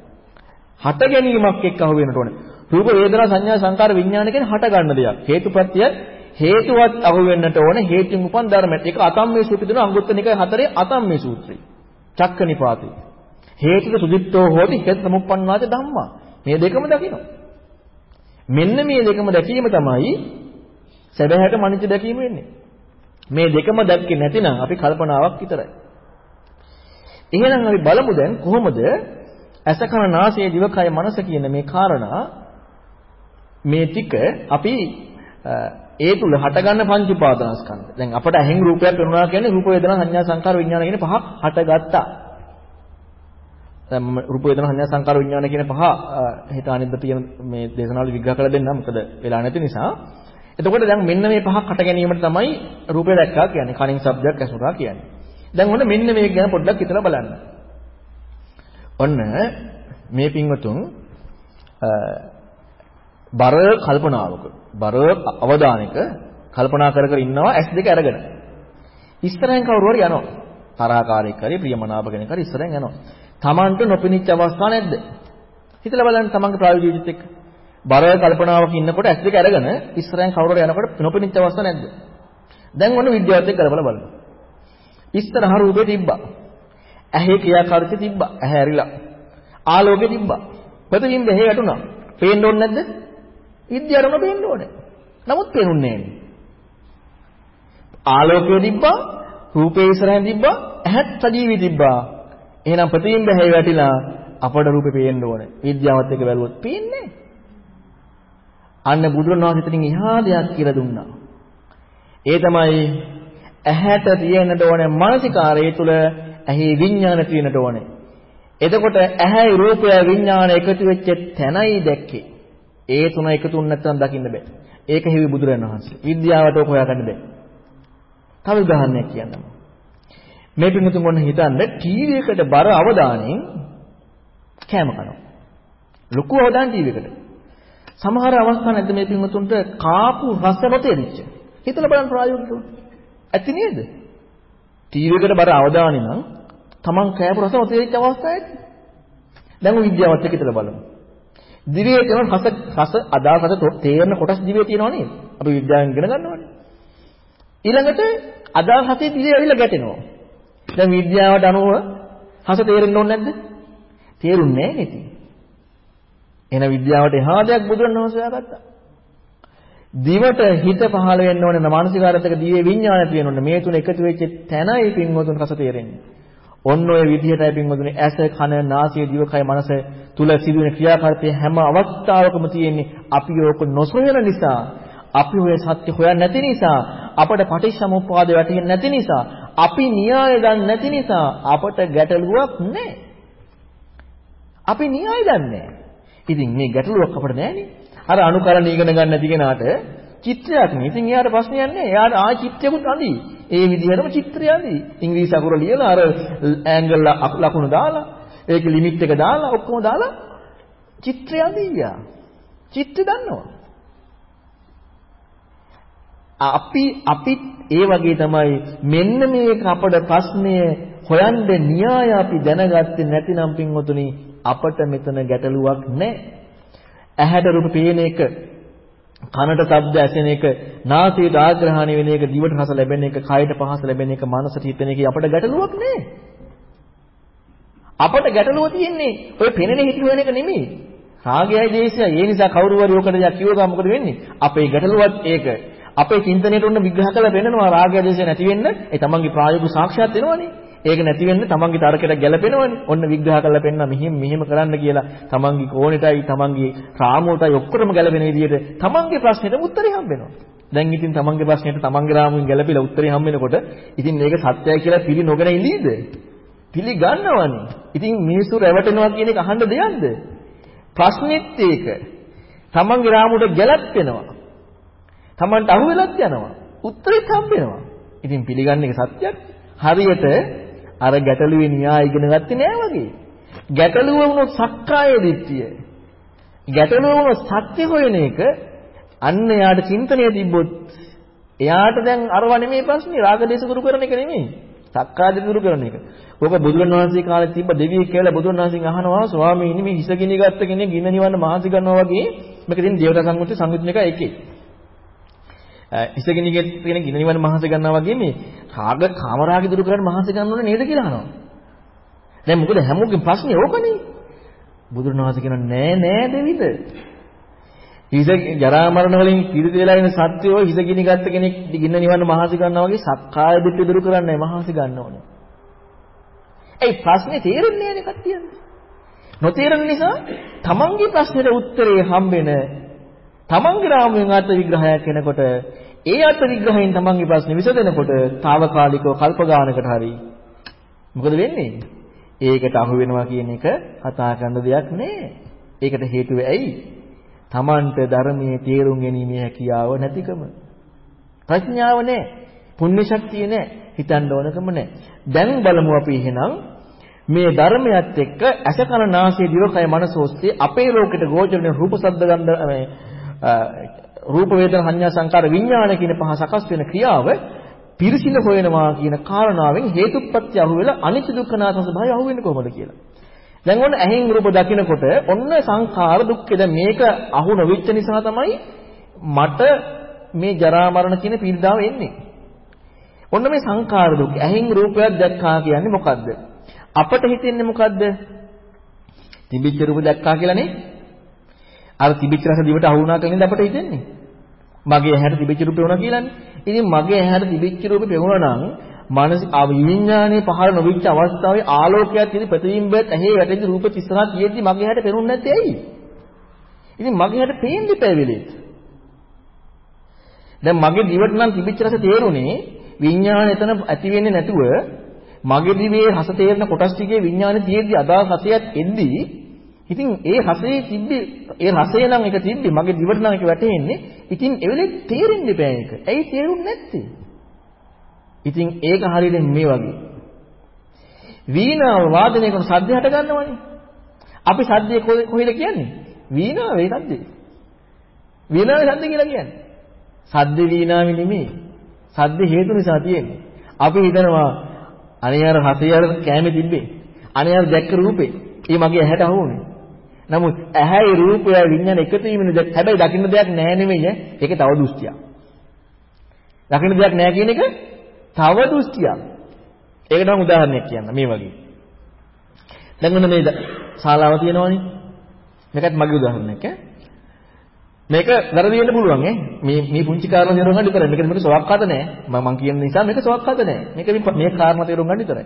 හට ගැනීමක් එක්ක අහු වෙනට ඕනේ. රූප වේදනා සංඥා සංකාර විඥාන කියන්නේ හට ගන්න දෙයක්. හේතුප්‍රත්‍ය හේතුවත් අහු වෙන්නට ඕනේ හේතුන් උපන් ධර්මයක්. ඒක අතම්මේ සූත්‍රය දෙන අංගුත්තර නිකාය හතරේ අතම්මේ සූත්‍රය. චක්කනිපාතේ. හේතුක සුදිත්තෝ හෝති හේතු සමුප්පන්නාද ධම්මා. මේ දෙකම දකිනවා. මෙන්න මේ දෙකම දැකීම තමයි සැබෑට මනිත දැකීම වෙන්නේ. මේ දෙකම දැක්කේ නැතිනම් අපි කල්පනාවක් විතරයි. එහෙනම් අපි බලමු දැන් කොහොමද අසකන නාසය දිවකය මනස කියන මේ කාරණා මේ ටික අපි ඒ තුල හටගන්න පංච උපාදානස්කන්ධ. දැන් අපට ඇහෙන් රූපයක් පෙනුණා කියන්නේ රූප වේදනා සංඥා සංකාර විඥාන කියන පහක් හටගත්තා. දැන් මම රූප වේදනා සංඥා සංකාර විඥාන කියන පහ හිත අනිද්ද තියෙන මේ දේශනාවල විග්‍රහ කරලා දෙන්නම්. මොකද වෙලා නැති නිසා. එතකොට දැන් මෙන්න මේ පහක් හට ගැනීමට තමයි රූපය දැක්කා කියන්නේ. කනින් ශබ්දයක් ඇසුණා කියන්නේ. දැන් ඔන්න මෙන්න මේක ගැන පොඩ්ඩක් හිතලා බලන්න. ඔන්න මේ පින්වතුන් බර කල්පනාවක බර අවධානයක කල්පනා කර කර ඉන්නවා S2 අරගෙන. ඉස්සරහෙන් කවුරු හරි යනවා. තරහකාරයෙක් හරි ප්‍රියමනාප කෙනෙක් හරි ඉස්සරහෙන් යනවා. Tamanට නොපෙනිච්ච අවස්ථා නැද්ද? හිතලා බලන්න තමන්ගේ ප්‍රායෝගික ජීවිතෙත් එක්ක. බර කල්පනාවක ඉන්නකොට S2 අරගෙන ඉස්සරහෙන් කවුරු හරි යනකොට නොපෙනිච්ච අවස්ථා නැද්ද? දැන් ඔන්න විද්‍යාවත් එක්ක කරබල බලන්න. ඉස්සරහ රූපේ තිබ්බා. ඇහි ක්‍රියාකාරීත්වය තිබ්බා. ඇහැ ඇරිලා. ආලෝකේ තිබ්බා. ප්‍රතිබිම්බ එහෙ වැටුණා. පේන්න ඕනේ නැද්ද? විද්‍යාවම පේන්න ඕනේ. නමුත් පේනුන්නේ නැහැ. ආලෝකය තිබ්බා, රූපේ ඉස්සරහින් තිබ්බා, ඇහත් සජීවී තිබ්බා. එහෙනම් ප්‍රතිබිම්බ එහෙ වැටිලා අපට රූපේ පේන්න ඕනේ. විද්‍යාවත් එක්ක බැලුවොත් පේන්නේ අන්න බුදුරණවහන්සේ එතනින් එහා දෙයක් කියලා දුන්නා. ඒ තමයි ඇහැට තියෙන්නට ඕනේ මානසිකාරය තුල ඇහි විඥාන තියෙන්නට ඕනේ. එතකොට ඇහැයි රූපය විඥාන එකතු වෙච්ච තැනයි දැක්කේ. ඒ තුන එකතු වුණ නැත්නම් දකින්න බෑ. ඒක හේවි බුදුරජාණන් වහන්සේ. විද්‍යාවට ඔක හොයාගන්න බෑ. තව උදාහරණයක් කියන්නම්. මේ පිටුතුන් මොන හිතන්න ටීවී එකට බර අවධානයෙන් කැම කරනවා. ලොකු අවධානය ටීවී එකට. සමහර අවස්ථා නැද්ද මේ පිටුතුන්ට කාපු රස නොතේරිච්ච. හිතලා බලන්න ප්‍රායෝගිකව. ඇති නේද? ටීවී එකට බර අවධානය නම් Taman කෑපු රස නොතේරිච්ච අවස්ථා ඇති. දැන් විද්‍යාවත් එක්ක හිතලා බලමු. දිවේ තියෙන රස රස අදාළ රස තේරෙන කොටස් දිවේ තියෙනව නේද? අපි විද්‍යාවෙන් ඉගෙන ගන්නවනේ. ඊළඟට අදාළ රසයේ දිවේ ඇවිල්ලා ගැටෙනවා. දැන් විද්‍යාවට අනුව රස තේරෙන්න ඕනේ නැද්ද? තේරුන්නේ නැහැ නේද? එහෙනම් විද්‍යාවට එහා දෙයක් බුදුරණවහන්සේ හොයාගත්තා. දිවට හිත පහළ වෙන්න ඕනේ මානසිකාරතක දිවේ විඥානය තියෙන්න ඕනේ. මේ තුන එකතු වෙච්ච තැනයි පින්වතුන් රස තේරෙන්නේ. ඔන්න ඔය විදිහටයි පින්වතුනි ඇස කන නාසය දිවකය මනස තුල සිදුවෙන ක්‍රියාකාරීත්වය හැම අවස්ථාවකම තියෙන්නේ අපි ඕක නොසොයන නිසා අපි ඔය සත්‍ය හොයන්නේ නැති නිසා අපට පටිච්චසමුප්පාද වැටහෙන්නේ නැති නිසා අපි න්‍යාය දන්නේ නැති නිසා අපට ගැටලුවක් නැහැ. අපි න්‍යාය දන්නේ ඉතින් මේ ගැටලුවක් අපිට නැහැනේ. අර අනුකරණ ඉගෙන ගන්න නැති කෙනාට චිත්‍රයක් නේ. ඉතින් එයාට ප්‍රශ්නයක් නැහැ. එයාට ආ චිත්‍රයකුත් අඳි. ඒ විදිහටම චිත්‍රය අඳි. ඉංග්‍රීසි අකුර ලියලා අර ඇන්ගල් ලකුණු දාලා ඒකේ ලිමිට් එක දාලා ඔක්කොම දාලා චිත්‍රය අඳියා. චිත්‍රය දන්නවා. අපි අපිත් ඒ වගේ තමයි මෙන්න මේක අපේ ප්‍රශ්නය හොයන්න න්‍යාය අපි දැනගත්තේ නැතිනම් පින්වතුනි අපට මෙතන ගැටලුවක් නැහැ. ඇහැට රූප පේන එක කනට ශබ්ද ඇසෙන එක, නාසයට ආග්‍රහණය වෙන එක, දිවට රස ලැබෙන එක, කයට පහස ලැබෙන එක, මනසට හිතෙන එක අපට ගැටලුවක් නෑ. අපට ගැටලුව තියෙන්නේ ඔය පෙනෙන හිති හොයන එක නෙමෙයි. රාගයයි දේශයයි. ඒ නිසා කවුරු හරි ඔකට දෙයක් කිව්වොත් මොකද වෙන්නේ? අපේ ගැටලුවත් ඒක. අපේ චින්තනයට උන්න විග්‍රහ කරලා පෙන්නනවා රාගය දේශය නැති වෙන්න. ඒ තමන්ගේ ප්‍රායෝගික සාක්ෂියක් වෙනවනේ. ඒක නැති වෙන්න තමන්ගේ තර්කයට ගැලපෙනවනේ. ඔන්න විග්‍රහ කරලා පෙන්නන මෙහෙම මෙහෙම කරන්න කියලා තමන්ගේ කෝණෙටයි තමන්ගේ රාමුවටයි ඔක්කොම ගැලපෙන විදිහට තමන්ගේ ප්‍රශ්නෙට උත්තරේ හම්බෙනවා. දැන් ඉතින් තමන්ගේ ප්‍රශ්නෙට තමන්ගේ රාමුවෙන් ගැලපිලා උත්තරේ හම්බෙනකොට ඉතින් මේක සත්‍යයි කියලා පිළි නොගෙන ඉඳීද? පිළිගන්නවනේ. ඉතින් මිනිස්සු රැවටෙනවා කියන එක අහන්න දෙයක්ද? ප්‍රශ්නෙත් ඒක. තමන්ගේ රාමුවට ගැලපෙනවා. තමන්ට අහු වෙලත් යනවා. උත්තරෙත් හම්බෙනවා. ඉතින් පිළිගන්න එක සත්‍යයක්. හරියට අර ගැටලුවේ න්‍යාය ඉගෙන ගත්තේ නෑ වගේ. ගැටලුව වුණොත් සක්කාය දිට්ඨිය. ගැටලුව වුණොත් සත්‍ය හොයන එක අන්න එයාට චින්තනය තිබ්බොත් එයාට දැන් අරව නෙමෙයි ප්‍රශ්නේ රාග දේශ දුරු කරන එක නෙමෙයි. සක්කාය දුරු කරන එක. ඕක බුදුන් වහන්සේ කාලේ තිබ්බ දෙවියෙක් කියලා බුදුන් වහන්සේගෙන් අහනවා ස්වාමීනි මේ හිස ගිනි ගත්ත කෙනෙක් ගින්න නිවන්න මහන්සි ගන්නවා වගේ මේක තියෙන දේවතා සංගුත්‍ය සංගුත්න එක එකේ. හිස ගිනි කෙනෙක් ගින්න නිවන්න මහන්සි ගන්නවා වගේ මේ රාග කාමරාගය දුරු කරන්න මහන්සි ගන්න ඕනේ නේද කියලා අහනවා. දැන් මොකද හැමෝගෙම ප්‍රශ්නේ ඕකනේ. බුදුන් වහන්සේ කියනවා නෑ නෑ දෙවිද. හිස ජරා මරණ වලින් පිරිත වෙලා ඉන්න සත්‍යෝ හිස ගිනි ගත්ත කෙනෙක් ගින්න නිවන්න මහන්සි ගන්නවා වගේ සක්කාය දිට්ඨිය දුරු කරන්නයි මහන්සි ගන්න ඕනේ. ඒ ප්‍රශ්නේ තේරෙන්නේ නැහැ කට්ටියන්ට. නොතේරෙන නිසා තමන්ගේ ප්‍රශ්නෙට උත්තරේ හම්බෙන තමන්ගේ රාමුවෙන් අර්ථ විග්‍රහයක් වෙනකොට ඒ අර්ථ විග්‍රහයෙන් තමන්ගේ ප්‍රශ්නේ විසඳනකොට తాවකාලිකව කල්ප ගානකට හරි මොකද වෙන්නේ? ඒකට අහු වෙනවා කියන එක කතා කරන දෙයක් නෑ. ඒකට හේතුව ඇයි? තමන්ට ධර්මයේ තේරුම් ගැනීමේ හැකියාව නැතිකම. ප්‍රඥාව නෑ. පුණ්‍ය ශක්තිය නෑ. හිතන්න ඕනකම නෑ. දැන් බලමු අපි එහෙනම් මේ ධර්මයත් එක්ක ඇස කන නාසය දිවකය මනස ඔස්සේ අපේ ලෝකෙට ගෝචර වෙන රූප ශබ්ද ගන්ධ මේ රූප වේදනා සංඥා සංකාර විඥාන කියන පහ සකස් වෙන ක්‍රියාව පිරිසින හොයනවා කියන කාරණාවෙන් හේතුප්‍රත්‍ය අහුවෙලා අනිත්‍ය දුක්ඛ නාම ස්වභාවය අහුවෙන්නේ කොහොමද කියලා. දැන් ඔන්න ඇහෙන් රූප දකිනකොට ඔන්න සංඛාර දුක්ඛ දැන් මේක අහු නොවිච්ච නිසා තමයි මට මේ ජරා මරණ කියන පීඩාව එන්නේ. ඔන්න මේ සංඛාර දුක්. ඇහෙන් රූපයක් දැක්කා කියන්නේ මොකද්ද? අපට හිතෙන්නේ මොකද්ද? තිබිච්ච රූප දැක්කා කියලානේ. අර තිබිච්ච රස දිවට අහු වුණා කියන අපට හිතෙන්නේ. මගේ ඇහැට තිබිච්ච රූපේ වුණා කියලානේ. ඉතින් මගේ ඇහැට තිබිච්ච රූපේ පෙවුණා නම් මානස විඥානයේ පහළ නොවිච්ච අවස්ථාවේ ආලෝකයක් තියෙන ප්‍රතිබිම්බයත් ඇහි වැටෙච්ච රූප තිස්සනා තියෙද්දි මගේ ඇහැට පෙනුන්නේ නැත්තේ ඇයි? ඉතින් මගේ ඇහැට පේන්නේ පැවිලෙත්. දැන් මගේ දිවට නම් තිබිච්ච රස තේරුනේ විඥාන එතන ඇති වෙන්නේ නැතුව මගේ දිවේ රස තේරෙන කොටස් ටිකේ විඥානේ තියෙද්දි අදාළ රසයක් එද්දී ඉතින් ඒ රසයේ තිබ්බේ ඒ රසය නම් එක තිබ්බේ මගේ දිවට නම් එක වැටෙන්නේ. ඉතින් ඒ වෙලේ තේරෙන්න බෑ ඒක. ඇයි තේරුන්නේ නැත්තේ? ඉතින් ඒක හරියට මේ වගේ. වීණාව වාදනය කරන සද්ද හට ගන්නවනේ. අපි සද්දේ කොහෙද කියන්නේ? වීණාවේ සද්දේ. වීණාවේ සද්ද කියලා කියන්නේ. සද්ද වීණාවේ නෙමෙයි. සද්ද හේතු නිසා තියෙන්නේ. අපි හිතනවා අනේ අර හසේ අර කෑමේ තිබ්බේ. අනේ අර දැක්ක රූපේ. ඒ මගේ ඇහැට අහුවුනේ. නමුත් ඇහැයි රූපය විඤ්ඤාණ එකතු වීමනේ හැබැයි දකින්න දෙයක් නැහැ නෙමෙයි ඈ. ඒක තව දෘෂ්ටියක්. දකින්න දෙයක් නැහැ කියන එක තව දෘෂ්ටියක්. ඒකට මම උදාහරණයක් කියන්න මේ වගේ. දැන් මොන මේ ශාලාව තියෙනවනේ. මේකත් මගේ උදාහරණයක් ඈ. මේක වැරදි වෙන්න පුළුවන් ඈ. මේ මේ පුංචි කාරණා තේරුම් ගන්න විතරයි. මේක මේක සොවක්කාත නෑ. මම මං කියන නිසා මේක සොවක්කාත නෑ. මේක මේ කාරණා තේරුම් ගන්න විතරයි.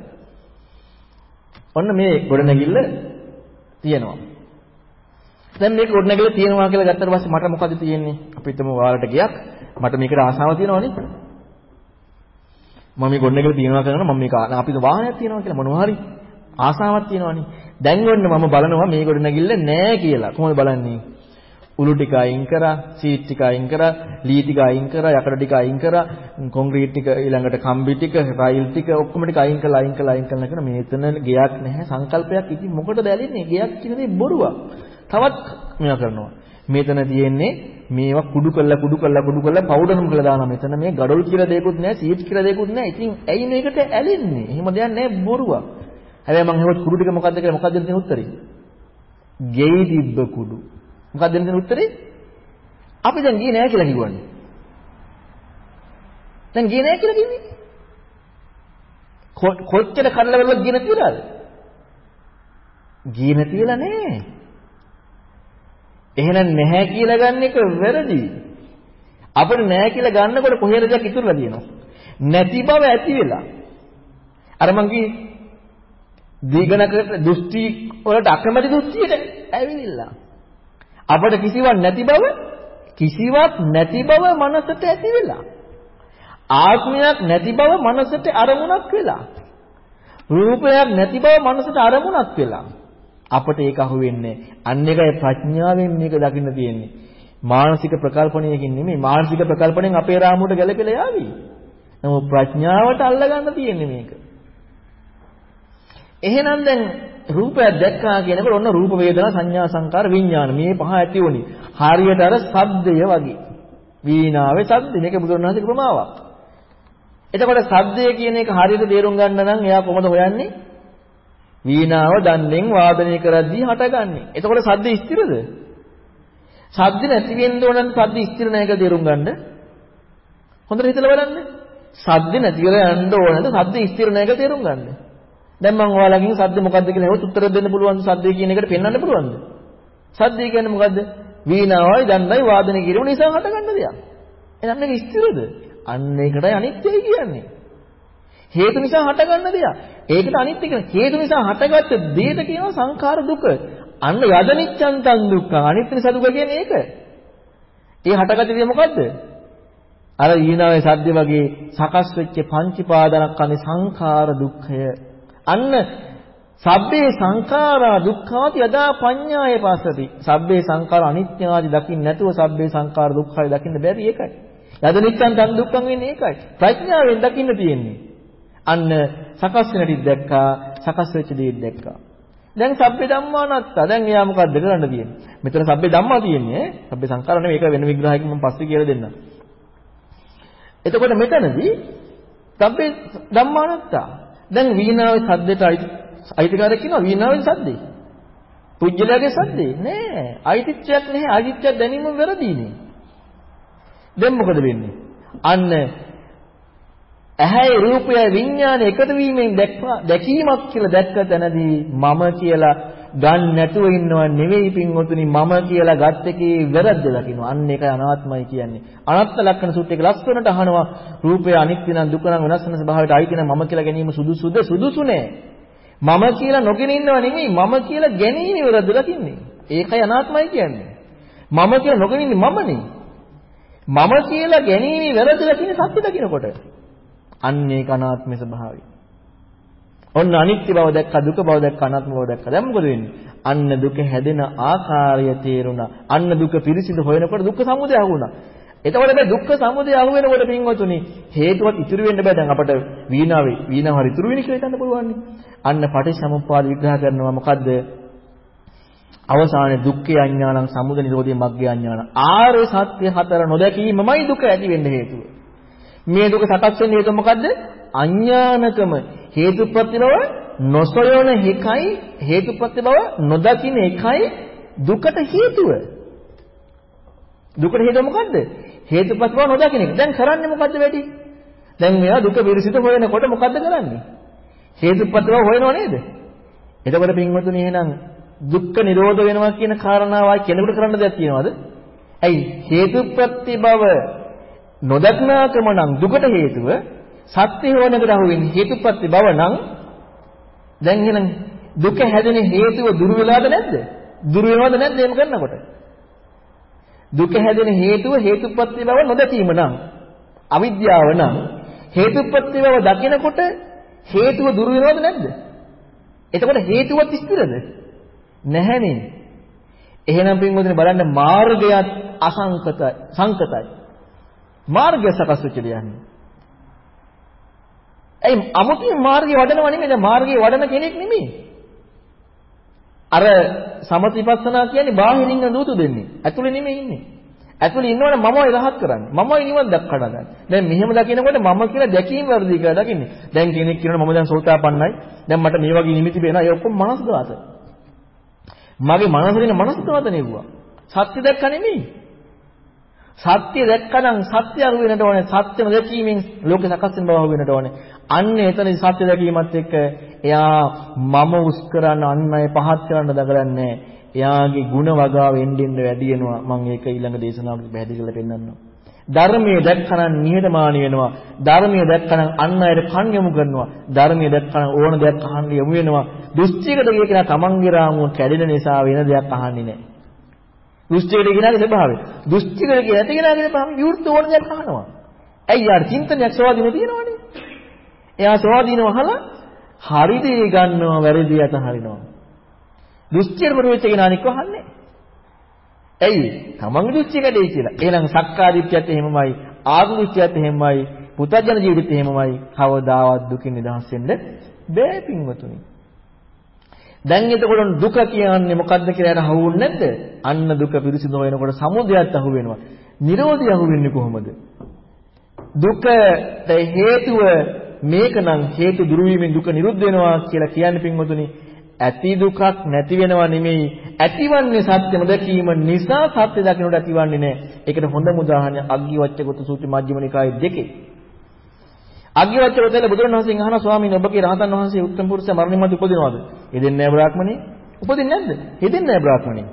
ඔන්න මේ ගොඩනැගිල්ල තියෙනවා. දැන් මේක ගොඩනැගිල්ල තියෙනවා කියලා ගත්තට පස්සේ මට මොකද තියෙන්නේ? අපි හිතමු ඔයාලට ගියක් මට මේකට ආසාව තියෙනවනේ. මම මේ ගොඩනැගිල්ල තියෙනවා කරනවා මම මේක අපි වාහනයක් තියෙනවා කියලා මොනවා හරි ආසාවක් තියෙනවනේ. දැන් ඔන්න මම බලනවා මේ ගොඩනැගිල්ල නෑ කියලා. කොහොමද බලන්නේ? උළු ටික අයින් කරා, සීට් ටික අයින් කරා, ලී ටික අයින් කරා, යකඩ ටික අයින් කරා, කොන්ක්‍රීට් ටික ඊළඟට කම්බි ටික, රයිල් ටික ඔක්කොම ටික අයින් කරලා අයින් කරලා අයින් කරලා කරන මේතන ගයක් නැහැ සංකල්පයක් ඉතින් මොකටද ඇලින්නේ? ගයක් කියන දේ බොරුවක්. තවත් මේවා කරනවා. මේතන තියෙන්නේ මේවා කුඩු කරලා කුඩු කරලා කුඩු කරලා පවුඩරම් කරලා දානවා. මෙතන මේ ගඩොල් කියලා දෙයක්වත් නැහැ, සීට් කියලා දෙයක්වත් නැහැ. ඉතින් ඇයි මේකට ඇලෙන්නේ? එහෙම දෙයක් නැහැ බොරුවක්. හැබැයි මම හෙවත් කුඩු ටික මොකද්ද කියලා මොකද්ද දෙන උත්තරේ? ගෙයි තිබ්බ කුඩු. මොකක්ද දෙන්න උත්තරේ? අපි දැන් ගියේ නෑ කියලා කිව්වනේ. දැන් ගියේ නෑ කියලා කිව්වේ. කොච්චර කඩලා බලලා ගියේ නැතිවද? ගියේ නැතිවලා නෑ. එහෙනම් නැහැ කියලා ගන්න එක වැරදි. අපිට නැහැ කියලා ගන්නකොට කොහෙද දෙයක් ඉතුරුලා තියෙනවා. නැති බව ඇති වෙලා. අර මං කිව්වේ දීගණක දෘෂ්ටි වලට අකමැති දෘෂ්ටියට ඇවිල්ලා. අපට කිසිවක් නැති බව කිසිවක් නැති බව මනසට ඇති වෙලා. ආත්මයක් නැති බව මනසට අරමුණක් වෙලා. රූපයක් නැති බව මනසට අරමුණක් වෙලා. අපට ඒක අහුවෙන්නේ අන්න එකයි ප්‍රඥාවෙන් මේක දකින්න තියෙන්නේ. මානසික ප්‍රකල්පණයකින් නෙමෙයි මානසික ප්‍රකල්පණයෙන් අපේ රාමුවට ගැලපෙලා යාවි. නමුත් ප්‍රඥාවට අල්ලගන්න තියෙන්නේ මේක. එහෙනම් දැන් රූපයක් දැක්කා කියනකොට ඔන්න රූප වේදනා සංඥා සංකාර විඥාන මේ පහ ඇති වුණේ. හරියට අර සද්දය වගේ. වීණාවේ සද්ද මේක බුදුරණාහිගේ ප්‍රමාවක්. එතකොට සද්දය කියන එක හරියට තේරුම් ගන්න නම් එයා කොහොමද හොයන්නේ? වීණාව දන්නෙන් වාදනය කරද්දී හටගන්නේ. එතකොට සද්ද ස්ථිරද? සද්ද නැති වෙන්න ඕන නම් සද්ද ස්ථිර නැහැ කියලා තේරුම් ගන්න. හොඳට හිතලා බලන්න. සද්ද නැති වෙලා යන්න ඕනද සද්ද ස්ථිර නැහැ කියලා තේරුම් ගන්න. දැන් මම ඔයාලගෙන් සද්ද මොකද්ද කියලා හෙවත් උත්තර දෙන්න පුළුවන්ද සද්දේ කියන එකට පෙන්වන්න පුළුවන්ද? සද්දේ කියන්නේ මොකද්ද? වීණාවයි දණ්ඩයි වාදනය කිරීම නිසා හටගන්න දෙයක්. එහෙනම් මේක ස්ථිරද? අන්න ඒකටයි අනිත්‍යයි කියන්නේ. හේතු නිසා හටගන්න දෙයක්. ඒකට අනිත්‍ය කියන හේතු නිසා හටගත්ත දෙයට කියනවා සංඛාර දුක. අන්න යදනිච්ඡන්තං දුක්ඛ. අනිත්‍ය නිසා දුක කියන්නේ ඒක. ඒ හටගත්ත දේ මොකද්ද? අර ඊනාවේ සද්ද වගේ සකස් වෙච්ච පංචීපාදනක්ඛනේ සංඛාර දුක්ඛය අන්න සබ්බේ සංඛාරා දුක්ඛාති යදා පඤ්ඤාය පස්සති. සබ්බේ සංඛාර අනිත්‍යාදි දකින්න නැතුව සබ්බේ සංඛාර දුක්ඛය දකින්න බැරි ඒකයි. යද නිච්ඡන් තන් දුක්ඛන් වෙන්නේ ඒකයි. ප්‍රඥාවෙන් දකින්න තියෙන්නේ. අන්න සකස් වෙන ටික දැක්කා, සකස් වෙච්ච දේ දැක්කා. දැන් සබ්බේ ධම්මා නැත්තා. දැන් එයා මොකද්ද කරන්න තියෙන්නේ? මෙතන සබ්බේ ධම්මා තියෙන්නේ. සබ්බේ සංඛාර නෙවෙයි ඒක වෙන විග්‍රහයකින් මම පස්සේ කියලා දෙන්නම්. එතකොට මෙතනදී සබ්බේ ධම්මා නැත්තා. දැන් වීණාවේ සද්දයට අයිතිකාරයෙක් ඉන්නවා වීණාවේ සද්දේ. පුජ්‍යලයාගේ සද්දේ නෑ. අයිතිත්වයක් නැහැ. අයිතිත්වයක් දැනීම වැරදීනේ. දැන් මොකද වෙන්නේ? අන්න ඇහැයි රූපයයි විඥානය එකතු වීමෙන් දැකීමක් කියලා දැක්ක තැනදී මම කියලා ගන්න නැතුව ඉන්නව නෙවෙයි පින්වතුනි මම කියලා ගත් එකේ වැරද්ද දකින්න. අන්න ඒකයි අනාත්මයි කියන්නේ. අනාත්ම ලක්ෂණ සූත්‍රයක ලස්සනට අහනවා රූපය අනිත්‍ය නම් දුක නම් වෙනස් වෙන ස්වභාවයට අයිති නම් මම කියලා ගැනීම සුදුසුද සුදුසු නෑ. මම කියලා නොගෙන ඉන්නව නෙමෙයි මම කියලා ගැනීම වැරද්ද දකින්නේ. ඒකයි අනාත්මයි කියන්නේ. මම කියලා නොගෙන ඉන්නේ මමනේ. මම කියලා ගැනීම වැරද්ද දකින්නේ සත්‍ය දකින්නකොට. අන්න ඒක අනාත්මේ ස්වභාවය. ඔන්න අනිත්‍ය බව දැක්කා දුක බව දැක්කා අනාත්ම බව දැක්කා. දැන් මොකද වෙන්නේ? අන්න දුක හැදෙන ආකාරය තේරුණා. අන්න දුක පිරිසිදු හොයනකොට දුක්ඛ සමුදය අහුණා. එතකොට මේ දුක්ඛ සමුදය අහු වෙනකොට පින්වතුනි හේතුවත් ඉතුරු වෙන්න බෑ. දැන් අපට වීණාවේ වීණාව හරි ඉතුරු වෙන්නේ කියලා හිතන්න පුළුවන් නේ. අන්න පටිච්චසමුප්පාද විග්‍රහ කරනවා මොකද්ද? අවසානයේ දුක්ඛය අඥානං සමුදය නිරෝධය මග්ගය අඥානං ආර්ය සත්‍ය හතර නොදැකීමමයි දුක ඇති වෙන්න හේතුව. මේ දුක සකස් වෙන්න හේතුව මොකද්ද? අඥානකම හේතුප්‍රති බව නොසොයන එකයි හේතුප්‍රති බව නොදකින්න එකයි දුකට හේතුව. දුකට හේතුව මොකද්ද? හේතුප්‍රති බව නොදකින්න එක. දැන් කරන්නේ මොකද්ද වැඩි? දැන් මෙයා දුක විරසිත හොයනකොට මොකද්ද කරන්නේ? හේතුප්‍රති බව හොයනව නේද? එතකොට පින්වතුනි එහෙනම් දුක්ඛ නිරෝධ වෙනවා කියන කාරණාවයි කෙනෙකුට කරන්න දෙයක් තියනවද? ඇයි හේතුප්‍රති බව නොදක්නාකම නම් දුකට හේතුව සත්‍ය හොනකට අහු වෙන්නේ හේතුප්‍රති බව නම් දැන් එහෙනම් දුක හැදෙන හේතුව දුරු වෙලාද නැද්ද? දුරු වෙනවද නැද්ද එහෙම කරනකොට? දුක හැදෙන හේතුව හේතුප්‍රති බව නොදැකීම නම් අවිද්‍යාව නම් හේතුප්‍රති බව දකිනකොට හේතුව දුරු වෙනවද නැද්ද? එතකොට හේතුවත් ස්ථිරද? නැහැනේ. එහෙනම් පින්වතුනි බලන්න මාර්ගයත් අසංකතයි සංකතයි. මාර්ගය සකස් වෙච්ච දෙයන්නේ. ඇයි අමුතුවෙන් මාර්ගය වඩනව නෙමෙයි දැන් මාර්ගය වඩන කෙනෙක් නෙමෙයි. අර සමතිපස්සනා කියන්නේ බාහිරින් නූතු දෙන්නේ. ඇතුලේ නෙමෙයි ඉන්නේ. ඇතුලේ ඉන්නවනේ මමයි රහත් කරන්නේ. මමයි නිවන් දක්කඩ ගන්න. දැන් මෙහෙම දකිනකොට මම කියලා දැකීම වර්ධි කියලා දකින්නේ. දැන් කෙනෙක් කියනවා මම දැන් සෝතාපන්නයි. දැන් මට මේ වගේ නිමිති පේනවා. ඒ ඔක්කොම මනස්ගත. මගේ මනස දෙන මනස්ගත නෙවුවා. සත්‍ය දැක්ක නෙමෙයි. සත්‍ය දැක්කනම් සත්‍ය අරු වෙනට ඕනේ. සත්‍යම දැකීමෙන් ලෝක සකස් වෙන බව අහු වෙනට ඕනේ. අන්න එතනදි සත්‍ය දැකීමත් එක්ක එයා මම උස් කරන්න අන් අය පහත් කරන්න දඟලන්නේ එයාගේ ಗುಣ වගාව එන්නෙන් වැඩි වෙනවා. මම ඒක ඊළඟ දේශනාවලදී පැහැදිලි කරලා පෙන්නන්නම්. ධර්මයේ දැක්කනම් නිහතමානී වෙනවා. ධර්මයේ දැක්කනම් අන් අයට කන් යොමු කරනවා. ධර්මයේ දැක්කනම් ඕන දෙයක් අහන්න යොමු වෙනවා. දෘෂ්ටියකට ගිය කෙනා තමන්ගේ රාමුව කැඩෙන නිසා වෙන දෙයක් අහන්නේ නැහැ. දෘෂ්ටියකට ගියනාගේ ස්වභාවය. දෘෂ්ටියකට ගිය නැති කෙනාගේ ස්වභාවය විරුද්ධ ඕන දෙයක් අහනවා. ඇයි යාර චින්තනයක් සවාදීන තියෙනවනේ. එයා සවාදීනව අහලා හරි දේ ගන්නවා වැරදි දේ අතහරිනවා. දෘෂ්ටියට පොර වෙච්ච කෙනා නික වහන්නේ. ඇයි? තමන්ගේ දෘෂ්ටිය කැඩේ කියලා. එහෙනම් සක්කාදිට්ඨියත් එහෙමමයි, ආත්ම දෘෂ්ටියත් එහෙමමයි, පුතජන ජීවිතෙත් එහෙමමයි. කවදාවත් දුකින් නිදහස් වෙන්න බෑ පින්වතුනි. දැන් එතකොට දුක කියන්නේ මොකද්ද කියලා අර අහුවුන්නේ නැද්ද? අන්න දුක පිරිසිදු වෙනකොට සමුදයත් අහු වෙනවා. නිරෝධය අහු වෙන්නේ කොහොමද? දුකට හේතුව මේකනම් හේතු දුරු වීමෙන් දුක නිරුද්ධ වෙනවා කියලා කියන්නේ පින්වතුනි ඇති දුකක් නැති වෙනවා නෙමෙයි ඇතිවන්නේ සත්‍යම දැකීම නිසා සත්‍ය දකින්නට ඇතිවන්නේ නැහැ. ඒකට හොඳම උදාහරණය අග්ගිවච්ඡගත සූත්‍ර මජ්ක්‍ධිම නිකායේ දෙකේ. අග්ගිවච්ඡගතල බුදුරණවහන්සේගෙන් අහන ස්වාමීන් ඔබගේ රහතන් වහන්සේ උත්තම පුරුෂයා මරණින් මතු උපදිනවද? හෙදෙන්නේ නැහැ බ්‍රාහ්මණේ. උපදින්නේ නැද්ද? හෙදෙන්නේ නැහැ බ්‍රාහ්මණේ.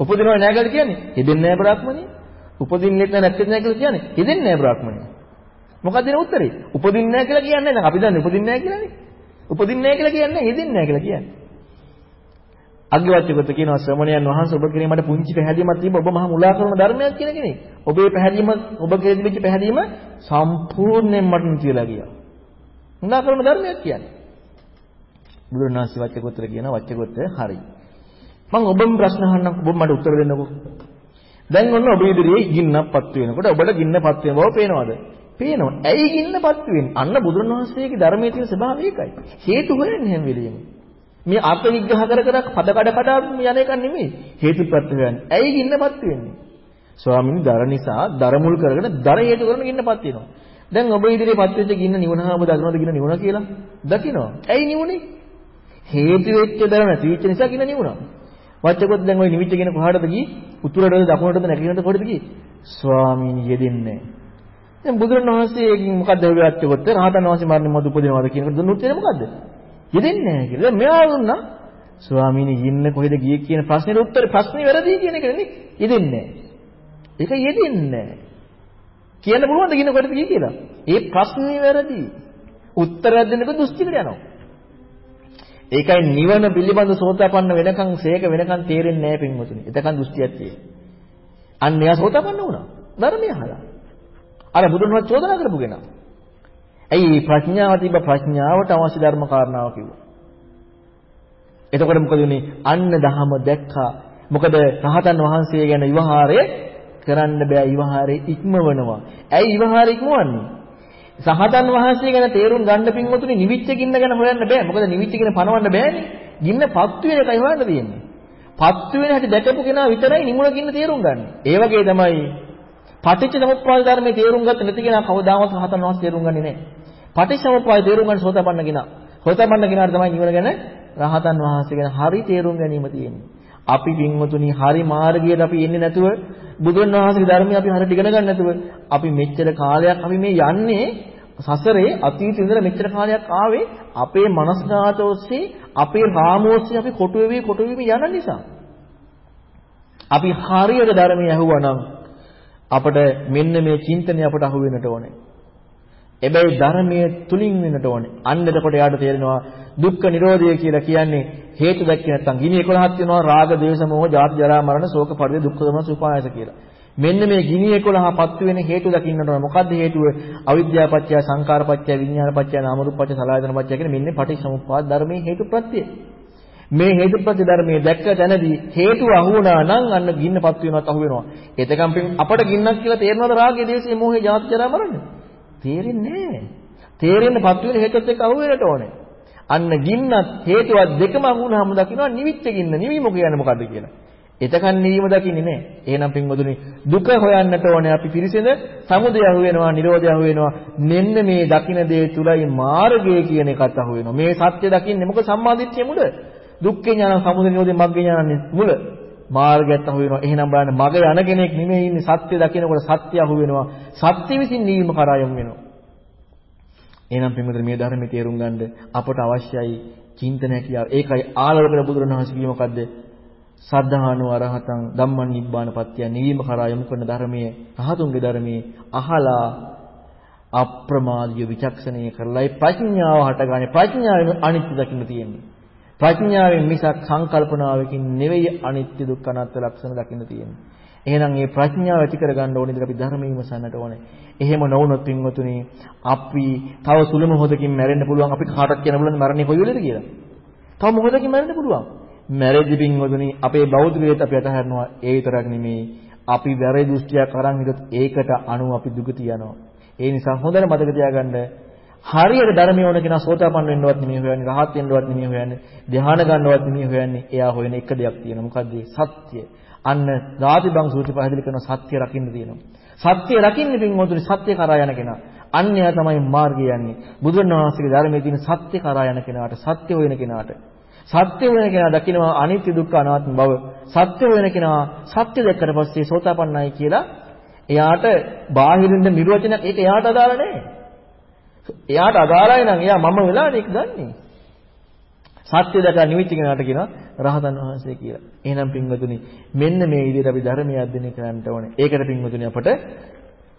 උපදිනව නැහැ කියලා කියන්නේ හෙදෙන්නේ නැහැ බ්‍රාහ්මණේ. උපදින්නෙත් නැහැ නැත්නම් නැහැ කියලා කියන්නේ හෙදෙන්නේ නැහැ බ්‍රාහ්මණේ. මොකක්ද දෙන උත්තරේ? උපදින්නේ නැහැ කියලා කියන්නේ නැහැ. අපි දන්නේ උපදින්නේ නැහැ කියලානේ. උපදින්නේ නැහැ කියලා කියන්නේ හෙදෙන්නේ නැහැ කියලා කියන්නේ. අග්ගවච්ඡගත කියනවා ශ්‍රමණයන් වහන්සේ ඔබ කෙරේ මට පුංචි පැහැදීමක් තිබ්බ ඔබ මහා මුලා කරන ධර්මයක් කියන කෙනෙක්. ඔබේ පැහැදීම ඔබ කෙරේ තිබිච්ච පැහැදීම සම්පූර්ණයෙන් මට නිතිලා ගියා. මුලා කරන ධර්මයක් කියන්නේ. බුදුරණාහි වච්ඡගොතර කියන වච්ඡගොත හරි. මම ඔබම ප්‍රශ්න අහන්නම් ඔබ මට උත්තර දෙන්නකෝ. දැන් ඔන්න ඔබ ඉදිරියේ ගින්නක්පත් වෙනකොට ඔබට ගින්නපත් වෙන බව පේනවද? පේනවා. ඇයි ගින්නපත් වෙන්නේ? අන්න බුදුරණවහන්සේගේ ධර්මයේ තියෙන ස්වභාවය ඒකයි. හේතු හොයන්නේ හැම වෙලෙම. මේ අර්ථ විග්‍රහ කර කර පද කඩ කඩ යන එක නෙමෙයි හේතුප්‍රත්‍ය හොයන්නේ. ඇයි ගින්නපත් වෙන්නේ? ස්වාමීනි දර නිසා දර මුල් කරගෙන දර හේතු කරගෙන ගින්නපත් වෙනවා. දැන් ඔබ ඉදිරියේ පත් වෙච්ච ගින්න නිවනහම දකින්නද ගින්න නිවන කියලා? දකින්නවා. ඇයි නිවුනේ? හේතු වෙච්ච දර නැති වෙච්ච නිසා ගින්න නිවුණා. වච්චකොත් දැන් ওই නිවිච්ච ගින්න කොහාටද ගියේ? උතුරටද දකුණටද නැගෙනද කොහෙද ගියේ? ස්වාමීනි යෙදෙන්නේ නැහැ. දැන් බුදුරණවහන්සේ මොකද්ද වෙවච්චකොත් රහතන් වහන්සේ මරණය මොකද උපදිනවද කියනකොට දුන්නු උත්තරේ මොකද්ද? යෙදෙන්නේ නැහැ කියලා. දැන් මෙයා දුන්නා ස්වාමීනි ඉන්න කොහෙද ගියේ කියන ප්‍රශ්නෙට උත්තර ප්‍රශ්නේ වැරදි කියන එක නෙමෙයි. යෙදෙන්නේ නැහැ. ඒක යෙදෙන්නේ නැහැ. කියන්න පුළුවන්ද කියන කොහෙද ගියේ කියලා? ඒ ප්‍රශ්නේ වැරදි. උත්තරයක් දෙන්නක දුස්තිකට යනවා. ඒකයි නිවන පිළිබඳ සෝතාපන්න වෙනකන් සේක වෙනකන් තේරෙන්නේ නැහැ පින්වතුනි. එතකන් දෘෂ්ටියක් තියෙන්නේ. අන්න එයා සෝතාපන්න වුණා. ධර්මය අහලා. අර බුදුන් වහන්සේ චෝදනා කරපු කෙනා. ඇයි ප්‍රඥාව තිබ්බ ප්‍රඥාවට අවශ්‍ය ධර්ම කාරණාව කිව්වා. එතකොට මොකද උනේ? අන්න දහම දැක්කා. මොකද රහතන් වහන්සේ ගැන විවහාරය කරන්න බෑ විවහාරේ ඉක්මවනවා. ඇයි විවහාරේ ඉක්මවන්නේ? සහතන් වහන්සේ ගැන තේරුම් ගන්න පින්වතුනි නිවිච්ච ගින්න ගැන හොයන්න බෑ. මොකද නිවිච්ච ගින්න පනවන්න බෑනේ. ගින්න පත්තු වෙන එකයි හොයන්න තියෙන්නේ. පත්තු වෙන හැටි දැකපු කෙනා විතරයි නිමුණ ගින්න තේරුම් ගන්න. ඒ වගේ තමයි පටිච්ච සමුප්පාද ධර්මයේ තේරුම් ගත්ත නැති කෙනා කවදාවත් රහතන් වහන්සේ තේරුම් ගන්නේ නැහැ. පටිච්ච සමුප්පාද තේරුම් ගන්න සෝතපන්න කෙනා. සෝතපන්න කෙනාට තමයි නිවන ගැන රහතන් වහන්සේ ගැන හරි තේරුම් ගැනීම තියෙන්නේ. අපි පින්වතුනි හරි මාර්ගයට අපි එන්නේ නැතුව බුදුන් වහන්සේගේ ධර්මය අපි හරියට ඉගෙන ගන්න නැතුව අපි මෙච්චර කාලයක් අපි මේ යන්නේ සසරේ අතීත ඉඳලා මෙච්චර කාලයක් ආවේ අපේ මනස්නාත ඔස්සේ අපේ රාමෝ ඔස්සේ අපි කොටු වෙවි කොටු වෙවි යන නිසා. අපි හරියට ධර්මය අහුවනම් අපිට මෙන්න මේ චින්තනය අපට අහු වෙන්නට ඕනේ. එබැයි ධර්මයේ තුලින් වෙන්නට ඕනේ. අන්න එතකොට යාට තේරෙනවා දුක්ඛ නිරෝධය කියලා කියන්නේ හේතු දැක්කේ නැත්නම් ගිනි 11ක් වෙනවා රාග, දේශ, මොහ, ජාති, ජරා, මරණ, ශෝක, පරිදේ, දුක්ඛ, දමන, සුපායස කියලා. මෙන්න මේ ගිනි 11 පත්තු වෙන හේතු දකින්නට ඕන. මොකද්ද හේතුව? අවිද්‍යාව පත්‍ය, සංකාර පත්‍ය, විඥාන පත්‍ය, නාම රූප පත්‍ය, සලආයතන පත්‍ය කියන මෙන්න පටිච්චසමුප්පාද ධර්මයේ හේතුප්‍රත්‍යය. මේ හේතුප්‍රත්‍ය ධර්මයේ දැක්ක තැනදී හේතුව අහු වුණා නම් අන්න ගින්න පත්තු වෙනවත් අහු වෙනවා. එතකම් අපට ගින්නක් කියලා තේරෙනවද රාගය, දේශය, මොහේ, ජාති, ජරා, මරණ? තේරෙන්නේ නැහැ. තේරෙන්න පත්තු වෙන හේතුත් එක්ක අහු වෙන්නට ඕනේ. අන්න ගින්නත් හේතුවත් දෙකම අහු වුණාම දකින්නවා නිවිච්ච ගින්න. නිවීම කියන්නේ මොකද්ද කියලා. එතකන් නිවීම දකින්නේ නැහැ. එහෙනම් පින්වතුනි දුක හොයන්නට ඕනේ අපි පිරිසිඳ සමුදය අහු වෙනවා, නිරෝධය අහු වෙනවා. මෙන්න මේ දකින්න දේ තුලයි මාර්ගය කියන එකත් අහු වෙනවා. මේ සත්‍ය දකින්නේ මොකද සම්මාදිට්ඨිය මුල? දුක්ඛේ ඥාන, සමුදය නිරෝධේ මග්ගේ ඥානන්නේ මුල. මාර්ගයත් අහු වෙනවා. එහෙනම් බලන්න මග යන කෙනෙක් නෙමෙයි ඉන්නේ සත්‍ය දකිනකොට සත්‍ය අහු වෙනවා. සත්‍ය විසින් නිවීම කරා යමු වෙනවා. එහෙනම් පින්වතුනි මේ ධර්මයේ තේරුම් ගන්න අපට අවශ්‍යයි චින්තනය කියා. ඒකයි ආලෝකන බුදුරණවහන්සේ කිව්ව මොකද්ද? සද්ධානු අරහතං ධම්මං නිබ්බාන පත්‍ය නිවීම කරා යොමු කරන ධර්මයේ රහතුන්ගේ ධර්මයේ අහලා අප්‍රමාදීය විචක්ෂණය කරලායි ප්‍රඥාව හටගන්නේ ප්‍රඥාවෙන් අනිත්‍ය දකින්න තියෙන්නේ ප්‍රඥාවෙන් මිසක් සංකල්පනාවකින් නෙවෙයි අනිත්‍ය දුක්ඛ අනාත්ම ලක්ෂණ දකින්න තියෙන්නේ. එහෙනම් මේ ප්‍රඥාව ඇති කරගන්න ඕනේ ඉතින් අපි ධර්මයේ විමසන්නට ඕනේ. එහෙම නොවුනොත් පින්වතුනි අපි තව සුළු මොහොතකින් මැරෙන්න පුළුවන්. අපි කාටවත් කියන්න පුළුවන් මරණය කොයි වෙලේද කියලා. තව මොහොතකින් මැරෙන්න පුළුවන්. මැරෙදි පින්වතුනි අපේ බෞද්ධ විදිහට අපි අතහරිනවා. ඒ විතරක් නෙමේ. අපි වැරදි දෘෂ්ටියක් අරන් හිටියොත් ඒකට අනුව අපි දුගති යනවා ඒ නිසා හොඳට මතක තියාගන්න හරියට ධර්මය ඕන කෙනා සෝතාපන්න වෙන්නවත් නෙමෙයි හොයන්නේ රහත් වෙන්නවත් නෙමෙයි හොයන්නේ ධ්‍යාන ගන්නවත් නෙමෙයි හොයන්නේ. එයා හොයන එක දෙයක් තියෙනවා. මොකද්ද සත්‍ය. අන්න ධාතිබං සූත්‍රය පැහැදිලි කරන සත්‍ය රකින්න තියෙනවා. සත්‍ය රකින්න පින්වතුනි සත්‍ය කරා යන කෙනා. අන්‍යය තමයි මාර්ගය යන්නේ. බුදුරණවහන්සේගේ ධර්මයේ තියෙන සත්‍ය කරා යන කෙනාට සත්‍ය හොයන කෙනාට. සත්‍ය වෙන කෙනා දකිනවා අනිත්‍ය දුක්ඛ අනාත්ම බව. සත්‍ය වෙන කෙනා සත්‍ය දැක්කට පස්සේ සෝතාපන්නයි කියලා එයාට බාහිරින්ද නිර්වචනයක්. ඒක එයාට අදාළ නැහැ. එයාට අදාළයි නම් එයා මම වෙලානේ ඒක ගන්නෙ. සත්‍ය දැක නිවිච්ච කෙනාට කියනවා රහතන් වහන්සේ කියලා. එහෙනම් පින්වතුනි මෙන්න මේ විදිහට අපි ධර්මය අධ්‍යයනය කරන්න ඕනේ. ඒකට පින්වතුනි අපට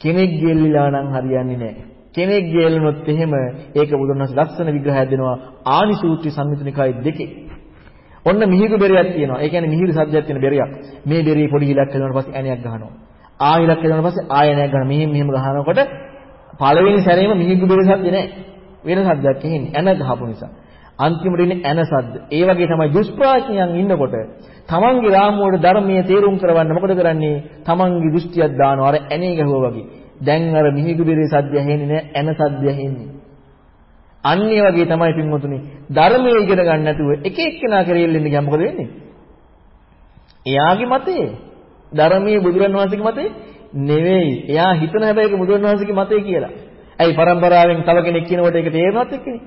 කෙනෙක් ගෙල්ලිලා නම් හරියන්නේ නැහැ. කෙනෙක් ගේලනොත් එහෙම ඒක බුදුරණස් ලස්සන විග්‍රහයක් දෙනවා ආනිසූත්‍රි සම්මිතනිකයි දෙකේ. ඔන්න මිහිගු බෙරයක් තියෙනවා. ඒ කියන්නේ මිහිරි සද්දයක් තියෙන බෙරයක්. මේ බෙරේ පොඩි හිලක් හදනකොට පස්සේ ඇණයක් ගහනවා. ආයෙලක් හදනකොට පස්සේ ආයෙනයක් ගන්නවා. මෙහෙම මෙහෙම ගහනකොට පළවෙනි සැරේම මිහිගු බෙරේ සද්ද නෑ. වෙන සද්දයක් එන්නේ. ඇණ ගහපු නිසා. අන්තිමට ඉන්නේ ඇන සද්ද. ඒ වගේ තමයි දුෂ්ප්‍රඥයන් ඉන්නකොට තමන්ගේ රාමුවට ධර්මයේ තේරුම් කරවන්න මොකද කරන්නේ? තමන්ගේ දෘෂ්ටියක් දානවා අර ඇනේ ගහුවා වගේ. දැන් අර මිහිගුබිරේ සද්ද ඇහෙන්නේ නැහැ ඇන සද්ද ඇහෙන්නේ. අන්න ඒ වගේ තමයි පින්වතුනි ධර්මයේ ඉගෙන ගන්න නැතුව එක එක්කෙනා කෙරෙල්ලෙන්න ගියා මොකද වෙන්නේ? එයාගේ මතේ ධර්මයේ බුදුරන් වහන්සේගේ මතේ නෙවෙයි. එයා හිතන හැබැයි ඒක බුදුරන් වහන්සේගේ මතේ කියලා. ඇයි පරම්පරාවෙන් තව කෙනෙක් කියනකොට ඒක තේරෙනවත් එක්කනේ.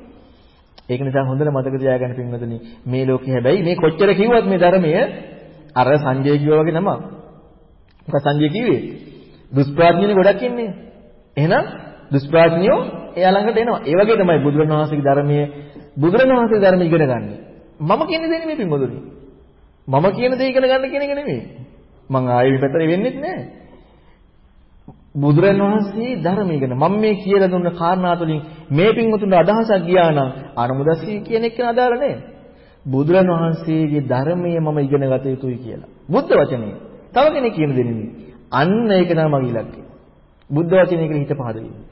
ඒක නිසා හොඳට මතක තියාගන්න පින්වතුනි මේ ලෝකේ හැබැයි මේ කොච්චර කිව්වත් මේ ධර්මය අර සංජය කිව්වා වගේ නම. මොකක් සංජය කිව්වේ? දුෂ්ප්‍රඥයනේ ගොඩක් ඉන්නේ. එහෙනම් දුෂ්ප්‍රඥයෝ එයා ළඟට එනවා. ඒ වගේ තමයි බුදුරණවහන්සේගේ ධර්මයේ බුදුරණවහන්සේගේ ධර්ම ඉගෙන ගන්න. මම කියන දේ නෙමෙයි පින්වතුනි. මම කියන දේ ඉගෙන ගන්න කියන එක නෙමෙයි. මං ආයෙ විපතර වෙන්නේ නැහැ. බුදුරණවහන්සේ ධර්ම ඉගෙන මම මේ කියලා දුන්න කාරණා තුලින් මේ පින්වතුන්ට අදහසක් ගියා නම් අනුමුදස්සී කියන එක අදාළ නැහැ. බුදුරණවහන්සේගේ ධර්මයේ මම ඉගෙන ගත යුතුයි කියලා. බුද්ධ වචනේ. තව කෙනෙක් කියන දෙන්නේ අන්න ඒක තමයි මගේ ඉලක්කය. බුද්ධ වචනේ කියලා හිත පහද වෙන්නේ.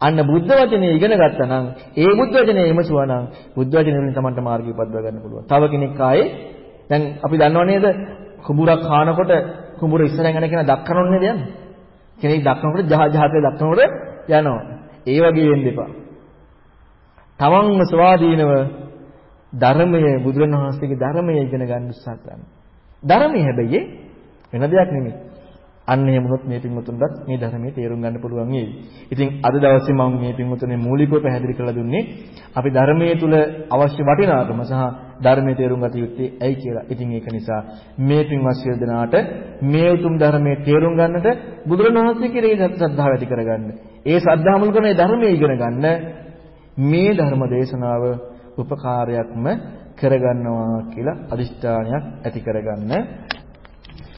අන්න බුද්ධ වචනේ ඉගෙන ගත්තා නම් ඒ බුද්ධ වචනේ එමසුවා නම් බුද්ධ වචනේ වලින් Tamanට මාර්ගය උපදව ගන්න පුළුවන්. තව කෙනෙක් ආයේ දැන් අපි දන්නව නේද කුඹුරක් කානකොට කුඹුර ඉස්සරහින් යන කෙනා දක්කනොත් නේද යන්නේ. කෙනෙක් දක්නකොට ජහ ජහතේ දක්නකොට යනවා. ඒ වගේ වෙන්න එපා. තමන්ම ස්වාධීනව ධර්මයේ බුදුරණවහන්සේගේ ධර්මයේ ඉගෙන ගන්න උත්සාහ කරන්න. ධර්මයේ හැබැයි වෙන දෙයක් නෙමෙයි. අන්න එහෙම වුණොත් මේ පින්වතුන්ටත් මේ ධර්මයේ තේරුම් ගන්න පුළුවන් වෙයි. ඉතින් අද දවසේ මම මේ පින්වතුන්ගේ මූලිකව පැහැදිලි කරලා දුන්නේ අපි ධර්මයේ තුල අවශ්‍ය වටිනාකම සහ ධර්මයේ තේරුම් ගත යුත්තේ ඇයි කියලා. ඉතින් ඒක නිසා මේ පින්වත් සියලු දෙනාට මේ උතුම් ධර්මයේ තේරුම් ගන්නට බුදුරණවහන්සේ කෙරෙහි ශ්‍රද්ධාව ඇති කරගන්න. ඒ ශ්‍රද්ධාව මුල් කරගෙන ධර්මයේ ඉගෙන ගන්න මේ ධර්ම දේශනාව උපකාරයක්ම කරගන්නවා කියලා අදිෂ්ඨානයක් ඇති කරගන්න